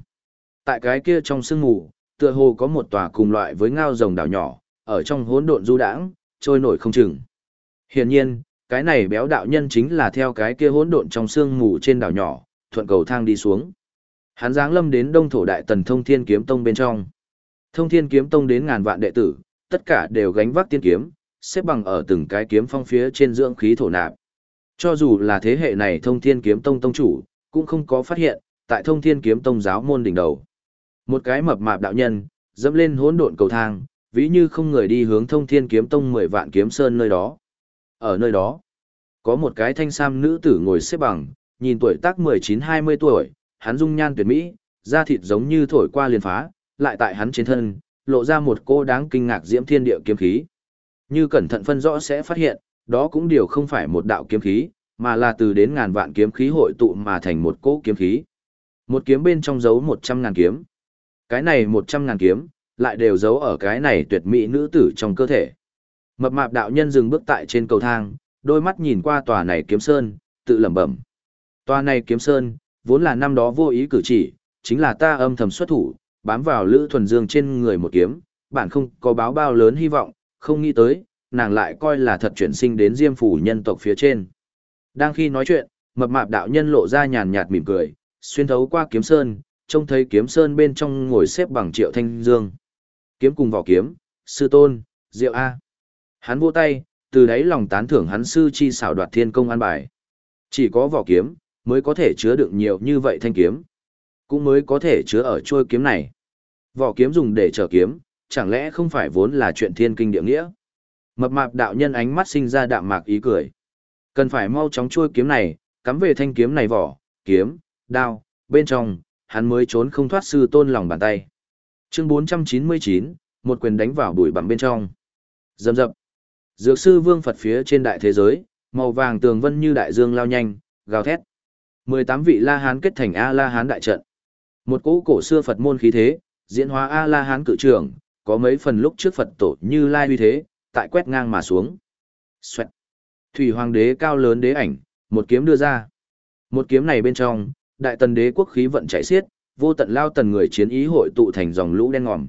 Tại cái kia trong sương mù, tựa hồ có một tòa cùng loại với ngao rồng đảo nhỏ, ở trong hỗn độn du đãng, trôi nổi không chừng. Hiển nhiên, cái này béo đạo nhân chính là theo cái kia hỗn độn trong sương mù trên đảo nhỏ, thuận cầu thang đi xuống. Hắn giáng lâm đến Đông thổ đại tần Thông Thiên Kiếm Tông bên trong. Thông Thiên Kiếm Tông đến ngàn vạn đệ tử, tất cả đều gánh vác tiên kiếm, xếp bằng ở từng cái kiếm phong phía trên dưỡng khí thổ nạp. Cho dù là thế hệ này Thông Thiên Kiếm Tông tông chủ, cũng không có phát hiện, tại Thông Thiên Kiếm Tông giáo môn đỉnh đầu. Một cái mập mạp đạo nhân, dẫm lên hỗn độn cầu thang, ví như không người đi hướng Thông Thiên Kiếm Tông mười vạn kiếm sơn nơi đó. Ở nơi đó, có một cái thanh sam nữ tử ngồi xếp bằng, nhìn tuổi tác 19-20 tuổi, hắn dung nhan tuyệt mỹ, da thịt giống như thổi qua liền phá, lại tại hắn trên thân, lộ ra một cô đáng kinh ngạc diễm thiên địa kiếm khí. Như cẩn thận phân rõ sẽ phát hiện, đó cũng điều không phải một đạo kiếm khí, mà là từ đến ngàn vạn kiếm khí hội tụ mà thành một cỗ kiếm khí. Một kiếm bên trong giấu 100 ngàn kiếm. Cái này 100 ngàn kiếm, lại đều giấu ở cái này tuyệt mỹ nữ tử trong cơ thể. Mập mạp đạo nhân dừng bước tại trên cầu thang, đôi mắt nhìn qua tòa này kiếm sơn, tự lẩm bẩm. Tòa này kiếm sơn, vốn là năm đó vô ý cử chỉ, chính là ta âm thầm xuất thủ, bám vào Lữ Thuần Dương trên người một kiếm, bản không có báo bao lớn hy vọng, không nghĩ tới, nàng lại coi là thật chuyển sinh đến diêm phủ nhân tộc phía trên. Đang khi nói chuyện, mập mạp đạo nhân lộ ra nhàn nhạt mỉm cười, xuyên thấu qua kiếm sơn, trông thấy kiếm sơn bên trong ngồi xếp bằng triệu thanh dương. Kiếm cùng vỏ kiếm, sư tôn, diệu A. Hắn vỗ tay, từ đấy lòng tán thưởng hắn sư chi xảo đoạt thiên công an bài. Chỉ có vỏ kiếm, mới có thể chứa đựng nhiều như vậy thanh kiếm. Cũng mới có thể chứa ở trôi kiếm này. Vỏ kiếm dùng để trở kiếm, chẳng lẽ không phải vốn là chuyện thiên kinh địa nghĩa? Mập mạp đạo nhân ánh mắt sinh ra đạm mạc ý cười. Cần phải mau chóng chui kiếm này, cắm về thanh kiếm này vỏ, kiếm, đao, bên trong, hắn mới trốn không thoát sư tôn lòng bàn tay. Chương 499, một quyền đánh vào bụi bặm bên trong. Dầm dập. Dược sư vương Phật phía trên đại thế giới, màu vàng tường vân như đại dương lao nhanh, gào thét. 18 vị La Hán kết thành A La Hán đại trận. Một cỗ cổ xưa Phật môn khí thế, diễn hóa A La Hán cự trường, có mấy phần lúc trước Phật tổ như lai uy thế, tại quét ngang mà xuống. Xoẹt. Thủy hoàng đế cao lớn đế ảnh, một kiếm đưa ra. Một kiếm này bên trong, đại tần đế quốc khí vận chảy xiết, vô tận lao tần người chiến ý hội tụ thành dòng lũ đen ngòm.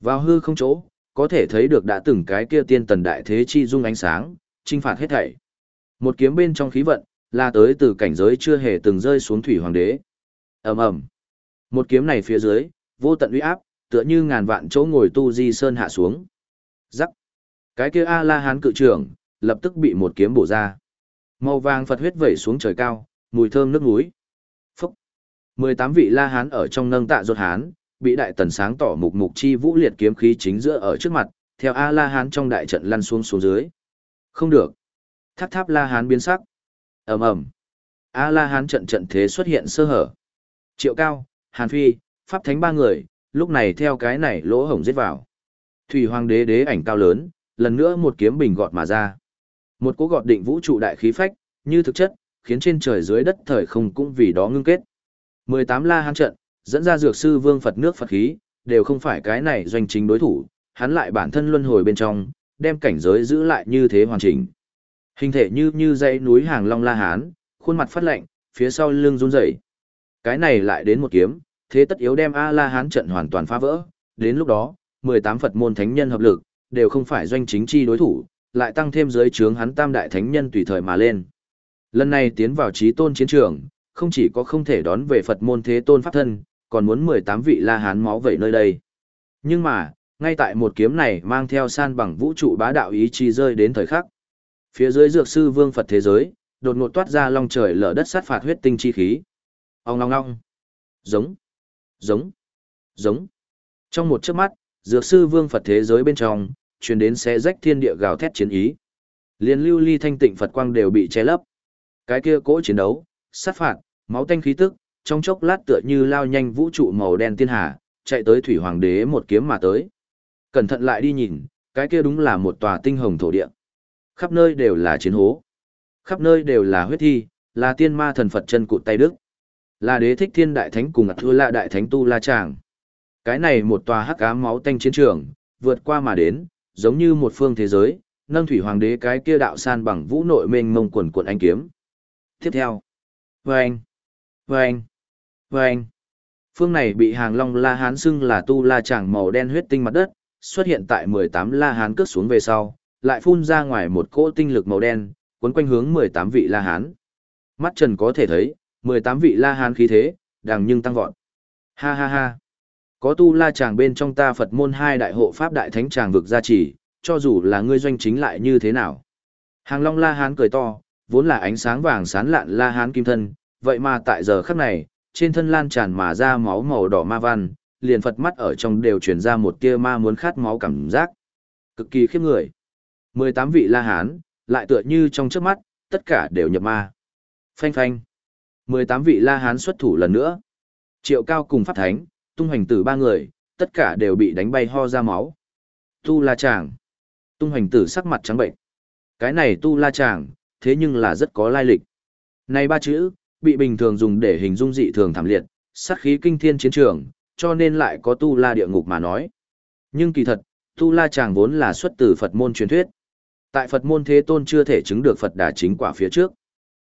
Vào hư không chỗ, có thể thấy được đã từng cái kia tiên tần đại thế chi dung ánh sáng, trinh phạt hết thảy. Một kiếm bên trong khí vận, là tới từ cảnh giới chưa hề từng rơi xuống thủy hoàng đế. Ầm ầm. Một kiếm này phía dưới, vô tận uy áp, tựa như ngàn vạn chỗ ngồi tu di sơn hạ xuống. Rắc. Cái kia A La Hán cự trưởng, lập tức bị một kiếm bổ ra. Màu vàng Phật huyết vẩy xuống trời cao, mùi thơm nước núi. Phúc. 18 vị La Hán ở trong nâng tạ ruột hán, bị đại tần sáng tỏ mục mục chi vũ liệt kiếm khí chính giữa ở trước mặt, theo A La Hán trong đại trận lăn xuống xuống dưới. Không được. Tháp tháp La Hán biến sắc ầm ầm. A La Hán trận trận thế xuất hiện sơ hở. Triệu Cao, Hàn Phi, Pháp Thánh ba người, lúc này theo cái này lỗ hổng giết vào. Thủy Hoàng đế đế ảnh cao lớn, lần nữa một kiếm bình gọt mà ra. Một cú gọt định vũ trụ đại khí phách, như thực chất, khiến trên trời dưới đất thời không cũng vì đó ngưng kết. 18 La Hán trận, dẫn ra dược sư vương Phật nước Phật khí, đều không phải cái này doanh chính đối thủ, hắn lại bản thân luân hồi bên trong, đem cảnh giới giữ lại như thế hoàn chỉnh. Hình thể như như dãy núi hàng long la hán, khuôn mặt phát lạnh, phía sau lưng run rẩy. Cái này lại đến một kiếm, thế tất yếu đem A La Hán trận hoàn toàn phá vỡ, đến lúc đó, 18 Phật môn thánh nhân hợp lực, đều không phải doanh chính chi đối thủ, lại tăng thêm dưới trướng hắn tam đại thánh nhân tùy thời mà lên. Lần này tiến vào trí tôn chiến trường, không chỉ có không thể đón về Phật môn thế tôn pháp thân, còn muốn 18 vị La Hán máu vẩy nơi đây. Nhưng mà, ngay tại một kiếm này mang theo san bằng vũ trụ bá đạo ý chí rơi đến thời khắc. Phía dưới dược sư vương Phật thế giới, đột ngột toát ra long trời lở đất sát phạt huyết tinh chi khí. Ông long long. Giống. Giống. Giống. Trong một chớp mắt, dược sư vương Phật thế giới bên trong, truyền đến xé rách thiên địa gào thét chiến ý. Liên lưu ly thanh tịnh Phật quang đều bị che lấp. Cái kia cỗ chiến đấu, sát phạt, máu tanh khí tức, trong chốc lát tựa như lao nhanh vũ trụ màu đen tiên hà, chạy tới thủy hoàng đế một kiếm mà tới. Cẩn thận lại đi nhìn, cái kia đúng là một tòa tinh hồng thổ địa. Khắp nơi đều là chiến hố. Khắp nơi đều là huyết thi, là tiên ma thần Phật chân cụt tay đức. Là đế thích thiên đại thánh cùng thưa lạ đại thánh tu la tràng. Cái này một tòa hắc ám máu tanh chiến trường, vượt qua mà đến, giống như một phương thế giới, nâng thủy hoàng đế cái kia đạo san bằng vũ nội mênh mông quần quần anh kiếm. Tiếp theo. Vâng. Vâng. Vâng. Phương này bị hàng long la hán xưng là tu la tràng màu đen huyết tinh mặt đất, xuất hiện tại 18 la hán cướp xuống về sau, lại phun ra ngoài một cỗ tinh lực màu đen, cuốn quanh hướng 18 vị La Hán. Mắt Trần có thể thấy, 18 vị La Hán khí thế, đang nhưng tăng vọt. Ha ha ha. Có tu la chàng bên trong ta Phật môn hai đại hộ pháp đại thánh chàng vực gia trì, cho dù là ngươi doanh chính lại như thế nào. Hàng Long La Hán cười to, vốn là ánh sáng vàng sáng lạn La Hán kim thân, vậy mà tại giờ khắc này, trên thân lan tràn mà ra máu màu đỏ ma văn, liền Phật mắt ở trong đều truyền ra một tia ma muốn khát máu cảm giác. Cực kỳ khiếp người. 18 vị La Hán, lại tựa như trong trước mắt, tất cả đều nhập ma. Phanh phanh. 18 vị La Hán xuất thủ lần nữa. Triệu Cao cùng Pháp Thánh, tung hành tử ba người, tất cả đều bị đánh bay ho ra máu. Tu La Tràng. Tung hành tử sắc mặt trắng bệnh. Cái này Tu La Tràng, thế nhưng là rất có lai lịch. Này ba chữ, bị bình thường dùng để hình dung dị thường thảm liệt, sát khí kinh thiên chiến trường, cho nên lại có Tu La địa ngục mà nói. Nhưng kỳ thật, Tu La Tràng vốn là xuất từ Phật môn truyền thuyết. Tại Phật môn thế tôn chưa thể chứng được Phật đà chính quả phía trước.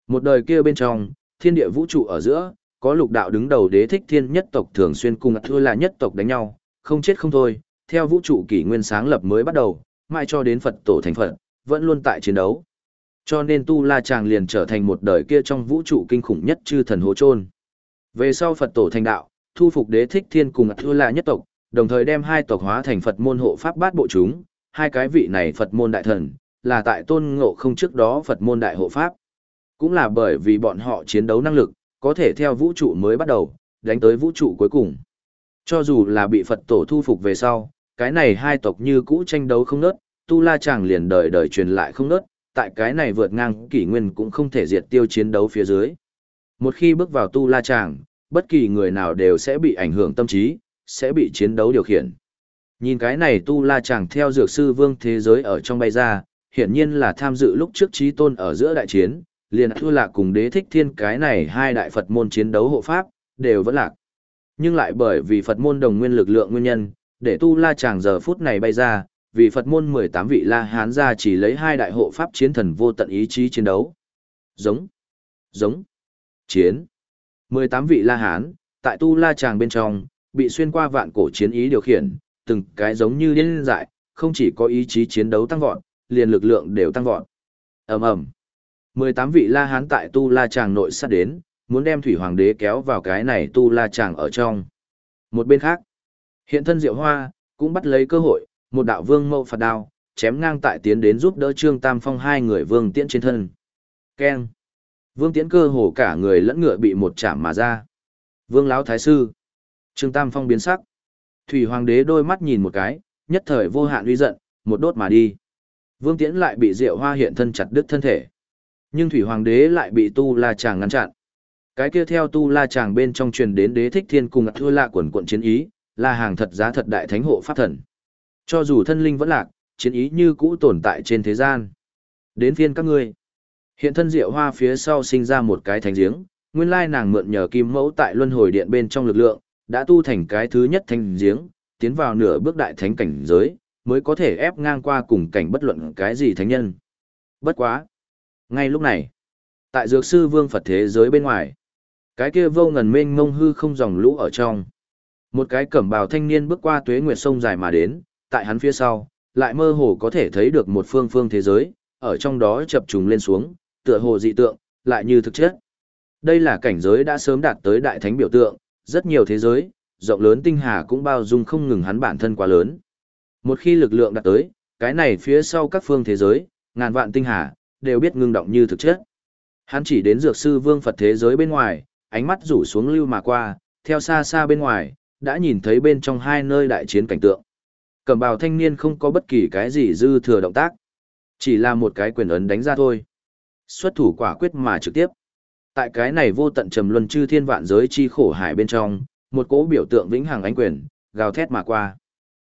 Một đời kia bên trong, thiên địa vũ trụ ở giữa, có lục đạo đứng đầu đế thích thiên nhất tộc thường xuyên cùng thưa là nhất tộc đánh nhau, không chết không thôi, theo vũ trụ kỷ nguyên sáng lập mới bắt đầu, mãi cho đến Phật tổ thành Phật, vẫn luôn tại chiến đấu. Cho nên Tu La Tràng liền trở thành một đời kia trong vũ trụ kinh khủng nhất chư thần hố chôn. Về sau Phật tổ thành đạo, thu phục đế thích thiên cùng thưa là nhất tộc, đồng thời đem hai tộc hóa thành Phật môn hộ pháp bát bộ chúng, hai cái vị này Phật môn đại thần, là tại tôn ngộ không trước đó Phật môn đại hộ Pháp. Cũng là bởi vì bọn họ chiến đấu năng lực, có thể theo vũ trụ mới bắt đầu, đánh tới vũ trụ cuối cùng. Cho dù là bị Phật tổ thu phục về sau, cái này hai tộc như cũ tranh đấu không nớt, Tu La Chàng liền đời đời truyền lại không nớt, tại cái này vượt ngang kỷ nguyên cũng không thể diệt tiêu chiến đấu phía dưới. Một khi bước vào Tu La Chàng, bất kỳ người nào đều sẽ bị ảnh hưởng tâm trí, sẽ bị chiến đấu điều khiển. Nhìn cái này Tu La Chàng theo dược sư vương thế giới ở trong bay ra, hiển nhiên là tham dự lúc trước trí tôn ở giữa đại chiến, liền thu lạc cùng đế thích thiên cái này hai đại Phật môn chiến đấu hộ pháp, đều vẫn lạc. Nhưng lại bởi vì Phật môn đồng nguyên lực lượng nguyên nhân, để tu la chàng giờ phút này bay ra, vì Phật môn 18 vị la hán ra chỉ lấy hai đại hộ pháp chiến thần vô tận ý chí chiến đấu. Giống, giống, chiến. 18 vị la hán, tại tu la chàng bên trong, bị xuyên qua vạn cổ chiến ý điều khiển, từng cái giống như điên dại, không chỉ có ý chí chiến đấu tăng vọt, liền lực lượng đều tăng vọt. ầm ầm 18 vị la hán tại tu la chàng nội sát đến, muốn đem thủy hoàng đế kéo vào cái này tu la chàng ở trong. Một bên khác, hiện thân diệu hoa, cũng bắt lấy cơ hội, một đạo vương mâu phạt đao, chém ngang tại tiến đến giúp đỡ Trương Tam Phong hai người vương tiễn trên thân. Keng. Vương tiễn cơ hồ cả người lẫn ngựa bị một chạm mà ra. Vương lão thái sư. Trương Tam Phong biến sắc. Thủy hoàng đế đôi mắt nhìn một cái, nhất thời vô hạn uy giận, một đốt mà đi. Vương tiễn lại bị diệu hoa hiện thân chặt đứt thân thể. Nhưng thủy hoàng đế lại bị tu la chàng ngăn chặn. Cái kia theo tu la chàng bên trong truyền đến đế thích thiên cùng thưa lạ quần quận chiến ý, là hàng thật giá thật đại thánh hộ pháp thần. Cho dù thân linh vẫn lạc, chiến ý như cũ tồn tại trên thế gian. Đến phiên các ngươi. Hiện thân diệu hoa phía sau sinh ra một cái thánh giếng, nguyên lai nàng mượn nhờ kim mẫu tại luân hồi điện bên trong lực lượng, đã tu thành cái thứ nhất thánh giếng, tiến vào nửa bước đại thánh cảnh giới, mới có thể ép ngang qua cùng cảnh bất luận cái gì thánh nhân. Bất quá. Ngay lúc này, tại dược sư vương Phật thế giới bên ngoài, cái kia vô ngần mênh ngông hư không dòng lũ ở trong. Một cái cẩm bào thanh niên bước qua tuế nguyệt sông dài mà đến, tại hắn phía sau, lại mơ hồ có thể thấy được một phương phương thế giới, ở trong đó chập trùng lên xuống, tựa hồ dị tượng, lại như thực chất. Đây là cảnh giới đã sớm đạt tới đại thánh biểu tượng, rất nhiều thế giới, rộng lớn tinh hà cũng bao dung không ngừng hắn bản thân quá lớn. Một khi lực lượng đạt tới, cái này phía sau các phương thế giới, ngàn vạn tinh hà, đều biết ngưng động như thực chất. Hắn chỉ đến dược sư vương Phật thế giới bên ngoài, ánh mắt rủ xuống lưu mà qua, theo xa xa bên ngoài, đã nhìn thấy bên trong hai nơi đại chiến cảnh tượng. Cẩm bào thanh niên không có bất kỳ cái gì dư thừa động tác. Chỉ là một cái quyền ấn đánh ra thôi. Xuất thủ quả quyết mà trực tiếp. Tại cái này vô tận trầm luân chư thiên vạn giới chi khổ hải bên trong, một cỗ biểu tượng vĩnh hằng ánh quyền, gào thét mà qua.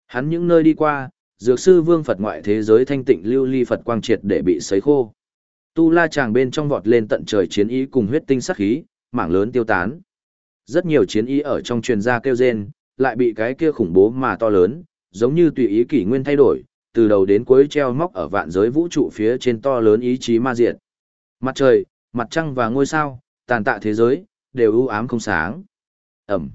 Hắn những nơi đi qua, dược sư vương Phật ngoại thế giới thanh tịnh lưu ly Phật quang triệt để bị sấy khô. Tu la chàng bên trong vọt lên tận trời chiến ý cùng huyết tinh sắc khí, mảng lớn tiêu tán. Rất nhiều chiến ý ở trong truyền gia kêu rên, lại bị cái kia khủng bố mà to lớn, giống như tùy ý kỷ nguyên thay đổi, từ đầu đến cuối treo móc ở vạn giới vũ trụ phía trên to lớn ý chí ma diệt. Mặt trời, mặt trăng và ngôi sao, tàn tạ thế giới, đều u ám không sáng. Ẩm.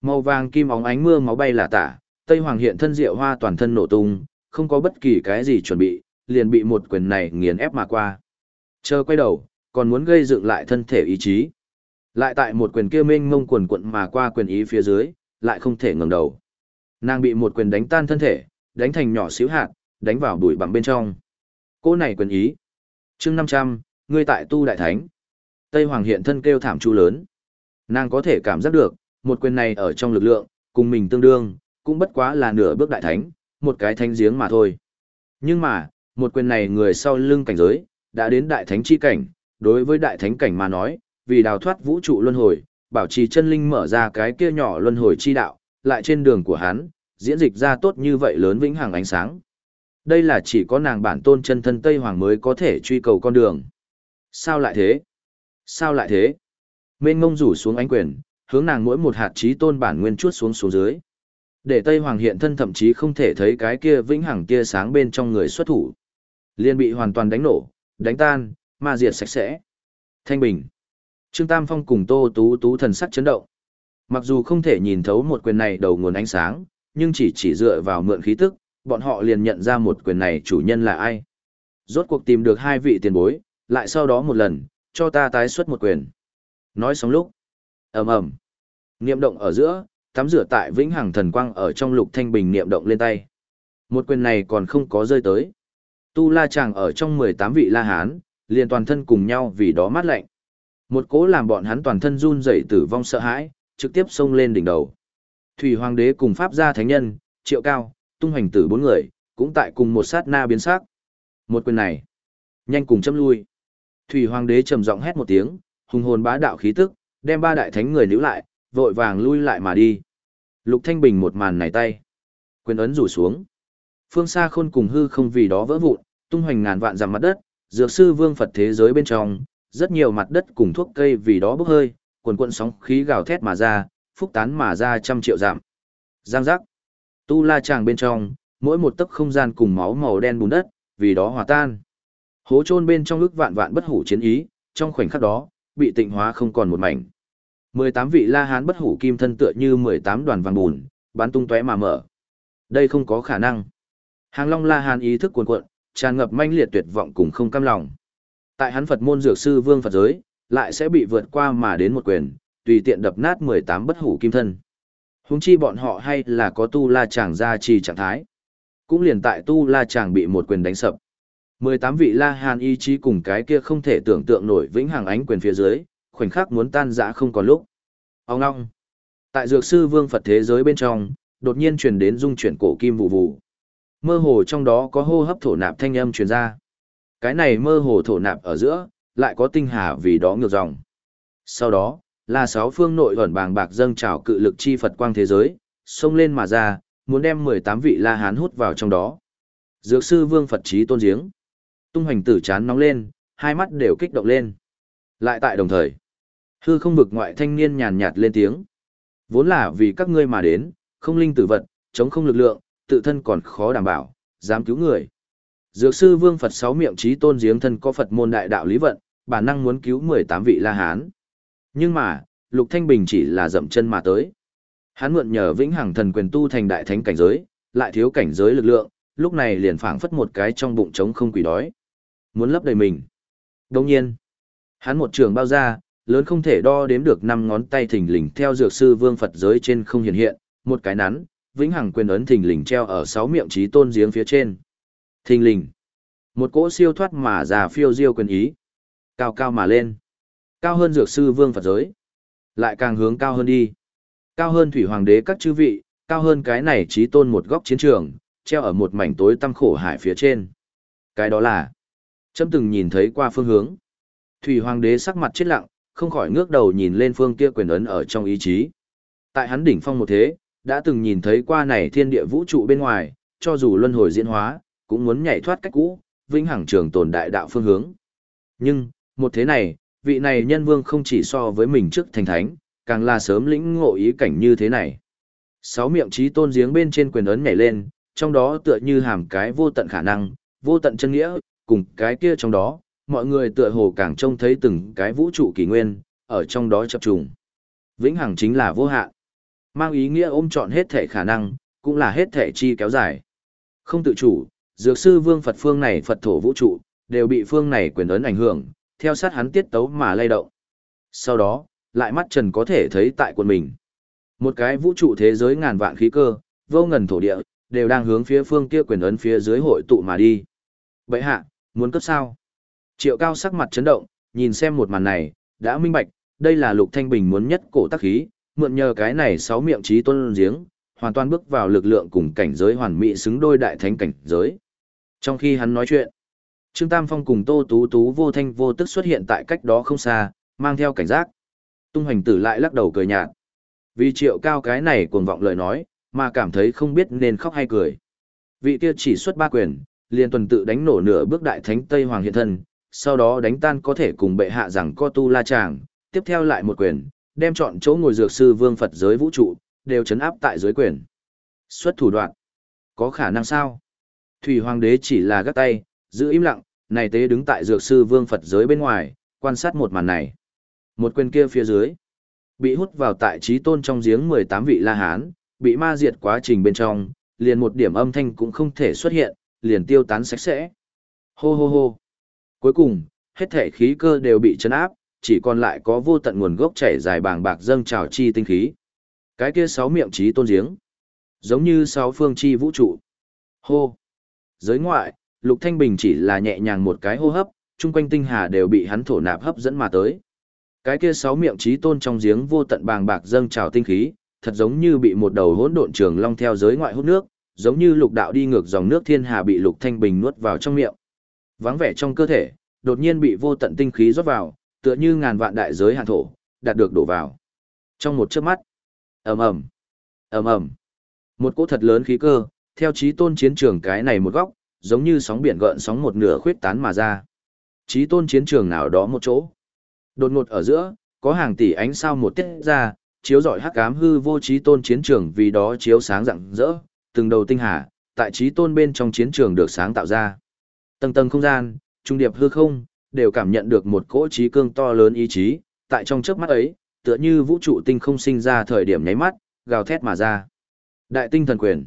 Màu vàng kim óng ánh mưa máu bay là tả, Tây Hoàng hiện thân diệu hoa toàn thân nổ tung, không có bất kỳ cái gì chuẩn bị, liền bị một quyền này nghiền ép mà qua. Chờ quay đầu, còn muốn gây dựng lại thân thể ý chí. Lại tại một quyền kia mênh mông quần quận mà qua quyền ý phía dưới, lại không thể ngẩng đầu. Nàng bị một quyền đánh tan thân thể, đánh thành nhỏ xíu hạt, đánh vào bụi bằng bên trong. Cô này quyền ý. chương 500, ngươi tại tu đại thánh. Tây Hoàng hiện thân kêu thảm chu lớn. Nàng có thể cảm giác được, một quyền này ở trong lực lượng, cùng mình tương đương, cũng bất quá là nửa bước đại thánh, một cái thánh giếng mà thôi. Nhưng mà, một quyền này người sau lưng cảnh giới, đã đến đại thánh chi cảnh, đối với đại thánh cảnh mà nói, vì đào thoát vũ trụ luân hồi, bảo trì chân linh mở ra cái kia nhỏ luân hồi chi đạo, lại trên đường của hắn, diễn dịch ra tốt như vậy lớn vĩnh hằng ánh sáng. Đây là chỉ có nàng bản tôn chân thân Tây Hoàng mới có thể truy cầu con đường. Sao lại thế? Sao lại thế? Mên ngông rủ xuống ánh quyền, hướng nàng mỗi một hạt trí tôn bản nguyên chuốt xuống xuống dưới. Để Tây Hoàng hiện thân thậm chí không thể thấy cái kia vĩnh hằng kia sáng bên trong người xuất thủ. Liên bị hoàn toàn đánh nổ, đánh tan, ma diệt sạch sẽ. Thanh bình. Trương Tam Phong cùng Tô Tú Tú thần sắc chấn động. Mặc dù không thể nhìn thấu một quyền này đầu nguồn ánh sáng, nhưng chỉ chỉ dựa vào mượn khí tức, bọn họ liền nhận ra một quyền này chủ nhân là ai. Rốt cuộc tìm được hai vị tiền bối, lại sau đó một lần, cho ta tái xuất một quyền. Nói xong lúc, ầm ầm, niệm động ở giữa, tắm rửa tại vĩnh hằng thần quang ở trong lục thanh bình niệm động lên tay. Một quyền này còn không có rơi tới. Tu La chàng ở trong 18 vị La Hán, liền toàn thân cùng nhau vì đó mát lạnh. Một cố làm bọn hắn toàn thân run rẩy tử vong sợ hãi, trực tiếp xông lên đỉnh đầu. Thủy Hoàng đế cùng Pháp gia thánh nhân, Triệu Cao, tung hoành tử bốn người, cũng tại cùng một sát na biến sắc. Một quyền này, nhanh cùng châm lui. Thủy Hoàng đế trầm giọng hét một tiếng, hùng hồn bá đạo khí tức, đem ba đại thánh người níu lại, vội vàng lui lại mà đi. Lục Thanh Bình một màn này tay, quyền ấn rủ xuống. Phương xa khôn cùng hư không vì đó vỡ vụn, tung hoành ngàn vạn dặm mặt đất, dược sư vương Phật thế giới bên trong, rất nhiều mặt đất cùng thuốc cây vì đó bốc hơi, quần quần sóng khí gào thét mà ra, phúc tán mà ra trăm triệu giảm. Giang giác. Tu la tràng bên trong, mỗi một tấc không gian cùng máu màu đen bùn đất, vì đó hòa tan. Hố trôn bên trong ức vạn vạn bất hủ chiến ý, trong khoảnh khắc đó, bị tịnh hóa không còn một mảnh. 18 vị La Hán bất hủ kim thân tựa như 18 đoàn vàng bùn, bắn tung tóe mà mở. Đây không có khả năng. Hàng Long La Hán ý thức cuồn cuộn, tràn ngập manh liệt tuyệt vọng cùng không cam lòng. Tại hắn Phật môn dược sư vương Phật giới, lại sẽ bị vượt qua mà đến một quyền, tùy tiện đập nát 18 bất hủ kim thân. Húng chi bọn họ hay là có tu la chàng ra trì trạng thái. Cũng liền tại tu la chàng bị một quyền đánh sập. 18 vị la hàn ý chí cùng cái kia không thể tưởng tượng nổi vĩnh hằng ánh quyền phía dưới, khoảnh khắc muốn tan rã không còn lúc. Ông ngong. Tại dược sư vương Phật thế giới bên trong, đột nhiên truyền đến dung chuyển cổ kim vụ vụ. Mơ hồ trong đó có hô hấp thổ nạp thanh âm truyền ra. Cái này mơ hồ thổ nạp ở giữa, lại có tinh hà vì đó ngược dòng. Sau đó, là sáu phương nội ẩn bàng bạc dâng trào cự lực chi Phật quang thế giới, xông lên mà ra, muốn đem 18 vị La Hán hút vào trong đó. Dược sư vương Phật trí tôn giếng. Tung hoành tử chán nóng lên, hai mắt đều kích động lên. Lại tại đồng thời, hư không vực ngoại thanh niên nhàn nhạt lên tiếng. Vốn là vì các ngươi mà đến, không linh tử vật, chống không lực lượng, tự thân còn khó đảm bảo, dám cứu người. Dược sư vương Phật sáu miệng trí tôn giếng thân có Phật môn đại đạo lý vận, bản năng muốn cứu 18 vị La Hán. Nhưng mà, Lục Thanh Bình chỉ là dậm chân mà tới. Hắn mượn nhờ vĩnh hằng thần quyền tu thành đại thánh cảnh giới, lại thiếu cảnh giới lực lượng, lúc này liền phảng phất một cái trong bụng trống không quỷ đói. Muốn lấp đầy mình. Đồng nhiên, hắn một trường bao ra, lớn không thể đo đếm được năm ngón tay thình lình theo dược sư vương Phật giới trên không hiện hiện, một cái nắn, vĩnh hằng quyền ấn thình lình treo ở sáu miệng trí tôn giếng phía trên. Thình lình, một cỗ siêu thoát mà già phiêu diêu quyền ý, cao cao mà lên, cao hơn dược sư vương Phật giới, lại càng hướng cao hơn đi, cao hơn thủy hoàng đế các chư vị, cao hơn cái này trí tôn một góc chiến trường, treo ở một mảnh tối tăm khổ hải phía trên. Cái đó là chấm từng nhìn thấy qua phương hướng. Thủy Hoàng đế sắc mặt chết lặng, không khỏi ngước đầu nhìn lên phương kia quyền ấn ở trong ý chí. Tại hắn đỉnh phong một thế, đã từng nhìn thấy qua này thiên địa vũ trụ bên ngoài, cho dù luân hồi diễn hóa, cũng muốn nhảy thoát cách cũ, vĩnh hằng trường tồn đại đạo phương hướng. Nhưng, một thế này, vị này nhân vương không chỉ so với mình trước thành thánh, càng là sớm lĩnh ngộ ý cảnh như thế này. Sáu miệng trí tôn giếng bên trên quyền ấn nhảy lên, trong đó tựa như hàm cái vô tận khả năng, vô tận chân nghĩa, cùng cái kia trong đó, mọi người tựa hồ càng trông thấy từng cái vũ trụ kỷ nguyên, ở trong đó chập trùng. Vĩnh hằng chính là vô hạn. Mang ý nghĩa ôm trọn hết thể khả năng, cũng là hết thể chi kéo dài. Không tự chủ, dược sư vương Phật phương này Phật thổ vũ trụ, đều bị phương này quyền ấn ảnh hưởng, theo sát hắn tiết tấu mà lay động. Sau đó, lại mắt trần có thể thấy tại quần mình. Một cái vũ trụ thế giới ngàn vạn khí cơ, vô ngần thổ địa, đều đang hướng phía phương kia quyền ấn phía dưới hội tụ mà đi. Vậy hạ, Muốn cấp sao? Triệu cao sắc mặt chấn động, nhìn xem một màn này, đã minh bạch, đây là lục thanh bình muốn nhất cổ tác khí, mượn nhờ cái này sáu miệng trí tôn giếng, hoàn toàn bước vào lực lượng cùng cảnh giới hoàn mỹ xứng đôi đại thánh cảnh giới. Trong khi hắn nói chuyện, Trương Tam Phong cùng Tô Tú Tú vô thanh vô tức xuất hiện tại cách đó không xa, mang theo cảnh giác. Tung hành tử lại lắc đầu cười nhạt. Vì triệu cao cái này cuồng vọng lời nói, mà cảm thấy không biết nên khóc hay cười. Vị kia chỉ xuất ba quyền, liền tuần tự đánh nổ nửa bước đại thánh Tây Hoàng hiện thân, sau đó đánh tan có thể cùng bệ hạ rằng co tu la chàng, tiếp theo lại một quyền, đem chọn chỗ ngồi dược sư vương Phật giới vũ trụ, đều chấn áp tại giới quyền. Xuất thủ đoạn. Có khả năng sao? Thủy Hoàng đế chỉ là gắt tay, giữ im lặng, này tế đứng tại dược sư vương Phật giới bên ngoài, quan sát một màn này. Một quyền kia phía dưới, bị hút vào tại trí tôn trong giếng 18 vị La Hán, bị ma diệt quá trình bên trong, liền một điểm âm thanh cũng không thể xuất hiện, liền tiêu tán sạch sẽ. Hô hô hô. Cuối cùng, hết thể khí cơ đều bị chấn áp, chỉ còn lại có vô tận nguồn gốc chảy dài bàng bạc dâng trào chi tinh khí. Cái kia sáu miệng trí tôn giếng, giống như sáu phương chi vũ trụ. Hô. Giới ngoại, Lục Thanh Bình chỉ là nhẹ nhàng một cái hô hấp, chung quanh tinh hà đều bị hắn thổ nạp hấp dẫn mà tới. Cái kia sáu miệng trí tôn trong giếng vô tận bàng bạc dâng trào tinh khí, thật giống như bị một đầu hỗn độn trường long theo giới ngoại hút nước, giống như lục đạo đi ngược dòng nước thiên hà bị lục thanh bình nuốt vào trong miệng. Vắng vẻ trong cơ thể, đột nhiên bị vô tận tinh khí rót vào, tựa như ngàn vạn đại giới hàn thổ, đạt được đổ vào. Trong một chớp mắt, ầm ầm, ầm ầm, một cỗ thật lớn khí cơ, theo chí tôn chiến trường cái này một góc, giống như sóng biển gợn sóng một nửa khuyết tán mà ra. Chí tôn chiến trường nào đó một chỗ. Đột ngột ở giữa, có hàng tỷ ánh sao một tiết ra, chiếu rọi hắc ám hư vô chí tôn chiến trường vì đó chiếu sáng rạng rỡ, từng đầu tinh hà, tại chí tôn bên trong chiến trường được sáng tạo ra. Tầng tầng không gian, trung điệp hư không, đều cảm nhận được một cỗ trí cương to lớn ý chí, tại trong chớp mắt ấy, tựa như vũ trụ tinh không sinh ra thời điểm nháy mắt, gào thét mà ra. Đại tinh thần quyền.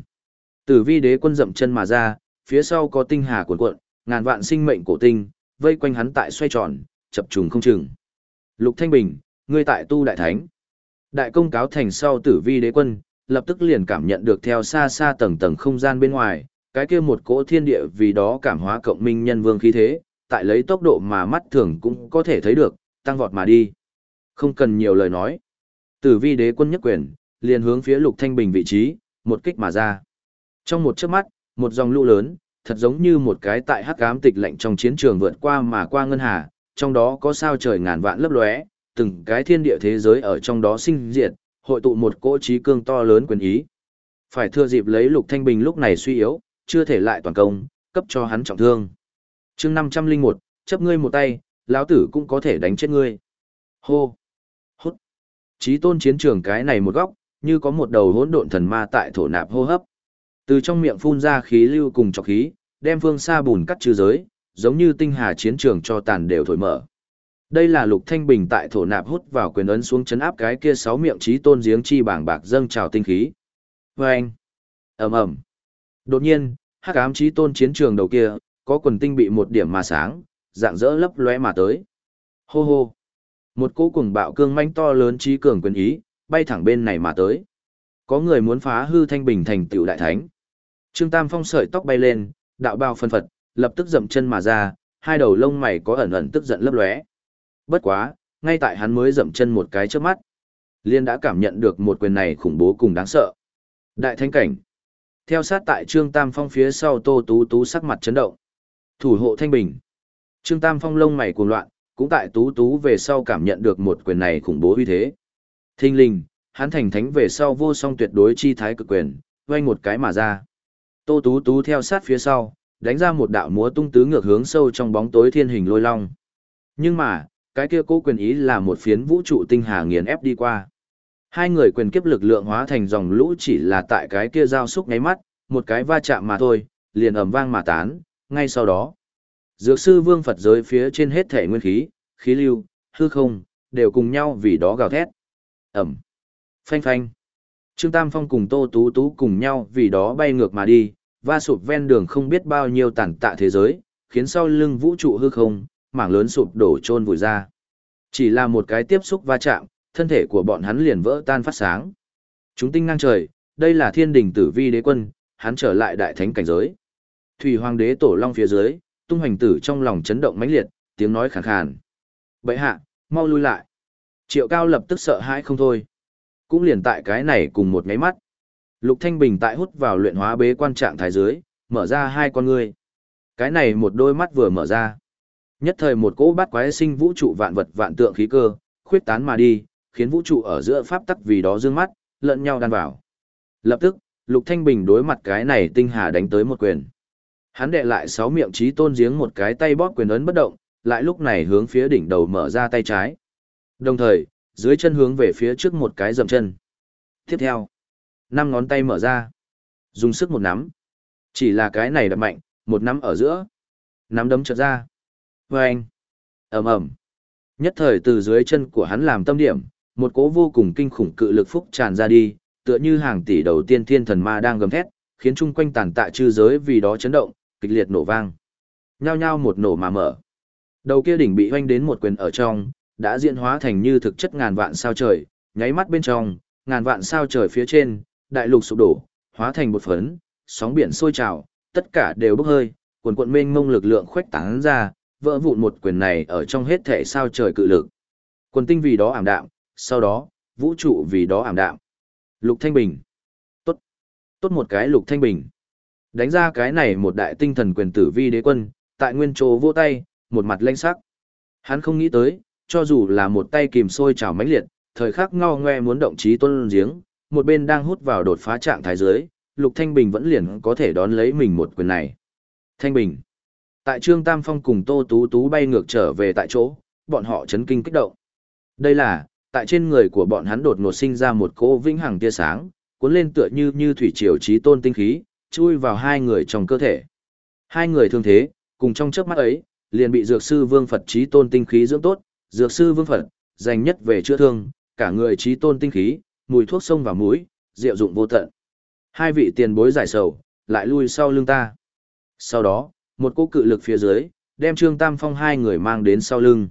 Tử vi đế quân dậm chân mà ra, phía sau có tinh hà cuồn cuộn, ngàn vạn sinh mệnh cổ tinh, vây quanh hắn tại xoay tròn, chập trùng không chừng. Lục Thanh Bình, ngươi tại tu đại thánh. Đại công cáo thành sau tử vi đế quân, lập tức liền cảm nhận được theo xa xa tầng tầng không gian bên ngoài, cái kia một cỗ thiên địa vì đó cảm hóa cộng minh nhân vương khí thế, tại lấy tốc độ mà mắt thường cũng có thể thấy được, tăng vọt mà đi. Không cần nhiều lời nói. Tử vi đế quân nhất quyền, liền hướng phía lục thanh bình vị trí, một kích mà ra. Trong một chớp mắt, một dòng lũ lớn, thật giống như một cái tại hắc ám tịch lạnh trong chiến trường vượt qua mà qua ngân hà, trong đó có sao trời ngàn vạn lấp lóe, từng cái thiên địa thế giới ở trong đó sinh diệt, hội tụ một cỗ trí cương to lớn quyền ý. Phải thừa dịp lấy Lục Thanh Bình lúc này suy yếu, chưa thể lại toàn công, cấp cho hắn trọng thương. Chương 501, chấp ngươi một tay, lão tử cũng có thể đánh chết ngươi. Hô. Hút. Chí tôn chiến trường cái này một góc, như có một đầu hỗn độn thần ma tại thổ nạp hô hấp. Từ trong miệng phun ra khí lưu cùng trọc khí, đem phương xa bùn cắt trừ giới, giống như tinh hà chiến trường cho tàn đều thổi mở. Đây là Lục Thanh Bình tại thổ nạp hút vào quyền ấn xuống chấn áp cái kia sáu miệng chí tôn giếng chi bảng bạc dâng trào tinh khí. Vâng! ầm ầm. Đột nhiên, hắc ám chí tôn chiến trường đầu kia, có quần tinh bị một điểm mà sáng, dạng dỡ lấp lóe mà tới. Hô hô! Một cỗ cùng bạo cương manh to lớn trí cường quyền ý, bay thẳng bên này mà tới. Có người muốn phá hư thanh bình thành tiểu đại thánh. Trương Tam Phong sợi tóc bay lên, đạo bao phân phật, lập tức dậm chân mà ra, hai đầu lông mày có ẩn ẩn tức giận lấp lóe. Bất quá, ngay tại hắn mới dậm chân một cái trước mắt, Liên đã cảm nhận được một quyền này khủng bố cùng đáng sợ. Đại thánh cảnh. Theo sát tại Trương Tam Phong phía sau Tô Tú Tú sắc mặt chấn động. Thủ hộ thanh bình. Trương Tam Phong lông mày cuồng loạn, cũng tại Tú Tú về sau cảm nhận được một quyền này khủng bố uy thế. Thinh linh, hắn thành thánh về sau vô song tuyệt đối chi thái cực quyền, vây một cái mà ra. Tô Tú Tú theo sát phía sau, đánh ra một đạo múa tung tứ ngược hướng sâu trong bóng tối thiên hình lôi long. Nhưng mà, cái kia cố quyền ý là một phiến vũ trụ tinh hà nghiền ép đi qua. Hai người quyền kiếp lực lượng hóa thành dòng lũ chỉ là tại cái kia giao xúc nháy mắt, một cái va chạm mà thôi, liền ầm vang mà tán, ngay sau đó. Dược sư vương Phật giới phía trên hết thể nguyên khí, khí lưu, hư không, đều cùng nhau vì đó gào thét. Ẩm. Phanh phanh. Trương Tam Phong cùng Tô Tú Tú cùng nhau vì đó bay ngược mà đi, va sụp ven đường không biết bao nhiêu tàn tạ thế giới, khiến sau lưng vũ trụ hư không, mảng lớn sụp đổ trôn vùi ra. Chỉ là một cái tiếp xúc va chạm, thân thể của bọn hắn liền vỡ tan phát sáng. Chúng tinh ngang trời, đây là thiên đình tử vi đế quân, hắn trở lại đại thánh cảnh giới. Thủy hoàng đế tổ long phía dưới, tung hoành tử trong lòng chấn động mãnh liệt, tiếng nói khàn khàn. Bậy hạ, mau lui lại. Triệu cao lập tức sợ hãi không thôi. Cũng liền tại cái này cùng một ngáy mắt. Lục Thanh Bình tại hút vào luyện hóa bế quan trạng thái dưới, mở ra hai con ngươi. Cái này một đôi mắt vừa mở ra. Nhất thời một cỗ bát quái sinh vũ trụ vạn vật vạn tượng khí cơ, khuyết tán mà đi, khiến vũ trụ ở giữa pháp tắc vì đó dương mắt, lẫn nhau đan vào. Lập tức, Lục Thanh Bình đối mặt cái này tinh hà đánh tới một quyền. Hắn đệ lại sáu miệng chí tôn giếng một cái tay bóp quyền ấn bất động, lại lúc này hướng phía đỉnh đầu mở ra tay trái. Đồng thời, dưới chân hướng về phía trước một cái dầm chân. Tiếp theo, năm ngón tay mở ra. Dùng sức một nắm. Chỉ là cái này đập mạnh, một nắm ở giữa. Nắm đấm trượt ra. Và anh. ầm ầm Nhất thời từ dưới chân của hắn làm tâm điểm, một cố vô cùng kinh khủng cự lực phúc tràn ra đi, tựa như hàng tỷ đầu tiên thiên thần ma đang gầm thét, khiến chung quanh tàn tạ chư giới vì đó chấn động, kịch liệt nổ vang. Nhao nhao một nổ mà mở. Đầu kia đỉnh bị hoanh đến một quyền ở trong, đã diễn hóa thành như thực chất ngàn vạn sao trời, nháy mắt bên trong, ngàn vạn sao trời phía trên, đại lục sụp đổ, hóa thành một phấn, sóng biển sôi trào, tất cả đều bốc hơi, cuồn cuộn mênh mông lực lượng khuếch tán ra, vỡ vụn một quyền này ở trong hết thể sao trời cự lực. Quần tinh vì đó ảm đạm, sau đó, vũ trụ vì đó ảm đạm. Lục Thanh Bình. Tốt. Tốt một cái Lục Thanh Bình. Đánh ra cái này một đại tinh thần quyền tử vi đế quân, tại nguyên chỗ vô tay, một mặt lanh sắc. Hắn không nghĩ tới, cho dù là một tay kìm sôi trào mãnh liệt, thời khắc ngao ngoe muốn động trí tôn giếng, một bên đang hút vào đột phá trạng thái dưới, Lục Thanh Bình vẫn liền có thể đón lấy mình một quyền này. Thanh Bình. Tại Trương Tam Phong cùng Tô Tú Tú bay ngược trở về tại chỗ, bọn họ chấn kinh kích động. Đây là, tại trên người của bọn hắn đột ngột sinh ra một cỗ vĩnh hằng tia sáng, cuốn lên tựa như như thủy triều trí tôn tinh khí, chui vào hai người trong cơ thể. Hai người thương thế, cùng trong chớp mắt ấy, liền bị dược sư Vương Phật trí tôn tinh khí dưỡng tốt, dược sư Vương Phật, dành nhất về chữa thương, cả người trí tôn tinh khí, mùi thuốc sông vào mũi, diệu dụng vô tận. Hai vị tiền bối giải sầu, lại lui sau lưng ta. Sau đó, một cỗ cự lực phía dưới, đem Trương Tam Phong hai người mang đến sau lưng.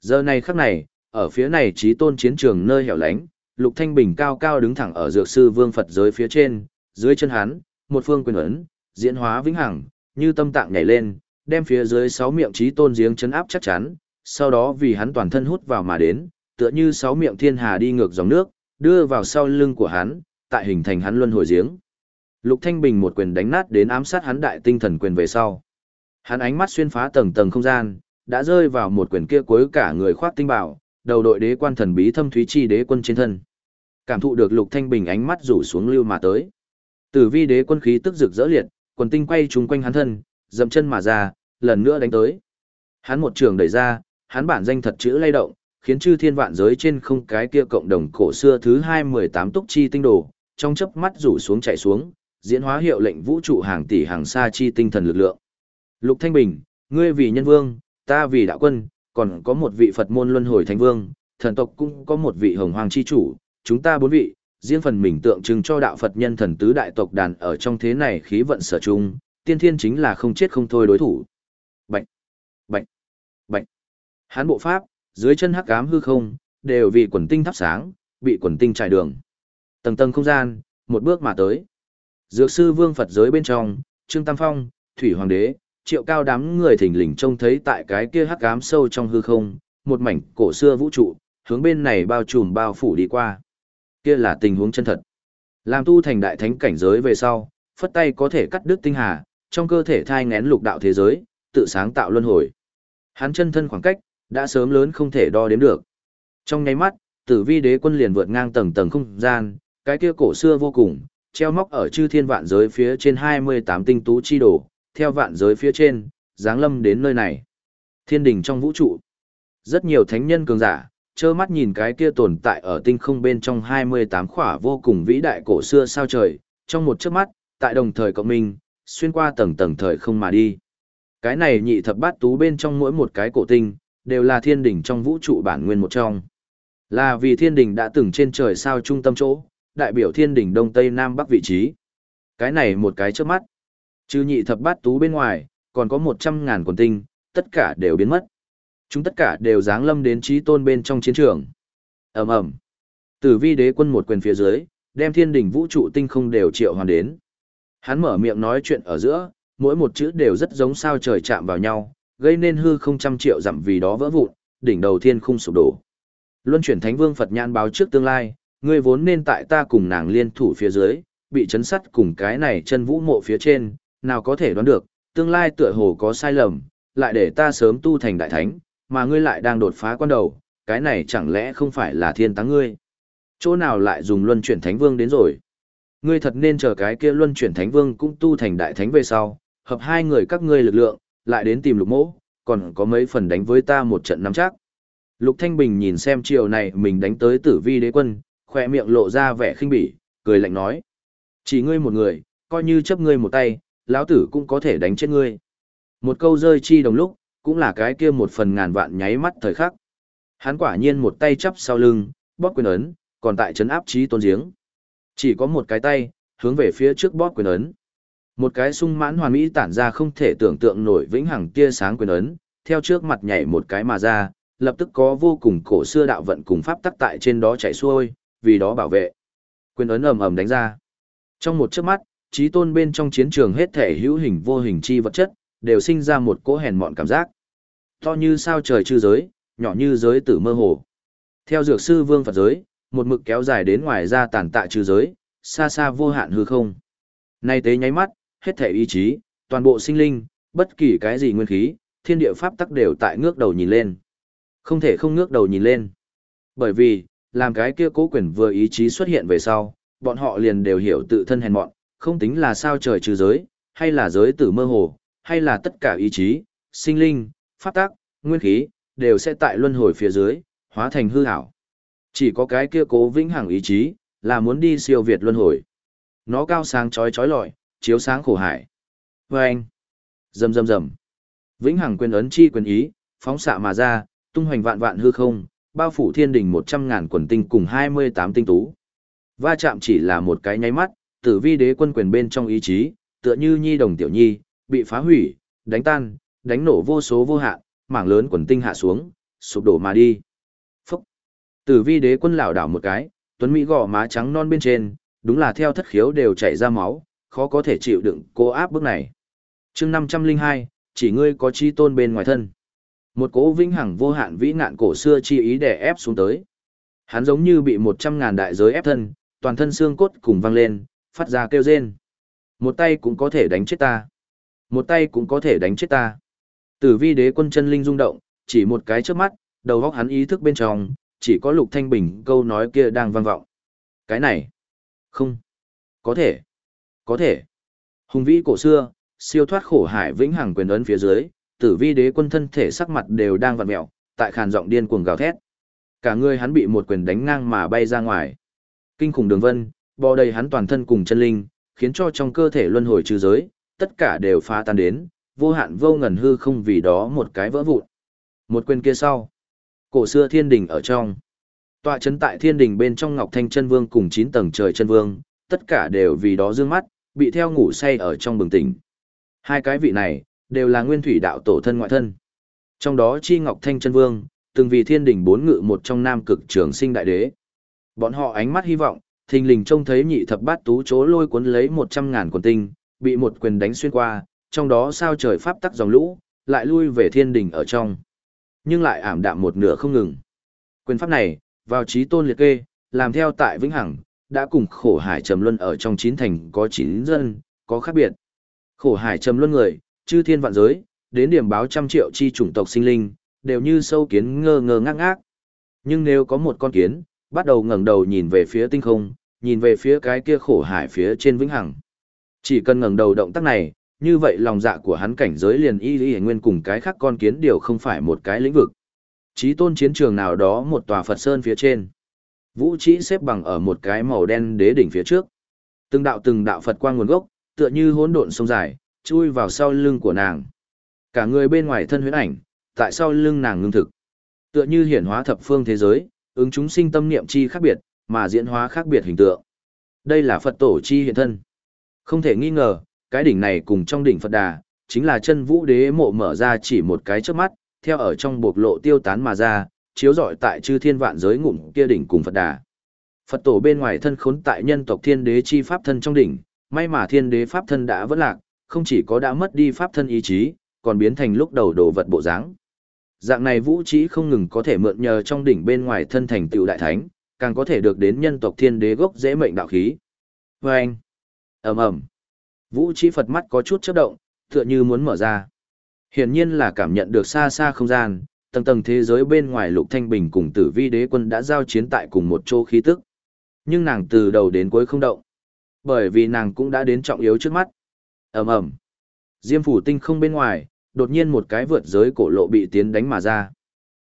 Giờ này khắc này, ở phía này trí tôn chiến trường nơi hẻo lánh, Lục Thanh Bình cao cao đứng thẳng ở dược sư Vương Phật giới phía trên, dưới chân hắn, một phương quyền ấn, diễn hóa vĩnh hằng, như tâm tạng nhảy lên, đem phía dưới sáu miệng trí tôn giếng chấn áp chắc chắn, sau đó vì hắn toàn thân hút vào mà đến, tựa như sáu miệng thiên hà đi ngược dòng nước, đưa vào sau lưng của hắn, tại hình thành hắn luân hồi giếng. Lục Thanh Bình một quyền đánh nát đến ám sát hắn đại tinh thần quyền về sau. Hắn ánh mắt xuyên phá tầng tầng không gian, đã rơi vào một quyền kia cuối cả người khoác tinh bảo, đầu đội đế quan thần bí thâm thúy chi đế quân trên thân. Cảm thụ được Lục Thanh Bình ánh mắt rủ xuống lưu mà tới. Tử vi đế quân khí tức rực rỡ liệt, quần tinh quay trúng quanh hắn thân, dậm chân mà ra, lần nữa đánh tới. Hắn một trường đẩy ra, hắn bản danh thật chữ lay động, khiến chư thiên vạn giới trên không cái kia cộng đồng cổ xưa thứ hai mười tám túc chi tinh đồ, trong chớp mắt rủ xuống chạy xuống, diễn hóa hiệu lệnh vũ trụ hàng tỷ hàng xa chi tinh thần lực lượng. Lục Thanh Bình, ngươi vì nhân vương, ta vì đạo quân, còn có một vị Phật môn luân hồi thánh vương, thần tộc cũng có một vị hồng hoàng chi chủ, chúng ta bốn vị, riêng phần mình tượng trưng cho đạo Phật nhân thần tứ đại tộc đàn ở trong thế này khí vận sở chung, tiên thiên chính là không chết không thôi đối thủ. Bạch, bạch, bạch. Hán bộ pháp, dưới chân hắc ám hư không, đều vì quần tinh thắp sáng, bị quần tinh trải đường. Tầng tầng không gian, một bước mà tới. Dược sư vương Phật giới bên trong, Trương Tam Phong, Thủy Hoàng đế, triệu cao đám người thình lình trông thấy tại cái kia hắc ám sâu trong hư không, một mảnh cổ xưa vũ trụ, hướng bên này bao trùm bao phủ đi qua. Kia là tình huống chân thật. Làm tu thành đại thánh cảnh giới về sau, phất tay có thể cắt đứt tinh hà, trong cơ thể thai ngén lục đạo thế giới, tự sáng tạo luân hồi. Hắn chân thân khoảng cách, đã sớm lớn không thể đo đếm được. Trong nháy mắt, tử vi đế quân liền vượt ngang tầng tầng không gian, cái kia cổ xưa vô cùng, treo móc ở chư thiên vạn giới phía trên 28 tinh tú chi đồ, theo vạn giới phía trên, giáng lâm đến nơi này. Thiên đình trong vũ trụ. Rất nhiều thánh nhân cường giả, trơ mắt nhìn cái kia tồn tại ở tinh không bên trong 28 khỏa vô cùng vĩ đại cổ xưa sao trời, trong một chớp mắt, tại đồng thời cộng minh, xuyên qua tầng tầng thời không mà đi. Cái này nhị thập bát tú bên trong mỗi một cái cổ tinh, đều là thiên đỉnh trong vũ trụ bản nguyên một trong. Là vì thiên đỉnh đã từng trên trời sao trung tâm chỗ, đại biểu thiên đỉnh đông tây nam bắc vị trí. Cái này một cái trước mắt. Trừ nhị thập bát tú bên ngoài, còn có một trăm ngàn quần tinh, tất cả đều biến mất. Chúng tất cả đều giáng lâm đến trí tôn bên trong chiến trường. ầm ầm Tử vi đế quân một quyền phía dưới, đem thiên đỉnh vũ trụ tinh không đều triệu hoàn đến. Hắn mở miệng nói chuyện ở giữa, mỗi một chữ đều rất giống sao trời chạm vào nhau, gây nên hư không trăm triệu dặm vì đó vỡ vụn, đỉnh đầu thiên khung sụp đổ. Luân chuyển Thánh Vương Phật nhãn báo trước tương lai, ngươi vốn nên tại ta cùng nàng liên thủ phía dưới, bị chấn sắt cùng cái này chân vũ mộ phía trên, nào có thể đoán được, tương lai tựa hồ có sai lầm, lại để ta sớm tu thành đại thánh, mà ngươi lại đang đột phá quan đầu, cái này chẳng lẽ không phải là thiên táng ngươi? Chỗ nào lại dùng luân chuyển thánh vương đến rồi? Ngươi thật nên chờ cái kia luân chuyển thánh vương cũng tu thành đại thánh về sau, hợp hai người các ngươi lực lượng, lại đến tìm lục mỗ, còn có mấy phần đánh với ta một trận nắm chắc. Lục Thanh Bình nhìn xem chiều này mình đánh tới tử vi đế quân, khỏe miệng lộ ra vẻ khinh bỉ, cười lạnh nói. Chỉ ngươi một người, coi như chấp ngươi một tay, lão tử cũng có thể đánh chết ngươi. Một câu rơi chi đồng lúc, cũng là cái kia một phần ngàn vạn nháy mắt thời khắc. Hắn quả nhiên một tay chắp sau lưng, bóp quyền ấn, còn tại chấn áp trí tôn giếng. Chỉ có một cái tay, hướng về phía trước bóp quyền ấn. Một cái sung mãn hoàn mỹ tản ra không thể tưởng tượng nổi vĩnh hằng tia sáng quyền ấn, theo trước mặt nhảy một cái mà ra, lập tức có vô cùng cổ xưa đạo vận cùng pháp tắc tại trên đó chạy xuôi, vì đó bảo vệ. Quyền ấn ầm ầm đánh ra. Trong một chớp mắt, trí tôn bên trong chiến trường hết thể hữu hình vô hình chi vật chất, đều sinh ra một cỗ hèn mọn cảm giác. To như sao trời chư giới, nhỏ như giới tử mơ hồ. Theo dược sư vương Phật giới, một mực kéo dài đến ngoài ra tàn tạ chư giới, xa xa vô hạn hư không. Nay tế nháy mắt, hết thể ý chí, toàn bộ sinh linh, bất kỳ cái gì nguyên khí, thiên địa pháp tắc đều tại ngước đầu nhìn lên. Không thể không ngước đầu nhìn lên. Bởi vì, làm cái kia cố quyền vừa ý chí xuất hiện về sau, bọn họ liền đều hiểu tự thân hèn mọn, không tính là sao trời trừ giới, hay là giới tử mơ hồ, hay là tất cả ý chí, sinh linh, pháp tắc, nguyên khí, đều sẽ tại luân hồi phía dưới, hóa thành hư ảo. Chỉ có cái kia cố vĩnh hằng ý chí, là muốn đi siêu việt luân hồi. Nó cao sáng chói chói lọi, chiếu sáng khổ hải. Và anh, rầm rầm rầm. Vĩnh hằng quyền ấn chi quyền ý, phóng xạ mà ra, tung hoành vạn vạn hư không, bao phủ thiên đình một trăm ngàn quần tinh cùng hai mươi tám tinh tú. Va chạm chỉ là một cái nháy mắt, tử vi đế quân quyền bên trong ý chí, tựa như nhi đồng tiểu nhi, bị phá hủy, đánh tan, đánh nổ vô số vô hạn, mảng lớn quần tinh hạ xuống, sụp đổ mà đi. Phúc! Tử vi đế quân lảo đảo một cái, tuấn Mỹ gò má trắng non bên trên, đúng là theo thất khiếu đều chảy ra máu, khó có thể chịu đựng cô áp bước này. chương 502, chỉ ngươi có chi tôn bên ngoài thân. Một cỗ vĩnh hằng vô hạn vĩ ngạn cổ xưa chi ý đè ép xuống tới. Hắn giống như bị một trăm ngàn đại giới ép thân, toàn thân xương cốt cùng văng lên, phát ra kêu rên. Một tay cũng có thể đánh chết ta. Một tay cũng có thể đánh chết ta. Tử vi đế quân chân linh rung động, chỉ một cái trước mắt, đầu góc hắn ý thức bên trong, chỉ có lục thanh bình câu nói kia đang vang vọng. Cái này, không, có thể, có thể. Hùng vĩ cổ xưa, siêu thoát khổ hải vĩnh hằng quyền ấn phía dưới, tử vi đế quân thân thể sắc mặt đều đang vặn mẹo, tại khàn giọng điên cuồng gào thét. Cả người hắn bị một quyền đánh ngang mà bay ra ngoài. Kinh khủng đường vân, bò đầy hắn toàn thân cùng chân linh, khiến cho trong cơ thể luân hồi trừ giới, tất cả đều phá tan đến, vô hạn vô ngần hư không vì đó một cái vỡ vụn. Một quyền kia sau, cổ xưa thiên đình ở trong. Tọa chấn tại thiên đình bên trong Ngọc Thanh chân vương cùng 9 tầng trời chân vương, tất cả đều vì đó dương mắt, bị theo ngủ say ở trong bừng tỉnh. Hai cái vị này, đều là nguyên thủy đạo tổ thân ngoại thân. Trong đó chi Ngọc Thanh chân vương, từng vì thiên đình bốn ngự một trong nam cực trường sinh đại đế. Bọn họ ánh mắt hy vọng, thình lình trông thấy nhị thập bát tú chố lôi cuốn lấy một trăm ngàn quần tinh, bị một quyền đánh xuyên qua, trong đó sao trời pháp tắc dòng lũ, lại lui về thiên đình ở trong. Nhưng lại ảm đạm một nửa không ngừng. Quyền pháp này, vào trí tôn liệt kê, làm theo tại Vĩnh Hằng, đã cùng khổ hải trầm luân ở trong chín thành có chín dân, có khác biệt. Khổ hải trầm luân người, chư thiên vạn giới, đến điểm báo trăm triệu chi chủng tộc sinh linh, đều như sâu kiến ngơ ngơ ngác ngác. Nhưng nếu có một con kiến, bắt đầu ngẩng đầu nhìn về phía tinh không, nhìn về phía cái kia khổ hải phía trên vĩnh hằng. Chỉ cần ngẩng đầu động tác này, như vậy lòng dạ của hắn cảnh giới liền y y nguyên cùng cái khác con kiến điều không phải một cái lĩnh vực. Chí tôn chiến trường nào đó một tòa Phật Sơn phía trên. Vũ trí xếp bằng ở một cái màu đen đế đỉnh phía trước. Từng đạo từng đạo Phật quang nguồn gốc, tựa như hỗn độn sông dài, chui vào sau lưng của nàng. Cả người bên ngoài thân huyễn ảnh, tại sau lưng nàng ngưng thực. Tựa như hiển hóa thập phương thế giới, ứng chúng sinh tâm niệm chi khác biệt, mà diễn hóa khác biệt hình tượng. Đây là Phật tổ chi hiện thân. Không thể nghi ngờ, cái đỉnh này cùng trong đỉnh Phật Đà, chính là chân vũ đế mộ mở ra chỉ một cái trước mắt, theo ở trong bộc lộ tiêu tán mà ra, chiếu rọi tại chư thiên vạn giới ngụm kia đỉnh cùng Phật Đà. Phật tổ bên ngoài thân khốn tại nhân tộc thiên đế chi pháp thân trong đỉnh, may mà thiên đế pháp thân đã vẫn lạc, không chỉ có đã mất đi pháp thân ý chí, còn biến thành lúc đầu đồ vật bộ dáng. Dạng này vũ trí không ngừng có thể mượn nhờ trong đỉnh bên ngoài thân thành tựu đại thánh, càng có thể được đến nhân tộc thiên đế gốc dễ mệnh đạo khí. Và anh, ầm ầm, vũ trí Phật mắt có chút chớp động, tựa như muốn mở ra. Hiển nhiên là cảm nhận được xa xa không gian, tầng tầng thế giới bên ngoài lục thanh bình cùng tử vi đế quân đã giao chiến tại cùng một chỗ khí tức. Nhưng nàng từ đầu đến cuối không động. Bởi vì nàng cũng đã đến trọng yếu trước mắt. ầm ầm, Diêm phủ tinh không bên ngoài, đột nhiên một cái vượt giới cổ lộ bị tiến đánh mà ra.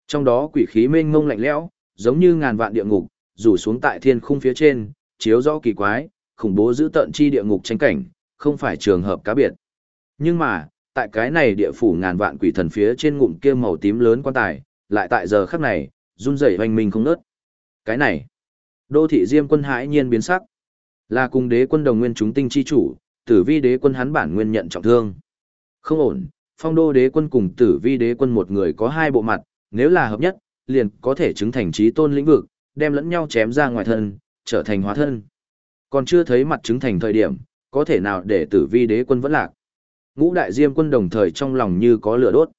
Trong đó quỷ khí mênh mông lạnh lẽo, giống như ngàn vạn địa ngục, rủ xuống tại thiên khung phía trên, chiếu rõ kỳ quái, khủng bố giữ tận chi địa ngục tranh cảnh, không phải trường hợp cá biệt. Nhưng mà, tại cái này địa phủ ngàn vạn quỷ thần phía trên ngụm kia màu tím lớn quan tài, lại tại giờ khắc này, run rẩy hoành minh không ngớt. Cái này, đô thị diêm quân hãi nhiên biến sắc. Là cùng đế quân đồng nguyên chúng tinh chi chủ, tử vi đế quân hắn bản nguyên nhận trọng thương. Không ổn, phong đô đế quân cùng tử vi đế quân một người có hai bộ mặt, nếu là hợp nhất, liền có thể chứng thành trí tôn lĩnh vực, đem lẫn nhau chém ra ngoài thân, trở thành hóa thân. Còn chưa thấy mặt chứng thành thời điểm, có thể nào để tử vi đế quân vẫn lạc. Ngũ đại diêm quân đồng thời trong lòng như có lửa đốt.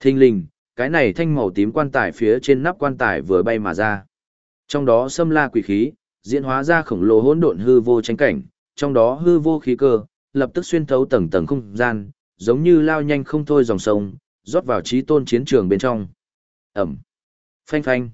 Thinh linh, cái này thanh màu tím quan tài phía trên nắp quan tài vừa bay mà ra. Trong đó xâm la quỷ khí, diễn hóa ra khổng lồ hỗn độn hư vô tranh cảnh, trong đó hư vô khí cơ, lập tức xuyên thấu tầng tầng không gian, giống như lao nhanh không thôi dòng sông, rót vào trí tôn chiến trường bên trong. Ẩm. Phanh phanh.